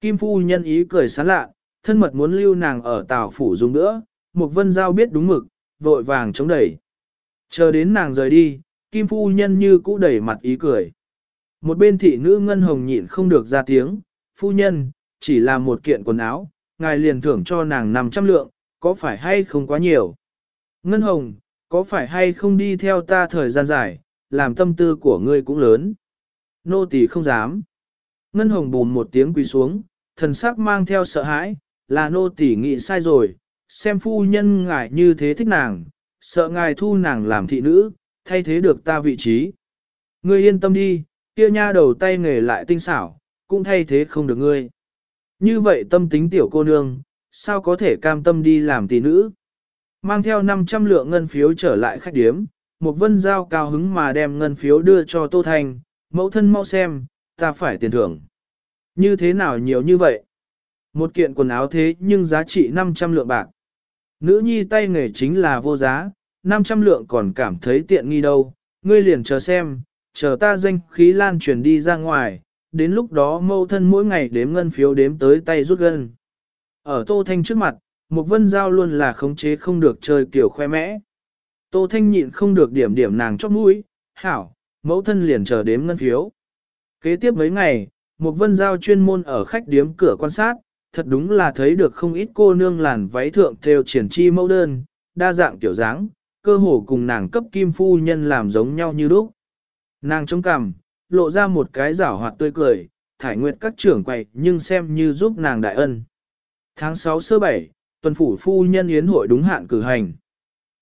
Kim phu nhân ý cười sán lạ, thân mật muốn lưu nàng ở tàu phủ dùng nữa, một vân giao biết đúng mực, vội vàng chống đẩy. Chờ đến nàng rời đi, Kim phu nhân như cũ đẩy mặt ý cười. Một bên thị nữ ngân hồng nhịn không được ra tiếng, phu nhân, chỉ là một kiện quần áo, ngài liền thưởng cho nàng 500 lượng, có phải hay không quá nhiều? Ngân hồng, có phải hay không đi theo ta thời gian dài, làm tâm tư của ngươi cũng lớn. Nô tỳ không dám. Ngân hồng bùn một tiếng quỳ xuống, thần sắc mang theo sợ hãi, là nô tỳ nghĩ sai rồi, xem phu nhân ngài như thế thích nàng, sợ ngài thu nàng làm thị nữ, thay thế được ta vị trí. Ngươi yên tâm đi, kia nha đầu tay nghề lại tinh xảo, cũng thay thế không được ngươi. Như vậy tâm tính tiểu cô nương, sao có thể cam tâm đi làm tỷ nữ? Mang theo 500 lượng ngân phiếu trở lại khách điếm, một vân giao cao hứng mà đem ngân phiếu đưa cho Tô Thanh, mẫu thân mau xem, ta phải tiền thưởng. Như thế nào nhiều như vậy? Một kiện quần áo thế nhưng giá trị 500 lượng bạc. Nữ nhi tay nghề chính là vô giá, 500 lượng còn cảm thấy tiện nghi đâu, ngươi liền chờ xem, chờ ta danh khí lan truyền đi ra ngoài, đến lúc đó mâu thân mỗi ngày đếm ngân phiếu đếm tới tay rút gân. Ở Tô Thanh trước mặt, Mục vân giao luôn là khống chế không được chơi kiểu khoe mẽ. Tô Thanh nhịn không được điểm điểm nàng chót mũi, hảo, mẫu thân liền chờ đếm ngân phiếu. Kế tiếp mấy ngày, Mục vân giao chuyên môn ở khách điếm cửa quan sát, thật đúng là thấy được không ít cô nương làn váy thượng theo triển chi mẫu đơn, đa dạng kiểu dáng, cơ hồ cùng nàng cấp kim phu nhân làm giống nhau như lúc. Nàng chống cằm, lộ ra một cái giảo hoạt tươi cười, thải nguyệt các trưởng quầy nhưng xem như giúp nàng đại ân. Tháng 6 sơ 7, tuần phủ phu nhân yến hội đúng hạn cử hành.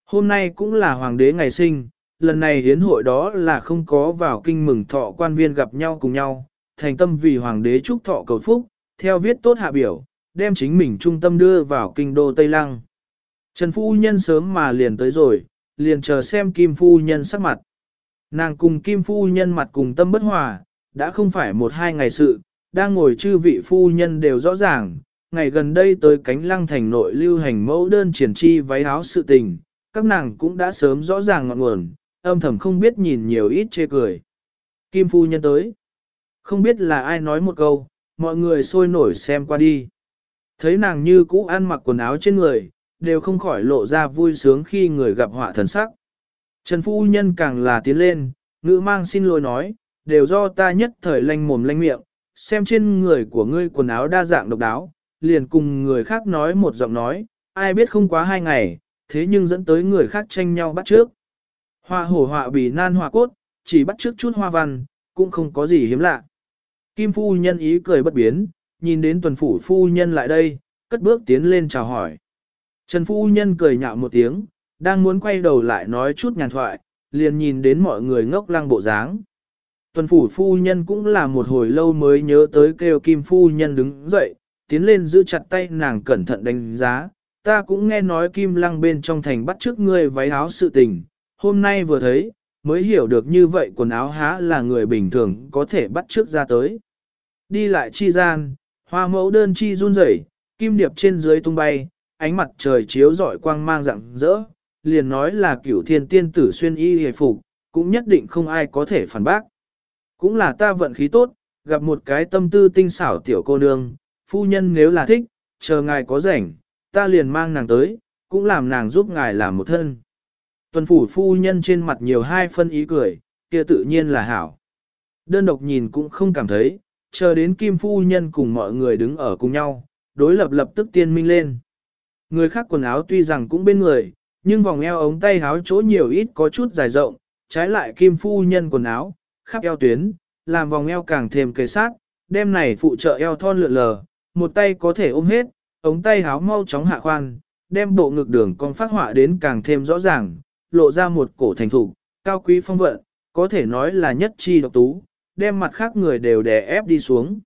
Hôm nay cũng là hoàng đế ngày sinh, lần này yến hội đó là không có vào kinh mừng thọ quan viên gặp nhau cùng nhau, thành tâm vì hoàng đế chúc thọ cầu phúc, theo viết tốt hạ biểu, đem chính mình trung tâm đưa vào kinh đô Tây Lăng. Trần phu nhân sớm mà liền tới rồi, liền chờ xem kim phu nhân sắc mặt. Nàng cùng kim phu nhân mặt cùng tâm bất hòa, đã không phải một hai ngày sự, đang ngồi chư vị phu nhân đều rõ ràng, ngày gần đây tới cánh lăng thành nội lưu hành mẫu đơn triển chi váy áo sự tình, các nàng cũng đã sớm rõ ràng ngọn nguồn, âm thầm không biết nhìn nhiều ít chê cười. Kim phu nhân tới, không biết là ai nói một câu, mọi người sôi nổi xem qua đi. Thấy nàng như cũ ăn mặc quần áo trên người, đều không khỏi lộ ra vui sướng khi người gặp họa thần sắc. Trần phu nhân càng là tiến lên, ngữ mang xin lỗi nói, đều do ta nhất thời lanh mồm lanh miệng, xem trên người của ngươi quần áo đa dạng độc đáo, liền cùng người khác nói một giọng nói, ai biết không quá hai ngày, thế nhưng dẫn tới người khác tranh nhau bắt trước. Hoa hổ họa bì nan hoa cốt, chỉ bắt trước chút hoa văn, cũng không có gì hiếm lạ. Kim phu nhân ý cười bất biến, nhìn đến tuần phủ phu nhân lại đây, cất bước tiến lên chào hỏi. Trần phu nhân cười nhạo một tiếng, đang muốn quay đầu lại nói chút nhàn thoại, liền nhìn đến mọi người ngốc lăng bộ dáng. Tuần phủ phu nhân cũng là một hồi lâu mới nhớ tới kêu kim phu nhân đứng dậy, tiến lên giữ chặt tay nàng cẩn thận đánh giá. Ta cũng nghe nói kim lăng bên trong thành bắt trước ngươi váy áo sự tình, hôm nay vừa thấy, mới hiểu được như vậy quần áo há là người bình thường có thể bắt trước ra tới. Đi lại chi gian, hoa mẫu đơn chi run rẩy, kim điệp trên dưới tung bay, ánh mặt trời chiếu rọi quang mang rạng rỡ, liền nói là cửu thiên tiên tử xuyên y hề phục, cũng nhất định không ai có thể phản bác. Cũng là ta vận khí tốt, gặp một cái tâm tư tinh xảo tiểu cô nương, phu nhân nếu là thích, chờ ngài có rảnh, ta liền mang nàng tới, cũng làm nàng giúp ngài làm một thân. Tuần phủ phu nhân trên mặt nhiều hai phân ý cười, kia tự nhiên là hảo. Đơn độc nhìn cũng không cảm thấy, chờ đến kim phu nhân cùng mọi người đứng ở cùng nhau, đối lập lập tức tiên minh lên. Người khác quần áo tuy rằng cũng bên người, nhưng vòng eo ống tay áo chỗ nhiều ít có chút dài rộng, trái lại kim phu nhân quần áo, khắp eo tuyến, làm vòng eo càng thêm kề sát, đem này phụ trợ eo thon lượn lờ, một tay có thể ôm hết, ống tay áo mau chóng hạ khoan, đem bộ ngực đường con phát họa đến càng thêm rõ ràng, lộ ra một cổ thành thủ, cao quý phong vận, có thể nói là nhất chi độc tú, đem mặt khác người đều đè ép đi xuống.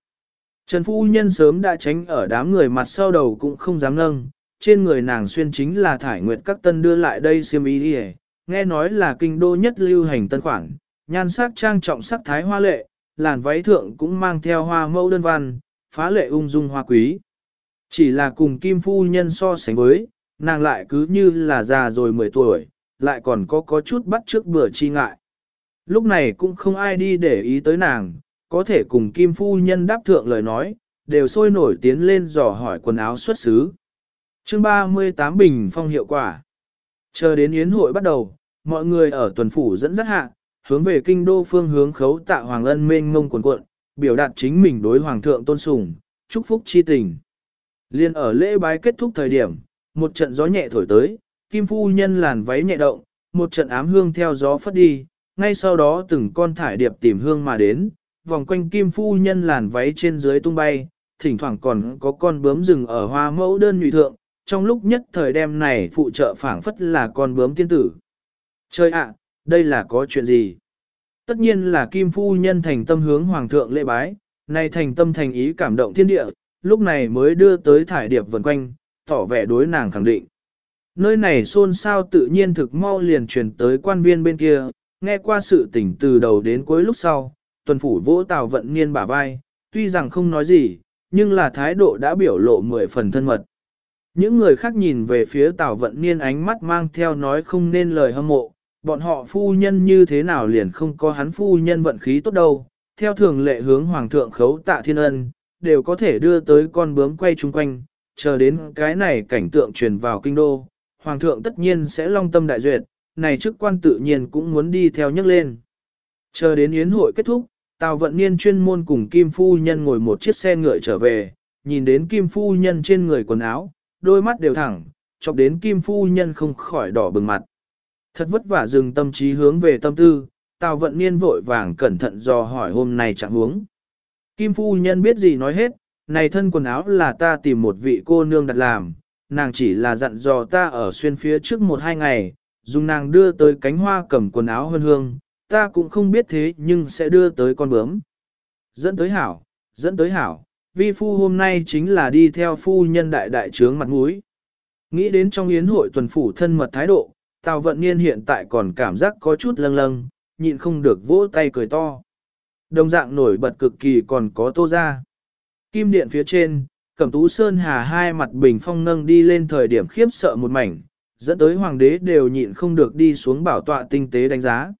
Trần Phu Nhân sớm đã tránh ở đám người mặt sau đầu cũng không dám nâng, trên người nàng xuyên chính là thải nguyệt các tân đưa lại đây xiêm y đi nghe nói là kinh đô nhất lưu hành tân khoản, nhan sắc trang trọng sắc thái hoa lệ, làn váy thượng cũng mang theo hoa mẫu đơn văn, phá lệ ung dung hoa quý. Chỉ là cùng Kim Phu Nhân so sánh với, nàng lại cứ như là già rồi 10 tuổi, lại còn có có chút bắt trước bữa chi ngại. Lúc này cũng không ai đi để ý tới nàng, có thể cùng Kim Phu Nhân đáp thượng lời nói, đều sôi nổi tiến lên dò hỏi quần áo xuất xứ. chương 38 Bình Phong hiệu quả Chờ đến yến hội bắt đầu, mọi người ở tuần phủ dẫn dắt hạ, hướng về kinh đô phương hướng khấu tạ Hoàng Ân mênh ngông quần cuộn, biểu đạt chính mình đối Hoàng thượng tôn sùng, chúc phúc chi tình. Liên ở lễ bái kết thúc thời điểm, một trận gió nhẹ thổi tới, Kim Phu Nhân làn váy nhẹ động, một trận ám hương theo gió phất đi, ngay sau đó từng con thải điệp tìm hương mà đến, vòng quanh Kim Phu Nhân làn váy trên dưới tung bay, thỉnh thoảng còn có con bướm rừng ở hoa mẫu đơn nhụy thượng, trong lúc nhất thời đêm này phụ trợ phảng phất là con bướm tiên tử. Chơi ạ, đây là có chuyện gì? Tất nhiên là Kim Phu Nhân thành tâm hướng Hoàng thượng lễ bái, nay thành tâm thành ý cảm động thiên địa, lúc này mới đưa tới thải điệp vần quanh, tỏ vẻ đối nàng khẳng định. Nơi này xôn xao tự nhiên thực mau liền truyền tới quan viên bên kia, nghe qua sự tình từ đầu đến cuối lúc sau, tuần phủ vỗ tào vận niên bả vai, tuy rằng không nói gì, nhưng là thái độ đã biểu lộ mười phần thân mật. Những người khác nhìn về phía tào vận niên ánh mắt mang theo nói không nên lời hâm mộ, bọn họ phu nhân như thế nào liền không có hắn phu nhân vận khí tốt đâu, theo thường lệ hướng hoàng thượng khấu tạ thiên ân, đều có thể đưa tới con bướm quay chung quanh, chờ đến cái này cảnh tượng truyền vào kinh đô, hoàng thượng tất nhiên sẽ long tâm đại duyệt, này chức quan tự nhiên cũng muốn đi theo nhấc lên. Chờ đến yến hội kết thúc, Tào Vận Niên chuyên môn cùng Kim Phu Nhân ngồi một chiếc xe ngựa trở về, nhìn đến Kim Phu Nhân trên người quần áo, đôi mắt đều thẳng, chọc đến Kim Phu Nhân không khỏi đỏ bừng mặt. Thật vất vả dừng tâm trí hướng về tâm tư, Tào Vận Niên vội vàng cẩn thận dò hỏi hôm nay chẳng huống. Kim Phu Nhân biết gì nói hết, này thân quần áo là ta tìm một vị cô nương đặt làm, nàng chỉ là dặn dò ta ở xuyên phía trước một hai ngày, dùng nàng đưa tới cánh hoa cầm quần áo hơn hương, ta cũng không biết thế nhưng sẽ đưa tới con bướm. Dẫn tới hảo, dẫn tới hảo, vi phu hôm nay chính là đi theo phu nhân đại đại trướng mặt mũi. Nghĩ đến trong yến hội tuần phủ thân mật thái độ, Tào Vận Niên hiện tại còn cảm giác có chút lâng lâng, nhịn không được vỗ tay cười to. Đồng dạng nổi bật cực kỳ còn có tô ra. Kim điện phía trên, Cẩm Tú Sơn Hà hai mặt bình phong nâng đi lên thời điểm khiếp sợ một mảnh, dẫn tới hoàng đế đều nhịn không được đi xuống bảo tọa tinh tế đánh giá.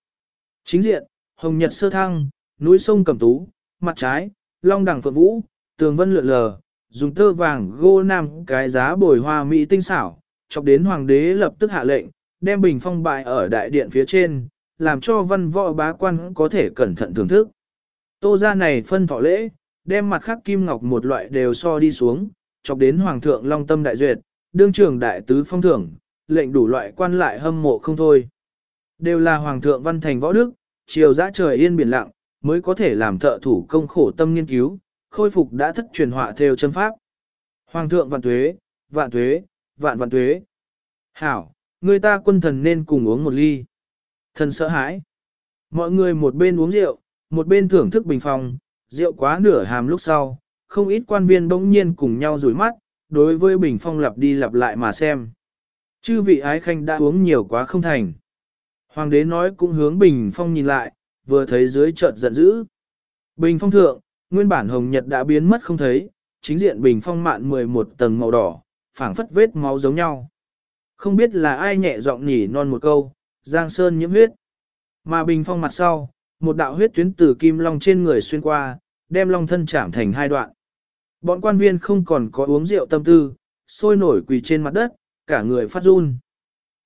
Chính diện, Hồng Nhật Sơ Thăng, núi sông Cẩm Tú, mặt trái, Long Đằng Phượng Vũ, tường vân lượn lờ, dùng tơ vàng gô nam cái giá bồi hoa mỹ tinh xảo, chọc đến hoàng đế lập tức hạ lệnh, đem bình phong bại ở đại điện phía trên, làm cho văn võ bá quan có thể cẩn thận thưởng thức. Tô ra này phân thọ lễ, đem mặt khắc kim ngọc một loại đều so đi xuống, chọc đến hoàng thượng long tâm đại duyệt, đương trưởng đại tứ phong thưởng, lệnh đủ loại quan lại hâm mộ không thôi. Đều là hoàng thượng văn thành võ đức, chiều dã trời yên biển lặng, mới có thể làm thợ thủ công khổ tâm nghiên cứu, khôi phục đã thất truyền họa theo chân pháp. Hoàng thượng vạn tuế, vạn tuế, vạn vạn tuế. Hảo, người ta quân thần nên cùng uống một ly. Thần sợ hãi. Mọi người một bên uống rượu, một bên thưởng thức bình phong, rượu quá nửa hàm lúc sau, không ít quan viên bỗng nhiên cùng nhau rủi mắt, đối với bình phong lặp đi lặp lại mà xem. Chư vị ái khanh đã uống nhiều quá không thành. Hoàng đế nói cũng hướng bình phong nhìn lại, vừa thấy dưới chợt giận dữ. Bình phong thượng, nguyên bản hồng nhật đã biến mất không thấy, chính diện bình phong mạn 11 tầng màu đỏ, phảng phất vết máu giống nhau. Không biết là ai nhẹ giọng nhỉ non một câu, Giang Sơn nhiễm huyết. Mà bình phong mặt sau, một đạo huyết tuyến từ kim long trên người xuyên qua, đem long thân chạm thành hai đoạn. Bọn quan viên không còn có uống rượu tâm tư, sôi nổi quỳ trên mặt đất, cả người phát run.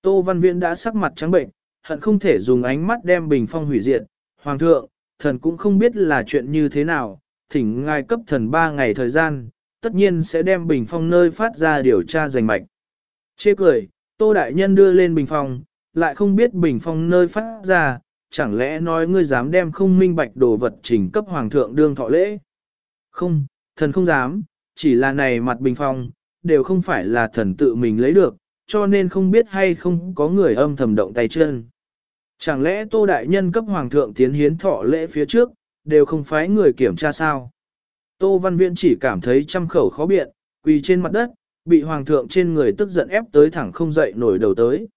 Tô Văn Viễn đã sắc mặt trắng bệnh, hận không thể dùng ánh mắt đem bình phong hủy diệt. Hoàng thượng, thần cũng không biết là chuyện như thế nào, thỉnh ngài cấp thần ba ngày thời gian, tất nhiên sẽ đem bình phong nơi phát ra điều tra rành mạch. Chê cười, Tô Đại Nhân đưa lên bình phong, lại không biết bình phong nơi phát ra, chẳng lẽ nói ngươi dám đem không minh bạch đồ vật trình cấp hoàng thượng đương thọ lễ? Không, thần không dám, chỉ là này mặt bình phong, đều không phải là thần tự mình lấy được, cho nên không biết hay không có người âm thầm động tay chân. Chẳng lẽ Tô Đại Nhân cấp hoàng thượng tiến hiến thọ lễ phía trước, đều không phái người kiểm tra sao? Tô Văn Viễn chỉ cảm thấy trăm khẩu khó biện, quỳ trên mặt đất, bị hoàng thượng trên người tức giận ép tới thẳng không dậy nổi đầu tới.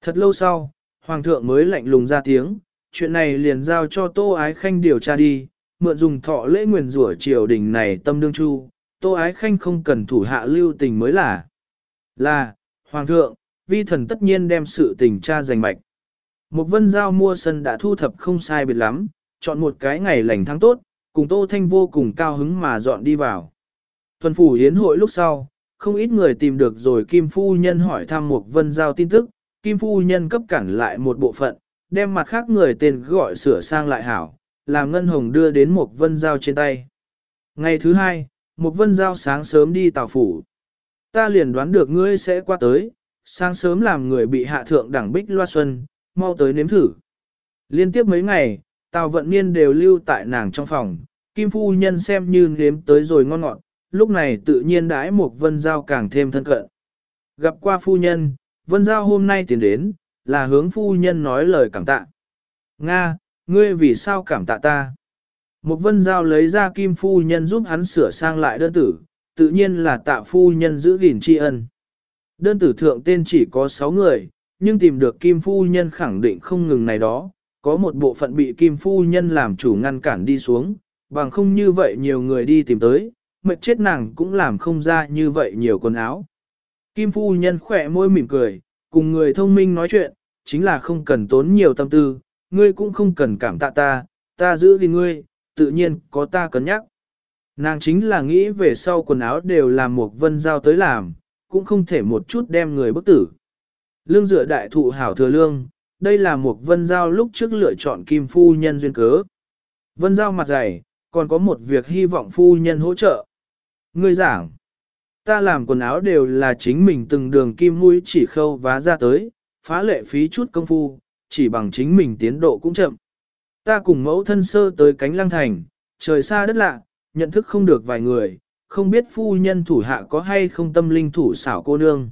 Thật lâu sau, hoàng thượng mới lạnh lùng ra tiếng, chuyện này liền giao cho Tô Ái Khanh điều tra đi, mượn dùng thọ lễ nguyền rủa triều đình này tâm đương chu, Tô Ái Khanh không cần thủ hạ lưu tình mới là. Là, Hoàng thượng, vi thần tất nhiên đem sự tình tra giành mạch. Một vân giao mua sân đã thu thập không sai biệt lắm, chọn một cái ngày lành tháng tốt, cùng Tô Thanh vô cùng cao hứng mà dọn đi vào. Tuần phủ hiến hội lúc sau, không ít người tìm được rồi Kim Phu Nhân hỏi thăm Mục vân giao tin tức, Kim Phu Nhân cấp cản lại một bộ phận, đem mặt khác người tên gọi sửa sang lại hảo, làm Ngân Hồng đưa đến Mục vân giao trên tay. Ngày thứ hai, Mục vân giao sáng sớm đi tàu phủ. Ta liền đoán được ngươi sẽ qua tới, sáng sớm làm người bị hạ thượng đẳng bích loa xuân, mau tới nếm thử. Liên tiếp mấy ngày, Tào vận niên đều lưu tại nàng trong phòng, Kim Phu Nhân xem như nếm tới rồi ngon ngọt, lúc này tự nhiên đãi một Vân Giao càng thêm thân cận. Gặp qua Phu Nhân, Vân Giao hôm nay tiến đến, là hướng Phu Nhân nói lời cảm tạ. Nga, ngươi vì sao cảm tạ ta? Một Vân Giao lấy ra Kim Phu Nhân giúp hắn sửa sang lại đơn tử, tự nhiên là tạ Phu Nhân giữ gìn tri ân. Đơn tử thượng tên chỉ có 6 người, nhưng tìm được Kim Phu Nhân khẳng định không ngừng này đó, có một bộ phận bị Kim Phu Nhân làm chủ ngăn cản đi xuống, bằng không như vậy nhiều người đi tìm tới, mệt chết nàng cũng làm không ra như vậy nhiều quần áo. Kim Phu Nhân khỏe môi mỉm cười, cùng người thông minh nói chuyện, chính là không cần tốn nhiều tâm tư, ngươi cũng không cần cảm tạ ta, ta giữ gìn ngươi, tự nhiên có ta cân nhắc. Nàng chính là nghĩ về sau quần áo đều làm một vân giao tới làm, cũng không thể một chút đem người bức tử. Lương dựa đại thụ hảo thừa lương, đây là một vân giao lúc trước lựa chọn kim phu nhân duyên cớ. Vân giao mặt dày, còn có một việc hy vọng phu nhân hỗ trợ. Ngươi giảng, ta làm quần áo đều là chính mình từng đường kim mũi chỉ khâu vá ra tới, phá lệ phí chút công phu, chỉ bằng chính mình tiến độ cũng chậm. Ta cùng mẫu thân sơ tới cánh lăng thành, trời xa đất lạ, nhận thức không được vài người, không biết phu nhân thủ hạ có hay không tâm linh thủ xảo cô nương.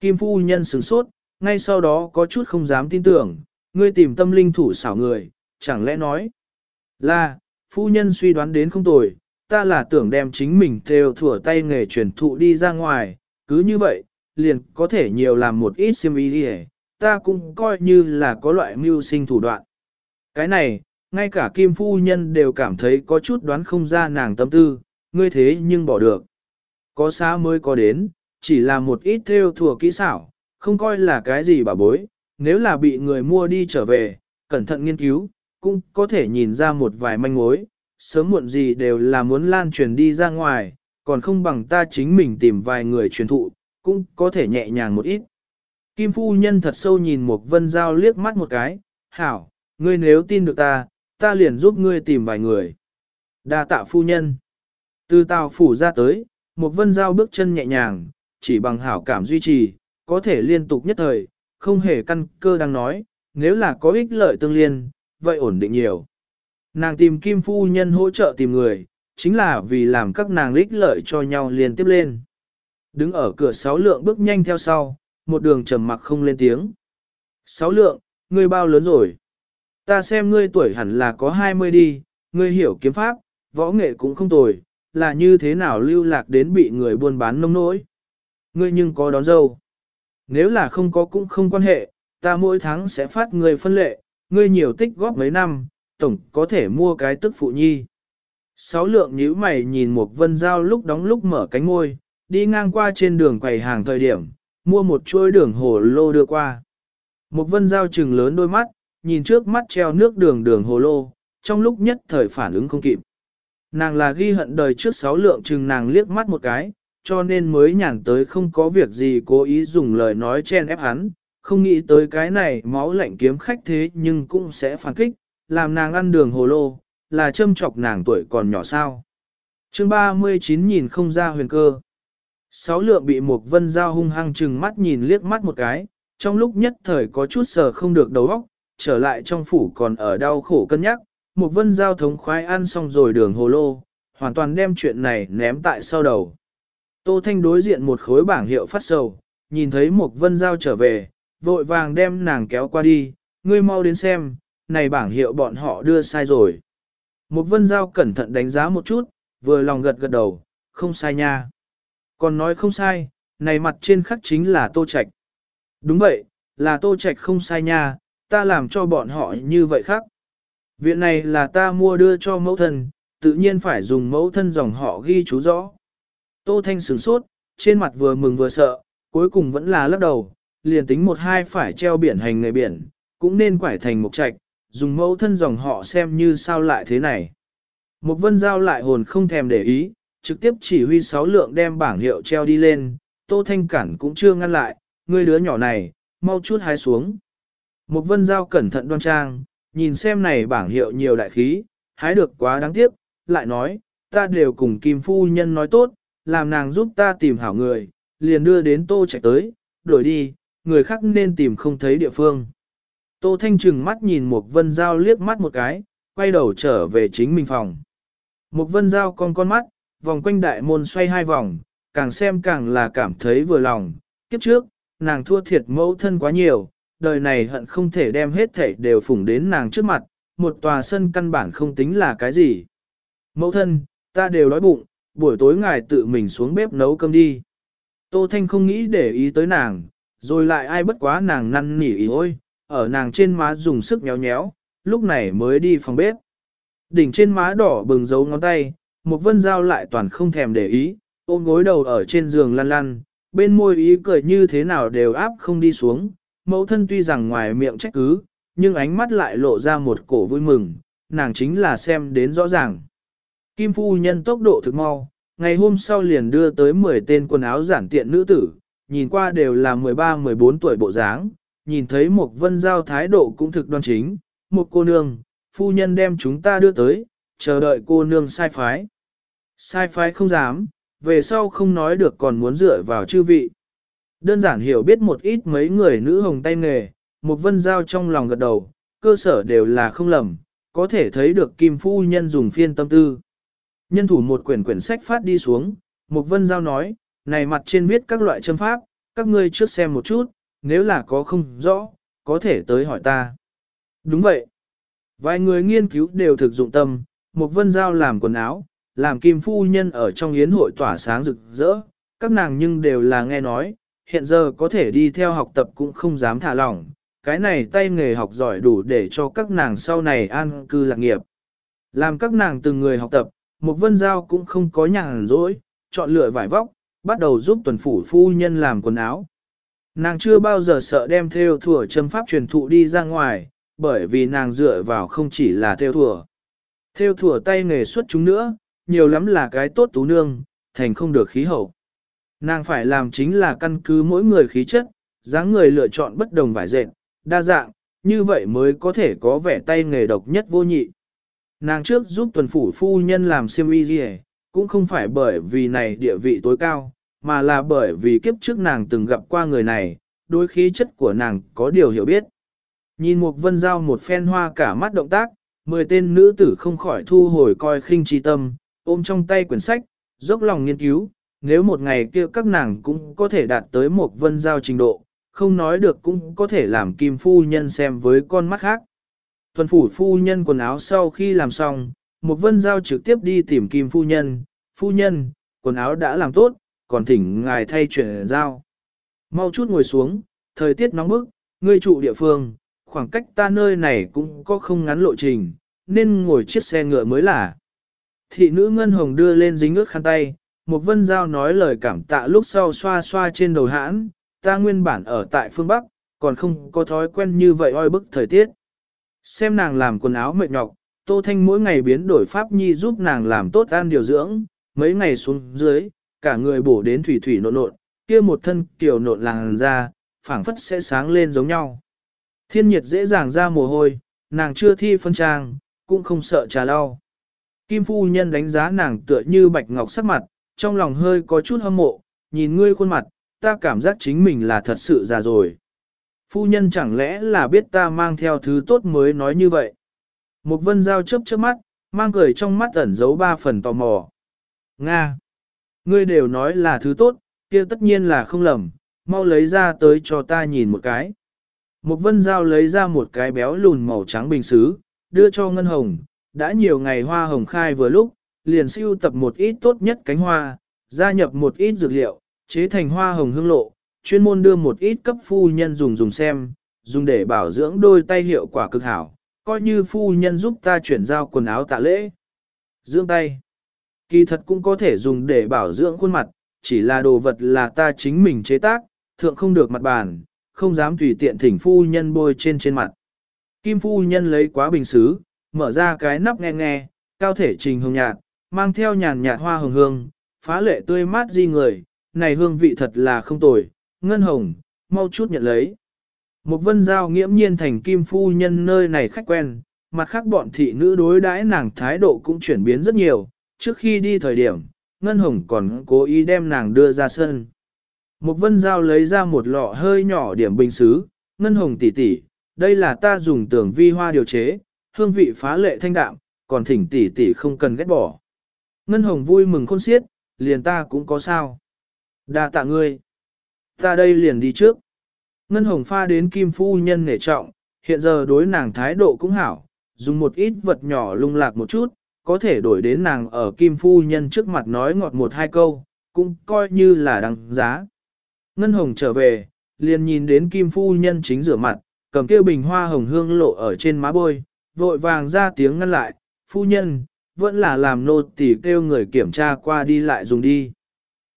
Kim phu nhân sửng sốt, ngay sau đó có chút không dám tin tưởng, ngươi tìm tâm linh thủ xảo người, chẳng lẽ nói là, phu nhân suy đoán đến không tồi, ta là tưởng đem chính mình theo thủa tay nghề truyền thụ đi ra ngoài, cứ như vậy, liền có thể nhiều làm một ít xiêm y đi ta cũng coi như là có loại mưu sinh thủ đoạn. Cái này, ngay cả kim phu nhân đều cảm thấy có chút đoán không ra nàng tâm tư, ngươi thế nhưng bỏ được. Có xa mới có đến, chỉ là một ít theo thùa kỹ xảo, không coi là cái gì bà bối, nếu là bị người mua đi trở về, cẩn thận nghiên cứu, cũng có thể nhìn ra một vài manh mối, sớm muộn gì đều là muốn lan truyền đi ra ngoài, còn không bằng ta chính mình tìm vài người truyền thụ, cũng có thể nhẹ nhàng một ít. Kim phu nhân thật sâu nhìn một vân giao liếc mắt một cái, hảo, ngươi nếu tin được ta, ta liền giúp ngươi tìm vài người. đa tạ phu nhân. Từ tàu phủ ra tới, một vân giao bước chân nhẹ nhàng, chỉ bằng hảo cảm duy trì, có thể liên tục nhất thời, không hề căn cơ đang nói, nếu là có ích lợi tương liên, vậy ổn định nhiều. Nàng tìm kim phu nhân hỗ trợ tìm người, chính là vì làm các nàng lích lợi cho nhau liên tiếp lên. Đứng ở cửa sáu lượng bước nhanh theo sau, một đường trầm mặc không lên tiếng. Sáu lượng, ngươi bao lớn rồi? Ta xem ngươi tuổi hẳn là có 20 đi, ngươi hiểu kiếm pháp, võ nghệ cũng không tồi, là như thế nào lưu lạc đến bị người buôn bán nông nỗi. Ngươi nhưng có đón dâu. Nếu là không có cũng không quan hệ, ta mỗi tháng sẽ phát ngươi phân lệ, ngươi nhiều tích góp mấy năm, tổng có thể mua cái tức phụ nhi. Sáu lượng nhíu mày nhìn một vân dao lúc đóng lúc mở cánh môi, đi ngang qua trên đường quầy hàng thời điểm, mua một chuôi đường hồ lô đưa qua. Một vân dao trừng lớn đôi mắt, nhìn trước mắt treo nước đường đường hồ lô, trong lúc nhất thời phản ứng không kịp. Nàng là ghi hận đời trước sáu lượng chừng nàng liếc mắt một cái, cho nên mới nhàn tới không có việc gì cố ý dùng lời nói chen ép hắn, không nghĩ tới cái này máu lạnh kiếm khách thế nhưng cũng sẽ phản kích, làm nàng ăn đường hồ lô, là châm chọc nàng tuổi còn nhỏ sao. chương 39 nhìn không ra huyền cơ. Sáu lượng bị một vân dao hung hăng chừng mắt nhìn liếc mắt một cái, trong lúc nhất thời có chút sờ không được đầu óc, trở lại trong phủ còn ở đau khổ cân nhắc, một vân giao thống khoái ăn xong rồi đường hồ lô, hoàn toàn đem chuyện này ném tại sau đầu. Tô Thanh đối diện một khối bảng hiệu phát sầu, nhìn thấy một vân giao trở về, vội vàng đem nàng kéo qua đi, ngươi mau đến xem, này bảng hiệu bọn họ đưa sai rồi. Một vân giao cẩn thận đánh giá một chút, vừa lòng gật gật đầu, không sai nha. Còn nói không sai, này mặt trên khắc chính là tô Trạch. Đúng vậy, là tô Trạch không sai nha, ta làm cho bọn họ như vậy khác. Viện này là ta mua đưa cho mẫu thân, tự nhiên phải dùng mẫu thân dòng họ ghi chú rõ. Tô Thanh sửng sốt, trên mặt vừa mừng vừa sợ, cuối cùng vẫn là lắc đầu, liền tính một hai phải treo biển hành người biển, cũng nên quải thành một trạch, dùng mẫu thân dòng họ xem như sao lại thế này. Một vân giao lại hồn không thèm để ý, trực tiếp chỉ huy sáu lượng đem bảng hiệu treo đi lên, Tô Thanh cản cũng chưa ngăn lại, ngươi đứa nhỏ này, mau chút hái xuống. Một vân giao cẩn thận đoan trang, nhìn xem này bảng hiệu nhiều đại khí, hái được quá đáng tiếc, lại nói, ta đều cùng Kim Phu Nhân nói tốt, làm nàng giúp ta tìm hảo người, liền đưa đến tô chạy tới, đổi đi, người khác nên tìm không thấy địa phương. Tô Thanh trừng mắt nhìn Mục vân giao liếc mắt một cái, quay đầu trở về chính mình phòng. Mục vân giao con con mắt, vòng quanh đại môn xoay hai vòng, càng xem càng là cảm thấy vừa lòng. Kiếp trước, nàng thua thiệt mẫu thân quá nhiều, đời này hận không thể đem hết thảy đều phủng đến nàng trước mặt, một tòa sân căn bản không tính là cái gì. Mẫu thân, ta đều đói bụng, buổi tối ngài tự mình xuống bếp nấu cơm đi. Tô Thanh không nghĩ để ý tới nàng, rồi lại ai bất quá nàng năn nỉ ý ôi, ở nàng trên má dùng sức nhéo nhéo, lúc này mới đi phòng bếp. Đỉnh trên má đỏ bừng dấu ngón tay, một vân dao lại toàn không thèm để ý, ôm gối đầu ở trên giường lăn lăn, bên môi ý cười như thế nào đều áp không đi xuống, mẫu thân tuy rằng ngoài miệng trách cứ, nhưng ánh mắt lại lộ ra một cổ vui mừng, nàng chính là xem đến rõ ràng. Kim phu nhân tốc độ thực mau, ngày hôm sau liền đưa tới 10 tên quần áo giản tiện nữ tử, nhìn qua đều là 13-14 tuổi bộ dáng, nhìn thấy một vân giao thái độ cũng thực đoan chính, một cô nương, phu nhân đem chúng ta đưa tới, chờ đợi cô nương sai phái. Sai phái không dám, về sau không nói được còn muốn dựa vào chư vị. Đơn giản hiểu biết một ít mấy người nữ hồng tay nghề, một vân giao trong lòng gật đầu, cơ sở đều là không lầm, có thể thấy được kim phu nhân dùng phiên tâm tư. Nhân thủ một quyển quyển sách phát đi xuống, một vân giao nói, này mặt trên viết các loại châm pháp, các ngươi trước xem một chút, nếu là có không rõ, có thể tới hỏi ta. Đúng vậy. Vài người nghiên cứu đều thực dụng tâm, một vân giao làm quần áo, làm kim phu nhân ở trong yến hội tỏa sáng rực rỡ, các nàng nhưng đều là nghe nói, hiện giờ có thể đi theo học tập cũng không dám thả lỏng, cái này tay nghề học giỏi đủ để cho các nàng sau này an cư lạc nghiệp. Làm các nàng từng người học tập, một vân giao cũng không có nhàn rỗi, chọn lựa vải vóc, bắt đầu giúp tuần phủ phu nhân làm quần áo. Nàng chưa bao giờ sợ đem theo thủa châm pháp truyền thụ đi ra ngoài, bởi vì nàng dựa vào không chỉ là theo thủa. Theo thủa tay nghề xuất chúng nữa, nhiều lắm là cái tốt tú nương, thành không được khí hậu. Nàng phải làm chính là căn cứ mỗi người khí chất, dáng người lựa chọn bất đồng vải dệt, đa dạng, như vậy mới có thể có vẻ tay nghề độc nhất vô nhị. Nàng trước giúp tuần phủ phu nhân làm siêm y gì cũng không phải bởi vì này địa vị tối cao, mà là bởi vì kiếp trước nàng từng gặp qua người này, đối khí chất của nàng có điều hiểu biết. Nhìn Mục vân giao một phen hoa cả mắt động tác, mười tên nữ tử không khỏi thu hồi coi khinh chi tâm, ôm trong tay quyển sách, dốc lòng nghiên cứu, nếu một ngày kia các nàng cũng có thể đạt tới một vân giao trình độ, không nói được cũng có thể làm kim phu nhân xem với con mắt khác. Tuần phủ phu nhân quần áo sau khi làm xong, một vân giao trực tiếp đi tìm kim phu nhân, phu nhân, quần áo đã làm tốt, còn thỉnh ngài thay chuyển giao. Mau chút ngồi xuống, thời tiết nóng bức, ngươi trụ địa phương, khoảng cách ta nơi này cũng có không ngắn lộ trình, nên ngồi chiếc xe ngựa mới là. Thị nữ Ngân Hồng đưa lên dính ướt khăn tay, một vân giao nói lời cảm tạ lúc sau xoa xoa trên đầu hãn, ta nguyên bản ở tại phương Bắc, còn không có thói quen như vậy oi bức thời tiết. Xem nàng làm quần áo mệt nhọc, Tô Thanh mỗi ngày biến đổi pháp nhi giúp nàng làm tốt ăn điều dưỡng, mấy ngày xuống dưới, cả người bổ đến thủy thủy nộn nộn, kia một thân kiểu nộn làng ra, phảng phất sẽ sáng lên giống nhau. Thiên nhiệt dễ dàng ra mồ hôi, nàng chưa thi phân trang, cũng không sợ trà lau. Kim phu nhân đánh giá nàng tựa như bạch ngọc sắc mặt, trong lòng hơi có chút hâm mộ, nhìn ngươi khuôn mặt, ta cảm giác chính mình là thật sự già rồi. Phu nhân chẳng lẽ là biết ta mang theo thứ tốt mới nói như vậy. Một vân giao chớp chớp mắt, mang cười trong mắt ẩn giấu ba phần tò mò. Nga! Ngươi đều nói là thứ tốt, kia tất nhiên là không lầm, mau lấy ra tới cho ta nhìn một cái. Một vân giao lấy ra một cái béo lùn màu trắng bình xứ, đưa cho Ngân Hồng, đã nhiều ngày hoa hồng khai vừa lúc, liền siêu tập một ít tốt nhất cánh hoa, gia nhập một ít dược liệu, chế thành hoa hồng hương lộ, chuyên môn đưa một ít cấp phu nhân dùng dùng xem, dùng để bảo dưỡng đôi tay hiệu quả cực hảo, coi như phu nhân giúp ta chuyển giao quần áo tạ lễ. Dưỡng tay. Kỳ thật cũng có thể dùng để bảo dưỡng khuôn mặt, chỉ là đồ vật là ta chính mình chế tác, thượng không được mặt bàn, không dám tùy tiện thỉnh phu nhân bôi trên trên mặt. Kim phu nhân lấy quá bình xứ, mở ra cái nắp nghe nghe, cao thể trình hương nhạt, mang theo nhàn nhạt hoa hồng hương, phá lệ tươi mát di người, này hương vị thật là không tồi, ngân hồng, mau chút nhận lấy. Một vân giao nghiễm nhiên thành kim phu nhân nơi này khách quen, mặt khác bọn thị nữ đối đãi nàng thái độ cũng chuyển biến rất nhiều, trước khi đi thời điểm, ngân hồng còn cố ý đem nàng đưa ra sân. Một vân giao lấy ra một lọ hơi nhỏ điểm bình xứ, ngân hồng tỷ tỷ, đây là ta dùng tưởng vi hoa điều chế, hương vị phá lệ thanh đạm, còn thỉnh tỷ tỷ không cần ghét bỏ. Ngân hồng vui mừng khôn xiết, liền ta cũng có sao. đa tạ ngươi. Ta đây liền đi trước. Ngân hồng pha đến kim phu nhân nể trọng, hiện giờ đối nàng thái độ cũng hảo, dùng một ít vật nhỏ lung lạc một chút, có thể đổi đến nàng ở kim phu nhân trước mặt nói ngọt một hai câu, cũng coi như là đăng giá. Ngân hồng trở về, liền nhìn đến kim phu nhân chính rửa mặt, cầm kêu bình hoa hồng hương lộ ở trên má bôi, vội vàng ra tiếng ngăn lại, phu nhân, vẫn là làm nô tỳ kêu người kiểm tra qua đi lại dùng đi.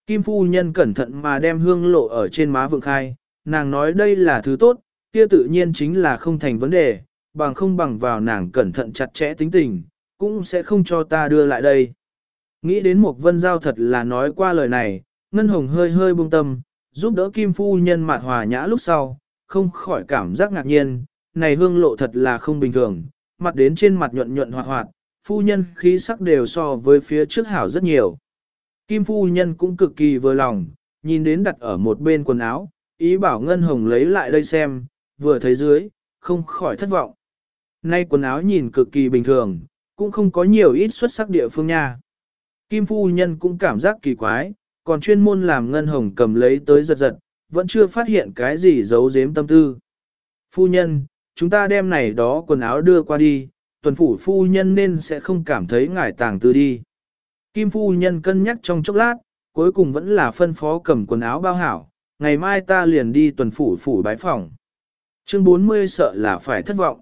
Kim phu nhân cẩn thận mà đem hương lộ ở trên má vượng khai, nàng nói đây là thứ tốt, kia tự nhiên chính là không thành vấn đề, bằng không bằng vào nàng cẩn thận chặt chẽ tính tình, cũng sẽ không cho ta đưa lại đây. Nghĩ đến một vân giao thật là nói qua lời này, Ngân Hồng hơi hơi buông tâm, giúp đỡ Kim Phu Nhân mạt hòa nhã lúc sau, không khỏi cảm giác ngạc nhiên, này hương lộ thật là không bình thường, mặt đến trên mặt nhuận nhuận hoạt hoạt, phu nhân khí sắc đều so với phía trước hảo rất nhiều. Kim Phu Nhân cũng cực kỳ vừa lòng, nhìn đến đặt ở một bên quần áo, ý bảo Ngân Hồng lấy lại đây xem, vừa thấy dưới, không khỏi thất vọng. Nay quần áo nhìn cực kỳ bình thường, cũng không có nhiều ít xuất sắc địa phương nha. Kim phu nhân cũng cảm giác kỳ quái, còn chuyên môn làm ngân hồng cầm lấy tới giật giật, vẫn chưa phát hiện cái gì giấu giếm tâm tư. Phu nhân, chúng ta đem này đó quần áo đưa qua đi, tuần phủ phu nhân nên sẽ không cảm thấy ngải tàng tư đi. Kim phu nhân cân nhắc trong chốc lát, cuối cùng vẫn là phân phó cầm quần áo bao hảo, ngày mai ta liền đi tuần phủ phủ bái phòng. Chương 40 sợ là phải thất vọng.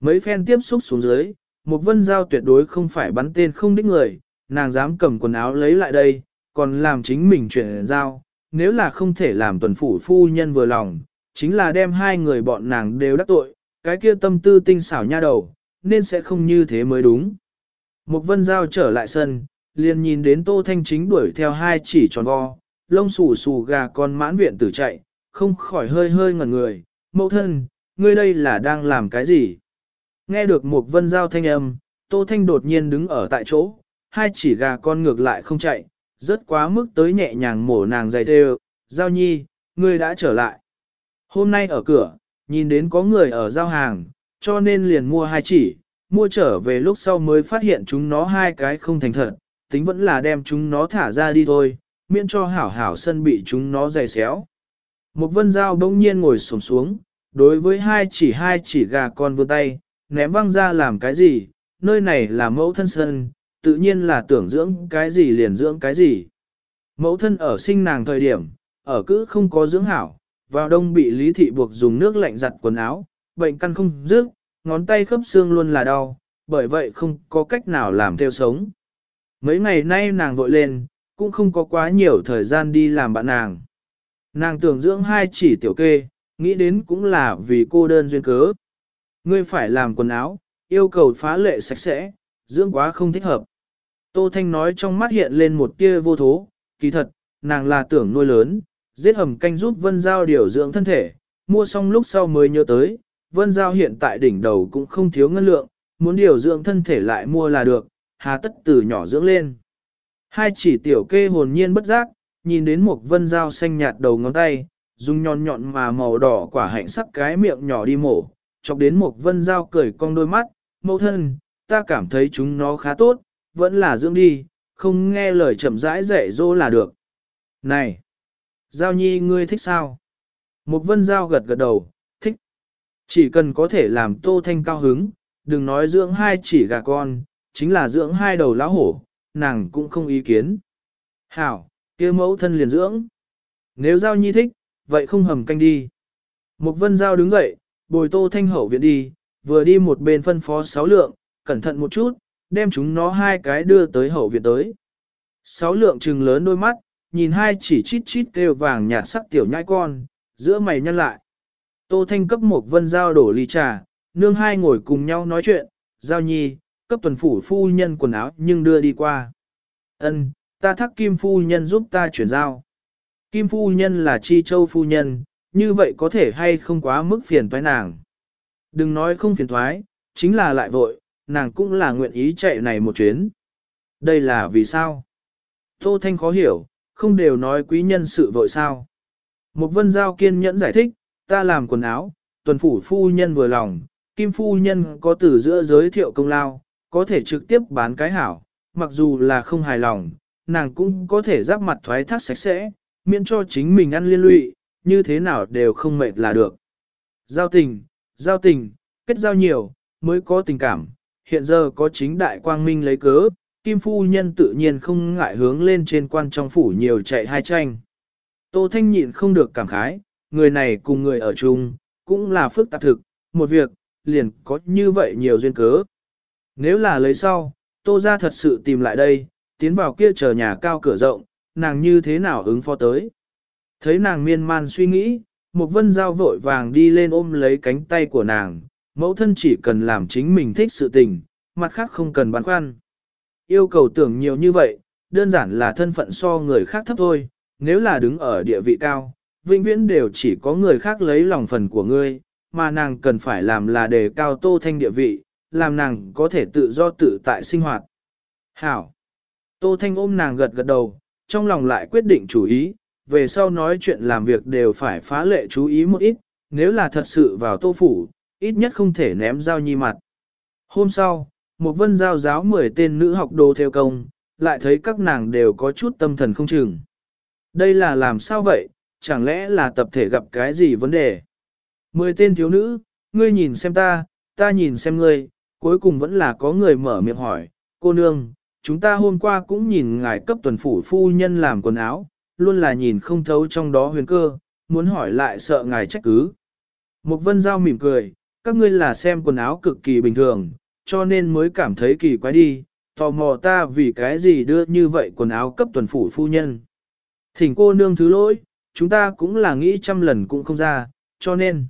Mấy phen tiếp xúc xuống dưới, một vân giao tuyệt đối không phải bắn tên không đích người, nàng dám cầm quần áo lấy lại đây, còn làm chính mình chuyển giao, nếu là không thể làm tuần phủ phu nhân vừa lòng, chính là đem hai người bọn nàng đều đắc tội, cái kia tâm tư tinh xảo nha đầu, nên sẽ không như thế mới đúng. Một vân giao trở lại sân, liền nhìn đến Tô Thanh Chính đuổi theo hai chỉ tròn vo, lông xù xù gà con mãn viện tử chạy, không khỏi hơi hơi ngẩn người, mẫu thân, ngươi đây là đang làm cái gì? Nghe được một vân giao thanh âm, Tô Thanh đột nhiên đứng ở tại chỗ, hai chỉ gà con ngược lại không chạy, rất quá mức tới nhẹ nhàng mổ nàng dày thê giao nhi, ngươi đã trở lại. Hôm nay ở cửa, nhìn đến có người ở giao hàng, cho nên liền mua hai chỉ, mua trở về lúc sau mới phát hiện chúng nó hai cái không thành thật, tính vẫn là đem chúng nó thả ra đi thôi, miễn cho hảo hảo sân bị chúng nó dày xéo. Một vân dao bỗng nhiên ngồi xổm xuống, đối với hai chỉ hai chỉ gà con vươn tay, ném văng ra làm cái gì, nơi này là mẫu thân sân, tự nhiên là tưởng dưỡng cái gì liền dưỡng cái gì. Mẫu thân ở sinh nàng thời điểm, ở cứ không có dưỡng hảo, vào đông bị lý thị buộc dùng nước lạnh giặt quần áo, bệnh căn không dứt, ngón tay khớp xương luôn là đau, bởi vậy không có cách nào làm theo sống. Mấy ngày nay nàng vội lên, cũng không có quá nhiều thời gian đi làm bạn nàng. Nàng tưởng dưỡng hai chỉ tiểu kê, nghĩ đến cũng là vì cô đơn duyên cớ. Ngươi phải làm quần áo, yêu cầu phá lệ sạch sẽ, dưỡng quá không thích hợp. Tô Thanh nói trong mắt hiện lên một tia vô thố, kỳ thật, nàng là tưởng nuôi lớn, giết hầm canh giúp Vân Giao điều dưỡng thân thể, mua xong lúc sau mới nhớ tới, Vân Giao hiện tại đỉnh đầu cũng không thiếu ngân lượng, muốn điều dưỡng thân thể lại mua là được, hà tất từ nhỏ dưỡng lên. Hai chỉ tiểu kê hồn nhiên bất giác, nhìn đến một Vân Giao xanh nhạt đầu ngón tay, dùng nhọn nhọn mà màu đỏ quả hạnh sắc cái miệng nhỏ đi mổ, chọc đến một Vân Giao cười cong đôi mắt, mẫu thân, ta cảm thấy chúng nó khá tốt, vẫn là dưỡng đi, không nghe lời chậm rãi dạy dỗ là được. Này! Giao nhi ngươi thích sao? Một vân giao gật gật đầu, thích. Chỉ cần có thể làm tô thanh cao hứng, đừng nói dưỡng hai chỉ gà con, chính là dưỡng hai đầu lão hổ, nàng cũng không ý kiến. Hảo, kia mẫu thân liền dưỡng. Nếu giao nhi thích, vậy không hầm canh đi. Một vân giao đứng dậy, bồi tô thanh hậu viện đi, vừa đi một bên phân phó sáu lượng, cẩn thận một chút, đem chúng nó hai cái đưa tới hậu viện tới. Sáu lượng trừng lớn đôi mắt, nhìn hai chỉ chít chít kêu vàng nhạt sắc tiểu nhai con, giữa mày nhăn lại. Tô Thanh cấp một vân giao đổ ly trà, nương hai ngồi cùng nhau nói chuyện, giao nhi, cấp tuần phủ phu nhân quần áo nhưng đưa đi qua. Ân, ta thắc kim phu nhân giúp ta chuyển giao. Kim phu nhân là chi châu phu nhân, như vậy có thể hay không quá mức phiền toái nàng. Đừng nói không phiền thoái, chính là lại vội, nàng cũng là nguyện ý chạy này một chuyến. Đây là vì sao? Tô Thanh khó hiểu, không đều nói quý nhân sự vội sao. Một vân giao kiên nhẫn giải thích, ta làm quần áo, tuần phủ phu nhân vừa lòng, kim phu nhân có từ giữa giới thiệu công lao, có thể trực tiếp bán cái hảo, mặc dù là không hài lòng, nàng cũng có thể giáp mặt thoái thác sạch sẽ, miễn cho chính mình ăn liên lụy, như thế nào đều không mệt là được. Giao tình, giao tình, kết giao nhiều, mới có tình cảm, hiện giờ có chính đại quang minh lấy cớ, Kim Phu Nhân tự nhiên không ngại hướng lên trên quan trong phủ nhiều chạy hai tranh. Tô Thanh nhịn không được cảm khái, người này cùng người ở chung, cũng là phức tạp thực, một việc, liền có như vậy nhiều duyên cớ. Nếu là lấy sau, Tô ra thật sự tìm lại đây, tiến vào kia chờ nhà cao cửa rộng, nàng như thế nào ứng phó tới. Thấy nàng miên man suy nghĩ, một vân giao vội vàng đi lên ôm lấy cánh tay của nàng, mẫu thân chỉ cần làm chính mình thích sự tình, mặt khác không cần băn khoăn. Yêu cầu tưởng nhiều như vậy, đơn giản là thân phận so người khác thấp thôi, nếu là đứng ở địa vị cao, vĩnh viễn đều chỉ có người khác lấy lòng phần của ngươi, mà nàng cần phải làm là đề cao tô thanh địa vị, làm nàng có thể tự do tự tại sinh hoạt. Hảo! Tô thanh ôm nàng gật gật đầu, trong lòng lại quyết định chủ ý, về sau nói chuyện làm việc đều phải phá lệ chú ý một ít, nếu là thật sự vào tô phủ, ít nhất không thể ném dao nhi mặt. Hôm sau, một vân giao giáo 10 tên nữ học đồ theo công, lại thấy các nàng đều có chút tâm thần không chừng. Đây là làm sao vậy, chẳng lẽ là tập thể gặp cái gì vấn đề? Mười tên thiếu nữ, ngươi nhìn xem ta, ta nhìn xem ngươi, cuối cùng vẫn là có người mở miệng hỏi, cô nương, chúng ta hôm qua cũng nhìn ngài cấp tuần phủ phu nhân làm quần áo, luôn là nhìn không thấu trong đó huyền cơ, muốn hỏi lại sợ ngài trách cứ. mục vân giao mỉm cười, các ngươi là xem quần áo cực kỳ bình thường, cho nên mới cảm thấy kỳ quái đi, tò mò ta vì cái gì đưa như vậy quần áo cấp tuần phủ phu nhân. Thỉnh cô nương thứ lỗi, chúng ta cũng là nghĩ trăm lần cũng không ra, cho nên,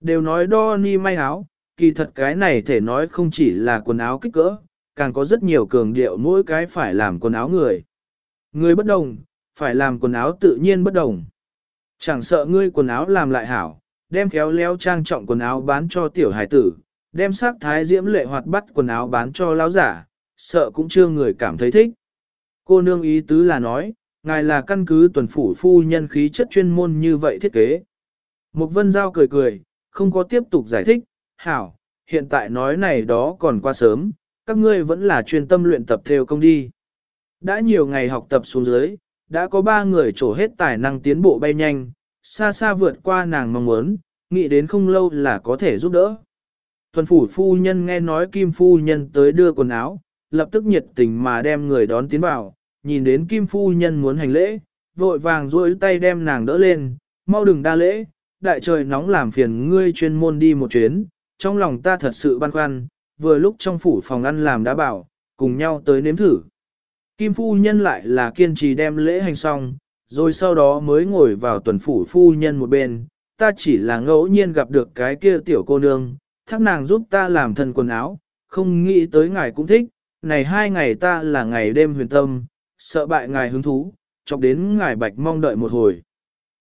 đều nói đo ni may áo, kỳ thật cái này thể nói không chỉ là quần áo kích cỡ, càng có rất nhiều cường điệu mỗi cái phải làm quần áo người. Người bất đồng, phải làm quần áo tự nhiên bất đồng. Chẳng sợ ngươi quần áo làm lại hảo, đem khéo léo trang trọng quần áo bán cho tiểu hải tử, đem sắc thái diễm lệ hoạt bắt quần áo bán cho lão giả, sợ cũng chưa người cảm thấy thích. Cô nương ý tứ là nói, ngài là căn cứ tuần phủ phu nhân khí chất chuyên môn như vậy thiết kế. Một vân giao cười cười, không có tiếp tục giải thích, hảo, hiện tại nói này đó còn qua sớm, các ngươi vẫn là chuyên tâm luyện tập theo công đi. Đã nhiều ngày học tập xuống dưới, đã có ba người trổ hết tài năng tiến bộ bay nhanh, xa xa vượt qua nàng mong muốn, nghĩ đến không lâu là có thể giúp đỡ. Tuần phủ phu nhân nghe nói Kim phu nhân tới đưa quần áo, lập tức nhiệt tình mà đem người đón tiến vào, nhìn đến Kim phu nhân muốn hành lễ, vội vàng duỗi tay đem nàng đỡ lên, mau đừng đa lễ, đại trời nóng làm phiền ngươi chuyên môn đi một chuyến, trong lòng ta thật sự băn khoăn, vừa lúc trong phủ phòng ăn làm đã bảo, cùng nhau tới nếm thử. Kim phu nhân lại là kiên trì đem lễ hành xong, rồi sau đó mới ngồi vào tuần phủ phu nhân một bên, ta chỉ là ngẫu nhiên gặp được cái kia tiểu cô nương, thắc nàng giúp ta làm thân quần áo, không nghĩ tới ngài cũng thích, này hai ngày ta là ngày đêm huyền tâm, sợ bại ngài hứng thú, chọc đến ngài bạch mong đợi một hồi.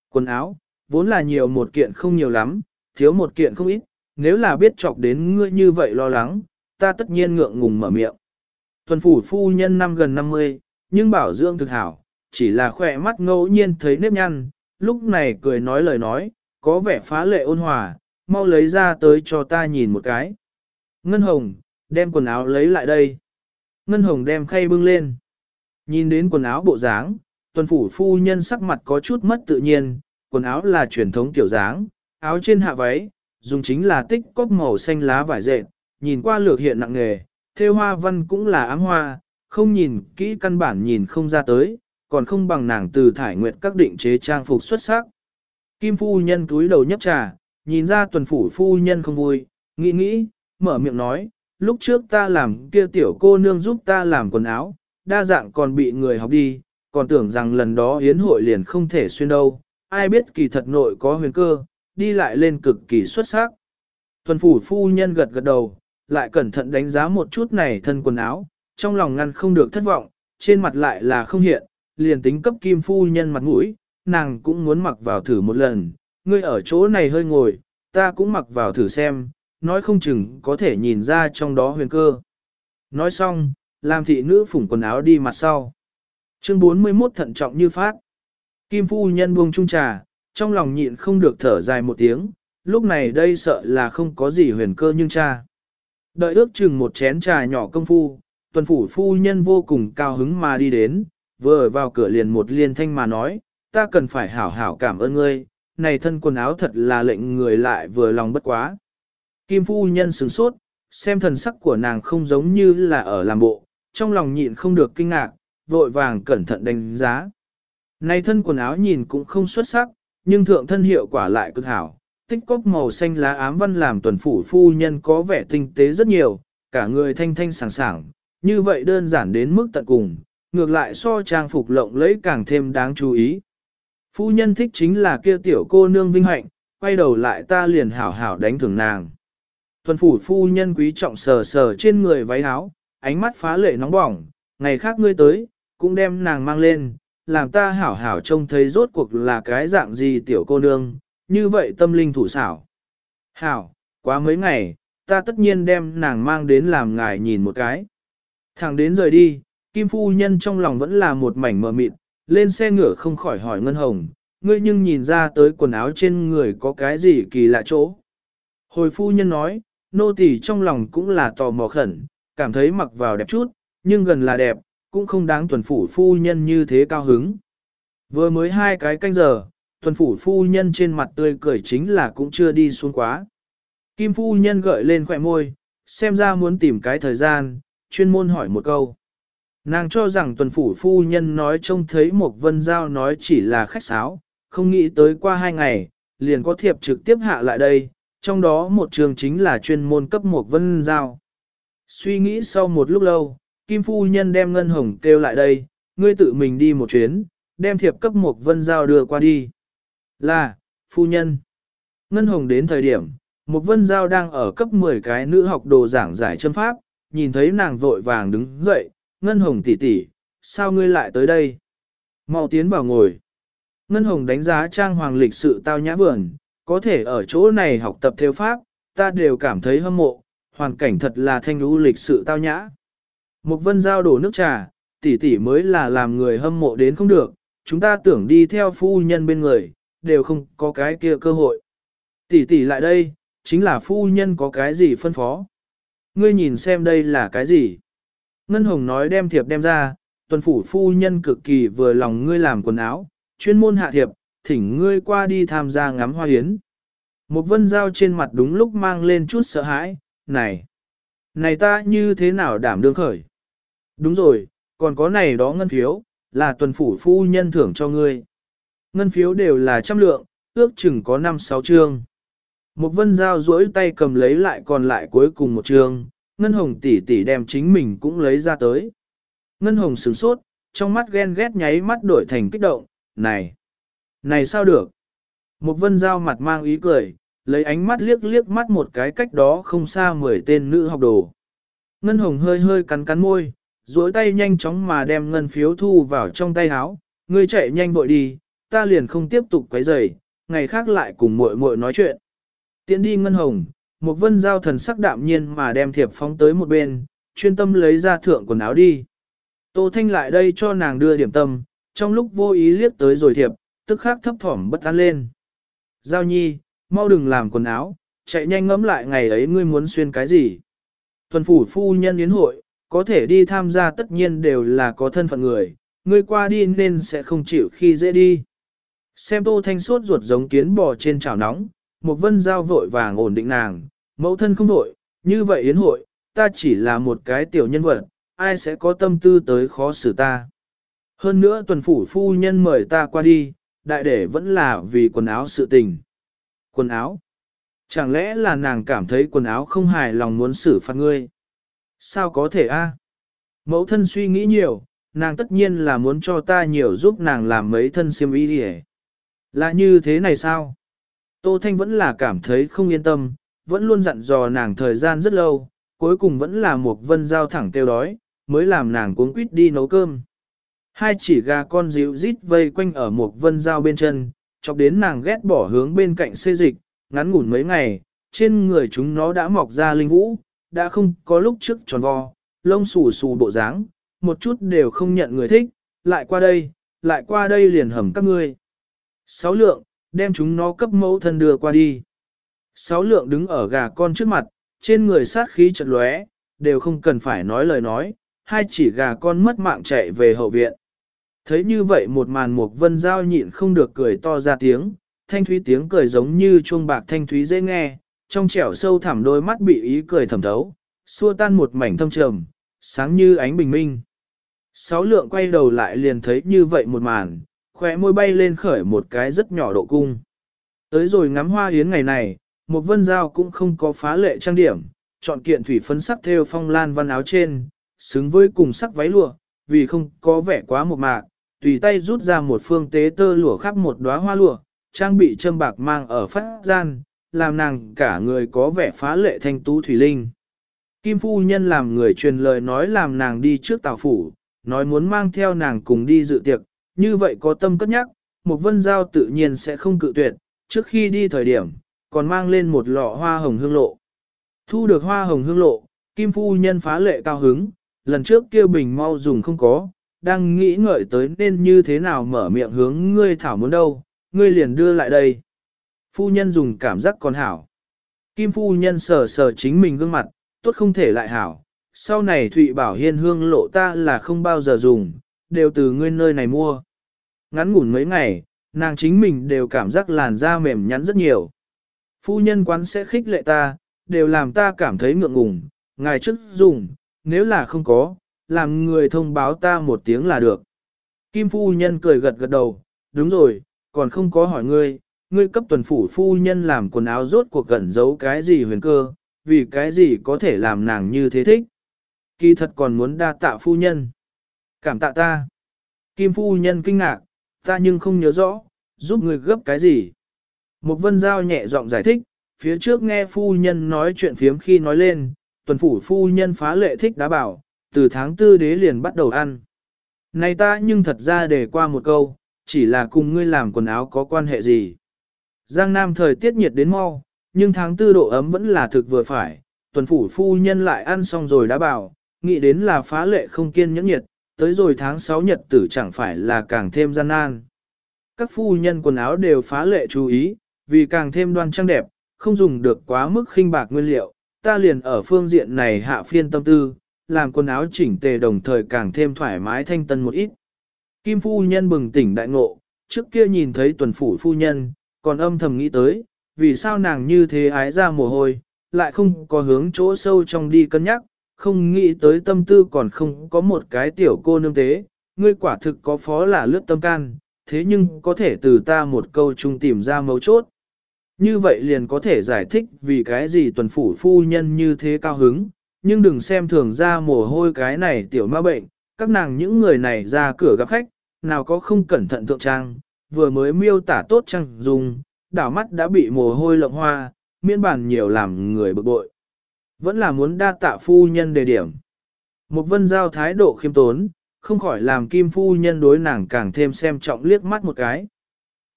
Quần áo, vốn là nhiều một kiện không nhiều lắm, thiếu một kiện không ít, nếu là biết chọc đến ngươi như vậy lo lắng, ta tất nhiên ngượng ngùng mở miệng. Thuần phủ phu nhân năm gần 50, nhưng bảo dưỡng thực hảo, chỉ là khỏe mắt ngẫu nhiên thấy nếp nhăn, lúc này cười nói lời nói, có vẻ phá lệ ôn hòa, mau lấy ra tới cho ta nhìn một cái. Ngân Hồng, đem quần áo lấy lại đây. Ngân Hồng đem khay bưng lên. Nhìn đến quần áo bộ dáng, tuần phủ phu nhân sắc mặt có chút mất tự nhiên, quần áo là truyền thống kiểu dáng, áo trên hạ váy, dùng chính là tích cóp màu xanh lá vải dệt, nhìn qua lược hiện nặng nghề, thêu hoa văn cũng là ám hoa, không nhìn kỹ căn bản nhìn không ra tới, còn không bằng nàng từ thải nguyệt các định chế trang phục xuất sắc. Kim phu nhân túi đầu nhấp trà, nhìn ra tuần phủ phu nhân không vui, nghĩ nghĩ, mở miệng nói, lúc trước ta làm kia tiểu cô nương giúp ta làm quần áo, đa dạng còn bị người học đi, còn tưởng rằng lần đó hiến hội liền không thể xuyên đâu, ai biết kỳ thật nội có huyền cơ, đi lại lên cực kỳ xuất sắc. Tuần phủ phu nhân gật gật đầu, lại cẩn thận đánh giá một chút này thân quần áo, trong lòng ngăn không được thất vọng, trên mặt lại là không hiện, liền tính cấp kim phu nhân mặt mũi, nàng cũng muốn mặc vào thử một lần, ngươi ở chỗ này hơi ngồi, ta cũng mặc vào thử xem, nói không chừng có thể nhìn ra trong đó huyền cơ. Nói xong, làm thị nữ phủng quần áo đi mặt sau. Chương 41 thận trọng như phát. Kim phu nhân buông trung trà, trong lòng nhịn không được thở dài một tiếng, lúc này đây sợ là không có gì huyền cơ nhưng cha. Đợi ước chừng một chén trà nhỏ công phu, tuần phủ phu nhân vô cùng cao hứng mà đi đến, vừa vào cửa liền một liên thanh mà nói, ta cần phải hảo hảo cảm ơn ngươi, này thân quần áo thật là lệnh người lại vừa lòng bất quá. Kim phu nhân sửng sốt, xem thần sắc của nàng không giống như là ở làm bộ, trong lòng nhịn không được kinh ngạc, vội vàng cẩn thận đánh giá. Này thân quần áo nhìn cũng không xuất sắc, nhưng thượng thân hiệu quả lại cực hảo, tích cốc màu xanh lá ám văn làm tuần phủ phu nhân có vẻ tinh tế rất nhiều, cả người thanh thanh sảng sảng, như vậy đơn giản đến mức tận cùng, ngược lại so trang phục lộng lẫy càng thêm đáng chú ý. Phu nhân thích chính là kia tiểu cô nương vinh hạnh, quay đầu lại ta liền hảo hảo đánh thưởng nàng. Tuần phủ phu nhân quý trọng sờ sờ trên người váy áo, ánh mắt phá lệ nóng bỏng, ngày khác ngươi tới, cũng đem nàng mang lên, làm ta hảo hảo trông thấy rốt cuộc là cái dạng gì tiểu cô nương, như vậy tâm linh thủ xảo. Hảo, quá mấy ngày, ta tất nhiên đem nàng mang đến làm ngài nhìn một cái. Thẳng đến rời đi, Kim Phu Nhân trong lòng vẫn là một mảnh mờ mịt, lên xe ngựa không khỏi hỏi Ngân Hồng, ngươi nhưng nhìn ra tới quần áo trên người có cái gì kỳ lạ chỗ. Hồi Phu Nhân nói, nô tỳ trong lòng cũng là tò mò khẩn, cảm thấy mặc vào đẹp chút, nhưng gần là đẹp, cũng không đáng tuần phủ Phu Nhân như thế cao hứng. Vừa mới hai cái canh giờ, tuần phủ Phu Nhân trên mặt tươi cười chính là cũng chưa đi xuống quá. Kim Phu Nhân gợi lên khỏe môi, xem ra muốn tìm cái thời gian, chuyên môn hỏi một câu. Nàng cho rằng tuần phủ phu nhân nói trông thấy một vân giao nói chỉ là khách sáo, không nghĩ tới qua hai ngày, liền có thiệp trực tiếp hạ lại đây, trong đó một trường chính là chuyên môn cấp một vân giao. Suy nghĩ sau một lúc lâu, Kim phu nhân đem Ngân Hồng kêu lại đây, ngươi tự mình đi một chuyến, đem thiệp cấp một vân giao đưa qua đi. Là, phu nhân. Ngân Hồng đến thời điểm, một vân giao đang ở cấp 10 cái nữ học đồ giảng giải châm pháp, nhìn thấy nàng vội vàng đứng dậy, Ngân Hồng tỷ tỷ, sao ngươi lại tới đây? Mau tiến vào ngồi. Ngân Hồng đánh giá trang hoàng lịch sự tao nhã vườn, có thể ở chỗ này học tập theo pháp, ta đều cảm thấy hâm mộ, hoàn cảnh thật là thanh lũ lịch sự tao nhã. Một vân giao đổ nước trà, tỷ tỷ mới là làm người hâm mộ đến không được, chúng ta tưởng đi theo phu nhân bên người, đều không có cái kia cơ hội. Tỷ tỷ lại đây, chính là phu nhân có cái gì phân phó. Ngươi nhìn xem đây là cái gì? Ngân Hồng nói đem thiệp đem ra, tuần phủ phu nhân cực kỳ vừa lòng ngươi làm quần áo, chuyên môn hạ thiệp, thỉnh ngươi qua đi tham gia ngắm hoa yến. Một vân dao trên mặt đúng lúc mang lên chút sợ hãi, này, này ta như thế nào đảm đương khởi? Đúng rồi, còn có này đó ngân phiếu, là tuần phủ phu nhân thưởng cho ngươi. Ngân phiếu đều là trăm lượng, ước chừng có 5-6 trương. Một vân giao duỗi tay cầm lấy lại còn lại cuối cùng một trương, ngân hồng tỷ tỷ đem chính mình cũng lấy ra tới. Ngân hồng sửng sốt, trong mắt ghen ghét nháy mắt đổi thành kích động, này, này sao được? Một vân giao mặt mang ý cười, lấy ánh mắt liếc liếc mắt một cái cách đó không xa mười tên nữ học đồ. Ngân hồng hơi hơi cắn cắn môi, duỗi tay nhanh chóng mà đem ngân phiếu thu vào trong tay áo, ngươi chạy nhanh vội đi, ta liền không tiếp tục quấy rầy, ngày khác lại cùng muội muội nói chuyện. Tiến đi ngân hồng, một vân giao thần sắc đạm nhiên mà đem thiệp phóng tới một bên, chuyên tâm lấy ra thượng quần áo đi. Tô Thanh lại đây cho nàng đưa điểm tâm, trong lúc vô ý liếc tới rồi thiệp, tức khắc thấp thỏm bất an lên. Giao nhi, mau đừng làm quần áo, chạy nhanh ngẫm lại ngày ấy ngươi muốn xuyên cái gì. Tuần phủ phu nhân yến hội, có thể đi tham gia tất nhiên đều là có thân phận người, ngươi qua đi nên sẽ không chịu khi dễ đi. Xem tô thanh sốt ruột giống kiến bò trên chảo nóng, một vân giao vội vàng ổn định nàng, mẫu thân không vội, như vậy yến hội, ta chỉ là một cái tiểu nhân vật, ai sẽ có tâm tư tới khó xử ta. Hơn nữa tuần phủ phu nhân mời ta qua đi, đại để vẫn là vì quần áo sự tình. Quần áo? Chẳng lẽ là nàng cảm thấy quần áo không hài lòng muốn xử phạt ngươi? Sao có thể a? Mẫu thân suy nghĩ nhiều, nàng tất nhiên là muốn cho ta nhiều giúp nàng làm mấy thân xiêm y đi là như thế này sao? Tô Thanh vẫn là cảm thấy không yên tâm, vẫn luôn dặn dò nàng thời gian rất lâu, cuối cùng vẫn là một vân giao thẳng tiêu đói, mới làm nàng cuống quýt đi nấu cơm. Hai chỉ gà con dịu rít vây quanh ở một vân giao bên chân, chọc đến nàng ghét bỏ hướng bên cạnh xê dịch, ngắn ngủn mấy ngày, trên người chúng nó đã mọc ra linh vũ, đã không có lúc trước tròn vo, lông xù xù bộ dáng, một chút đều không nhận người thích, lại qua đây, lại qua đây liền hầm các ngươi. Sáu lượng, đem chúng nó cấp mẫu thân đưa qua đi. Sáu lượng đứng ở gà con trước mặt, trên người sát khí chật lóe, đều không cần phải nói lời nói, hai chỉ gà con mất mạng chạy về hậu viện. Thấy như vậy một màn mục vân giao nhịn không được cười to ra tiếng, thanh thúy tiếng cười giống như chuông bạc thanh thúy dễ nghe, trong trẻo sâu thẳm đôi mắt bị ý cười thẩm thấu, xua tan một mảnh thâm trầm, sáng như ánh bình minh. Sáu lượng quay đầu lại liền thấy như vậy một màn, khóe môi bay lên khởi một cái rất nhỏ độ cung. Tới rồi ngắm hoa yến ngày này, một vân dao cũng không có phá lệ trang điểm, chọn kiện thủy phấn sắc theo phong lan văn áo trên, xứng với cùng sắc váy lụa, vì không có vẻ quá một mạc, tùy tay rút ra một phương tế tơ lụa khắp một đóa hoa lụa, trang bị châm bạc mang ở phát gian, làm nàng cả người có vẻ phá lệ thanh tú thủy linh. Kim phu nhân làm người truyền lời nói làm nàng đi trước tàu phủ, nói muốn mang theo nàng cùng đi dự tiệc, như vậy có tâm cất nhắc, một vân giao tự nhiên sẽ không cự tuyệt, trước khi đi thời điểm, còn mang lên một lọ hoa hồng hương lộ. Thu được hoa hồng hương lộ, Kim phu nhân phá lệ cao hứng, lần trước kia bình mau dùng không có, đang nghĩ ngợi tới nên như thế nào mở miệng hướng ngươi thảo muốn đâu, ngươi liền đưa lại đây. Phu nhân dùng cảm giác còn hảo. Kim phu nhân sờ sờ chính mình gương mặt, tốt không thể lại hảo. Sau này Thụy Bảo Hiên hương lộ ta là không bao giờ dùng, đều từ ngươi nơi này mua. Ngắn ngủn mấy ngày, nàng chính mình đều cảm giác làn da mềm nhắn rất nhiều. Phu nhân quán sẽ khích lệ ta, đều làm ta cảm thấy ngượng ngùng, ngài trước dùng, nếu là không có, làm người thông báo ta một tiếng là được. Kim phu nhân cười gật gật đầu, đúng rồi, còn không có hỏi ngươi, ngươi cấp tuần phủ phu nhân làm quần áo rốt cuộc cẩn giấu cái gì huyền cơ, vì cái gì có thể làm nàng như thế thích. Kỳ thật còn muốn đa tạ phu nhân. Cảm tạ ta. Kim phu nhân kinh ngạc, ta nhưng không nhớ rõ, giúp người gấp cái gì. Một vân giao nhẹ giọng giải thích, phía trước nghe phu nhân nói chuyện phiếm khi nói lên, tuần phủ phu nhân phá lệ thích đá bảo, từ tháng tư đế liền bắt đầu ăn. Này ta nhưng thật ra để qua một câu, chỉ là cùng ngươi làm quần áo có quan hệ gì. Giang Nam thời tiết nhiệt đến mau, nhưng tháng tư độ ấm vẫn là thực vừa phải, tuần phủ phu nhân lại ăn xong rồi đã bảo, nghĩ đến là phá lệ không kiên nhẫn nhiệt, tới rồi tháng 6 nhật tử chẳng phải là càng thêm gian nan. Các phu nhân quần áo đều phá lệ chú ý, vì càng thêm đoan trang đẹp, không dùng được quá mức khinh bạc nguyên liệu, ta liền ở phương diện này hạ phiên tâm tư, làm quần áo chỉnh tề đồng thời càng thêm thoải mái thanh tân một ít. Kim phu nhân bừng tỉnh đại ngộ, trước kia nhìn thấy tuần phủ phu nhân, còn âm thầm nghĩ tới, vì sao nàng như thế ái ra mồ hôi, lại không có hướng chỗ sâu trong đi cân nhắc, không nghĩ tới tâm tư còn không có một cái tiểu cô nương tế, ngươi quả thực có phó là lướt tâm can, thế nhưng có thể từ ta một câu chung tìm ra mấu chốt. Như vậy liền có thể giải thích vì cái gì tuần phủ phu nhân như thế cao hứng, nhưng đừng xem thường ra mồ hôi cái này tiểu ma bệnh, các nàng những người này ra cửa gặp khách, nào có không cẩn thận thượng trang, vừa mới miêu tả tốt trang dùng, đảo mắt đã bị mồ hôi lộng hoa, miễn bản nhiều làm người bực bội. Vẫn là muốn đa tạ phu nhân đề điểm. Một vân giao thái độ khiêm tốn, không khỏi làm kim phu nhân đối nàng càng thêm xem trọng liếc mắt một cái.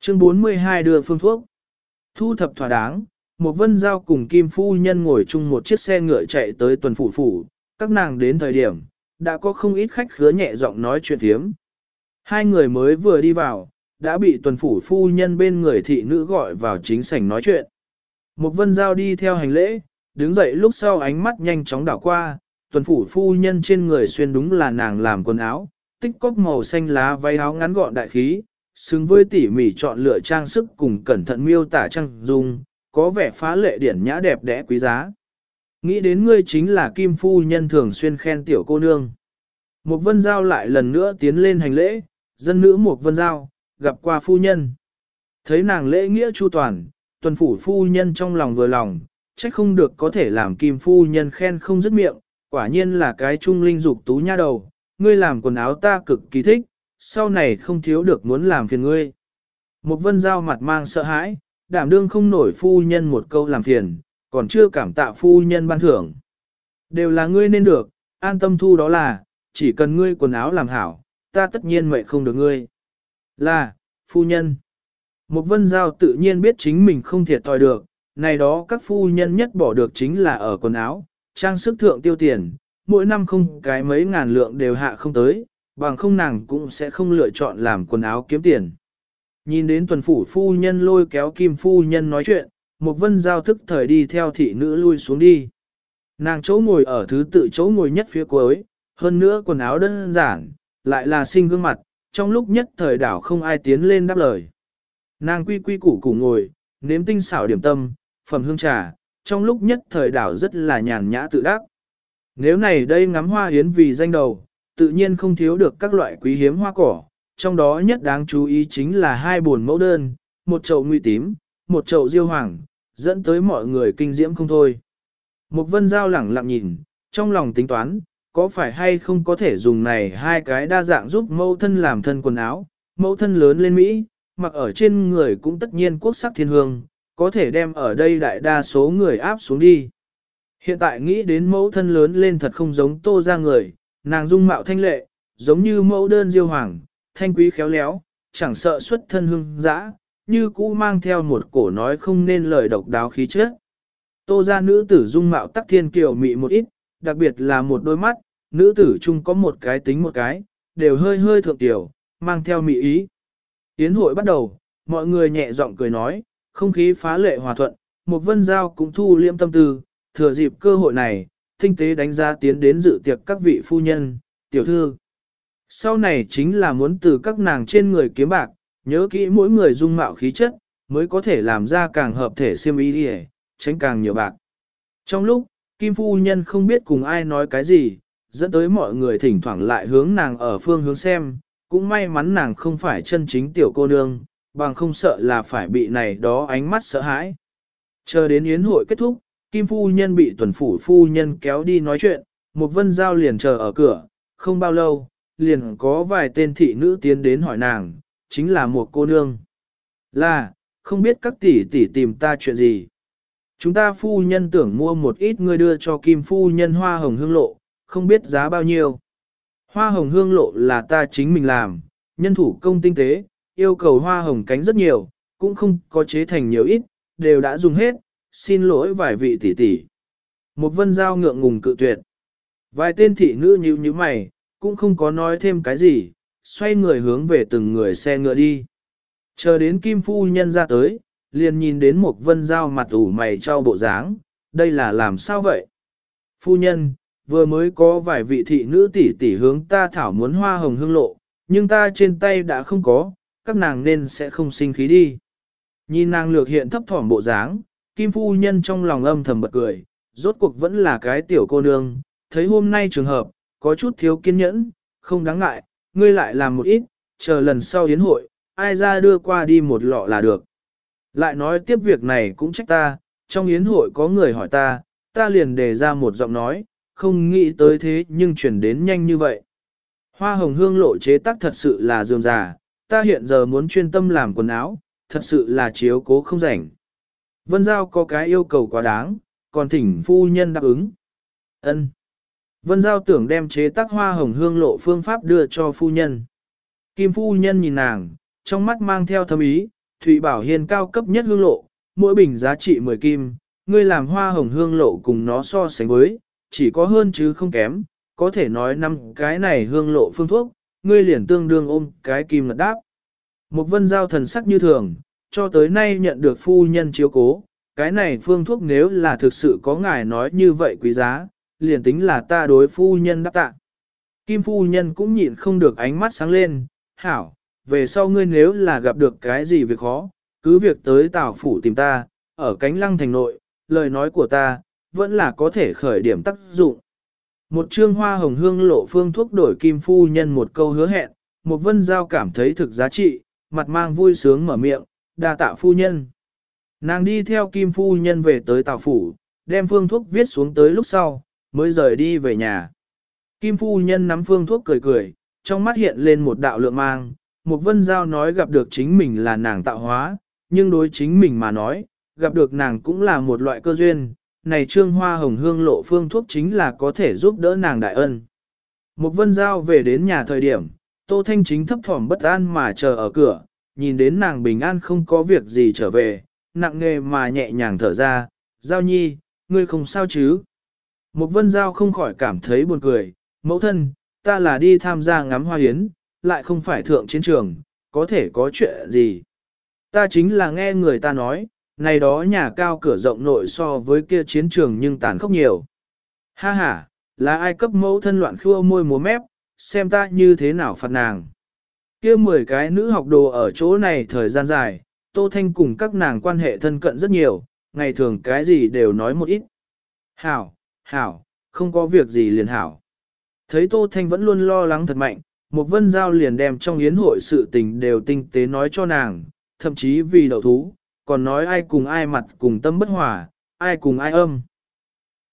Chương 42 đưa phương thuốc. Thu thập thỏa đáng, một vân giao cùng kim phu nhân ngồi chung một chiếc xe ngựa chạy tới tuần phủ phủ, các nàng đến thời điểm, đã có không ít khách khứa nhẹ giọng nói chuyện thiếm. Hai người mới vừa đi vào, đã bị tuần phủ phu nhân bên người thị nữ gọi vào chính sảnh nói chuyện. Một vân giao đi theo hành lễ, đứng dậy lúc sau ánh mắt nhanh chóng đảo qua, tuần phủ phu nhân trên người xuyên đúng là nàng làm quần áo, tích cốc màu xanh lá váy áo ngắn gọn đại khí, xứng với tỉ mỉ chọn lựa trang sức cùng cẩn thận miêu tả trang dung, có vẻ phá lệ điển nhã đẹp đẽ quý giá. Nghĩ đến ngươi chính là Kim Phu Nhân thường xuyên khen tiểu cô nương. Một vân giao lại lần nữa tiến lên hành lễ, dân nữ một vân giao, gặp qua phu nhân. Thấy nàng lễ nghĩa chu toàn, tuần phủ phu nhân trong lòng vừa lòng, trách không được có thể làm Kim Phu Nhân khen không dứt miệng, quả nhiên là cái trung linh dục tú nha đầu, ngươi làm quần áo ta cực kỳ thích, sau này không thiếu được muốn làm phiền ngươi. Một vân giao mặt mang sợ hãi, đảm đương không nổi phu nhân một câu làm phiền, còn chưa cảm tạ phu nhân ban thưởng. Đều là ngươi nên được, an tâm thu đó là, chỉ cần ngươi quần áo làm hảo, ta tất nhiên mệnh không được ngươi. Là, phu nhân. Một vân giao tự nhiên biết chính mình không thiệt thòi được, này đó các phu nhân nhất bỏ được chính là ở quần áo, trang sức thượng tiêu tiền, mỗi năm không cái mấy ngàn lượng đều hạ không tới, bằng không nàng cũng sẽ không lựa chọn làm quần áo kiếm tiền. Nhìn đến tuần phủ phu nhân lôi kéo kim phu nhân nói chuyện, một vân giao thức thời đi theo thị nữ lui xuống đi. Nàng chỗ ngồi ở thứ tự chỗ ngồi nhất phía cuối, hơn nữa quần áo đơn giản, lại là sinh gương mặt, trong lúc nhất thời đảo không ai tiến lên đáp lời. Nàng quy quy củ củ ngồi, nếm tinh xảo điểm tâm, phẩm hương trà, trong lúc nhất thời đảo rất là nhàn nhã tự đắc. Nếu này đây ngắm hoa hiến vì danh đầu, tự nhiên không thiếu được các loại quý hiếm hoa cỏ, trong đó nhất đáng chú ý chính là hai buồn mẫu đơn, một chậu nguy tím, một chậu diêu hoàng, dẫn tới mọi người kinh diễm không thôi. Một vân giao lẳng lặng nhìn, trong lòng tính toán, có phải hay không có thể dùng này hai cái đa dạng giúp mẫu thân làm thân quần áo, mẫu thân lớn lên Mỹ, mặc ở trên người cũng tất nhiên quốc sắc thiên hương, có thể đem ở đây đại đa số người áp xuống đi. Hiện tại nghĩ đến mẫu thân lớn lên thật không giống tô ra người, nàng dung mạo thanh lệ, giống như mẫu đơn diêu hoàng, thanh quý khéo léo, chẳng sợ xuất thân hương dã, như cũ mang theo một cổ nói không nên lời độc đáo khí chất. Tô ra nữ tử dung mạo tắc thiên kiều mị một ít, đặc biệt là một đôi mắt, nữ tử chung có một cái tính một cái, đều hơi hơi thượng tiểu, mang theo mị ý. Yến hội bắt đầu, mọi người nhẹ giọng cười nói, không khí phá lệ hòa thuận, một vân giao cũng thu liêm tâm tư, thừa dịp cơ hội này, tinh tế đánh giá tiến đến dự tiệc các vị phu nhân, tiểu thư. Sau này chính là muốn từ các nàng trên người kiếm bạc, nhớ kỹ mỗi người dung mạo khí chất, mới có thể làm ra càng hợp thể siêm ý đi tránh càng nhiều bạc. Trong lúc, Kim Phu Nhân không biết cùng ai nói cái gì, dẫn tới mọi người thỉnh thoảng lại hướng nàng ở phương hướng xem, cũng may mắn nàng không phải chân chính tiểu cô nương, bằng không sợ là phải bị này đó ánh mắt sợ hãi. Chờ đến yến hội kết thúc, Kim Phu Nhân bị tuần phủ Phu Nhân kéo đi nói chuyện, một vân giao liền chờ ở cửa, không bao lâu, liền có vài tên thị nữ tiến đến hỏi nàng, chính là một cô nương. Là, không biết các tỷ tỷ tìm ta chuyện gì. Chúng ta phu nhân tưởng mua một ít người đưa cho Kim Phu Nhân hoa hồng hương lộ, không biết giá bao nhiêu. Hoa hồng hương lộ là ta chính mình làm, nhân thủ công tinh tế, yêu cầu hoa hồng cánh rất nhiều, cũng không có chế thành nhiều ít, đều đã dùng hết, xin lỗi vài vị tỷ tỷ. Một vân giao ngượng ngùng cự tuyệt. Vài tên thị nữ như như mày, cũng không có nói thêm cái gì, xoay người hướng về từng người xe ngựa đi. Chờ đến Kim Phu Nhân ra tới, liền nhìn đến một vân giao mặt ủ mày cho bộ dáng, đây là làm sao vậy? Phu Nhân, vừa mới có vài vị thị nữ tỷ tỷ hướng ta thảo muốn hoa hồng hương lộ, nhưng ta trên tay đã không có, các nàng nên sẽ không sinh khí đi. Nhìn nàng lược hiện thấp thỏm bộ dáng, Kim Phu Nhân trong lòng âm thầm bật cười, rốt cuộc vẫn là cái tiểu cô nương, thấy hôm nay trường hợp, có chút thiếu kiên nhẫn, không đáng ngại, ngươi lại làm một ít, chờ lần sau yến hội, ai ra đưa qua đi một lọ là được. Lại nói tiếp việc này cũng trách ta, trong yến hội có người hỏi ta, ta liền đề ra một giọng nói, không nghĩ tới thế nhưng chuyển đến nhanh như vậy. Hoa hồng hương lộ chế tác thật sự là dườm già, ta hiện giờ muốn chuyên tâm làm quần áo, thật sự là chiếu cố không rảnh. Vân Giao có cái yêu cầu quá đáng, còn thỉnh phu nhân đáp ứng. Ân. Vân Giao tưởng đem chế tác hoa hồng hương lộ phương pháp đưa cho phu nhân. Kim phu nhân nhìn nàng, trong mắt mang theo thâm ý, Thụy Bảo Hiền cao cấp nhất hương lộ, mỗi bình giá trị 10 kim, ngươi làm hoa hồng hương lộ cùng nó so sánh với, chỉ có hơn chứ không kém, có thể nói năm cái này hương lộ phương thuốc, ngươi liền tương đương ôm cái kim ngật đáp. Một vân giao thần sắc như thường, cho tới nay nhận được phu nhân chiếu cố, cái này phương thuốc nếu là thực sự có ngài nói như vậy quý giá, liền tính là ta đối phu nhân đáp tạ. Kim phu nhân cũng nhịn không được ánh mắt sáng lên, hảo, về sau ngươi nếu là gặp được cái gì việc khó, cứ việc tới tảo phủ tìm ta, ở cánh lăng thành nội, lời nói của ta, vẫn là có thể khởi điểm tác dụng. Một trương hoa hồng hương lộ phương thuốc đổi kim phu nhân một câu hứa hẹn, một vân giao cảm thấy thực giá trị, mặt mang vui sướng mở miệng, đa tạ phu nhân. Nàng đi theo kim phu nhân về tới tào phủ, đem phương thuốc viết xuống tới lúc sau, mới rời đi về nhà. Kim phu nhân nắm phương thuốc cười cười, trong mắt hiện lên một đạo lượng mang, một vân giao nói gặp được chính mình là nàng tạo hóa, nhưng đối chính mình mà nói, gặp được nàng cũng là một loại cơ duyên, này trương hoa hồng hương lộ phương thuốc chính là có thể giúp đỡ nàng đại ân. Một vân giao về đến nhà thời điểm, Tô Thanh chính thấp thỏm bất an mà chờ ở cửa, nhìn đến nàng bình an không có việc gì trở về, nặng nề mà nhẹ nhàng thở ra, giao nhi, ngươi không sao chứ. Một vân giao không khỏi cảm thấy buồn cười, mẫu thân, ta là đi tham gia ngắm hoa hiến, lại không phải thượng chiến trường, có thể có chuyện gì. Ta chính là nghe người ta nói, này đó nhà cao cửa rộng nội so với kia chiến trường nhưng tàn khốc nhiều. Ha ha, là ai cấp mẫu thân loạn khua môi múa mép, xem ta như thế nào phạt nàng. Kia 10 cái nữ học đồ ở chỗ này thời gian dài, Tô Thanh cùng các nàng quan hệ thân cận rất nhiều, ngày thường cái gì đều nói một ít. Hảo, hảo, không có việc gì liền hảo. Thấy Tô Thanh vẫn luôn lo lắng thật mạnh, một vân giao liền đem trong yến hội sự tình đều tinh tế nói cho nàng, thậm chí vì đậu thú, còn nói ai cùng ai mặt cùng tâm bất hòa, ai cùng ai âm.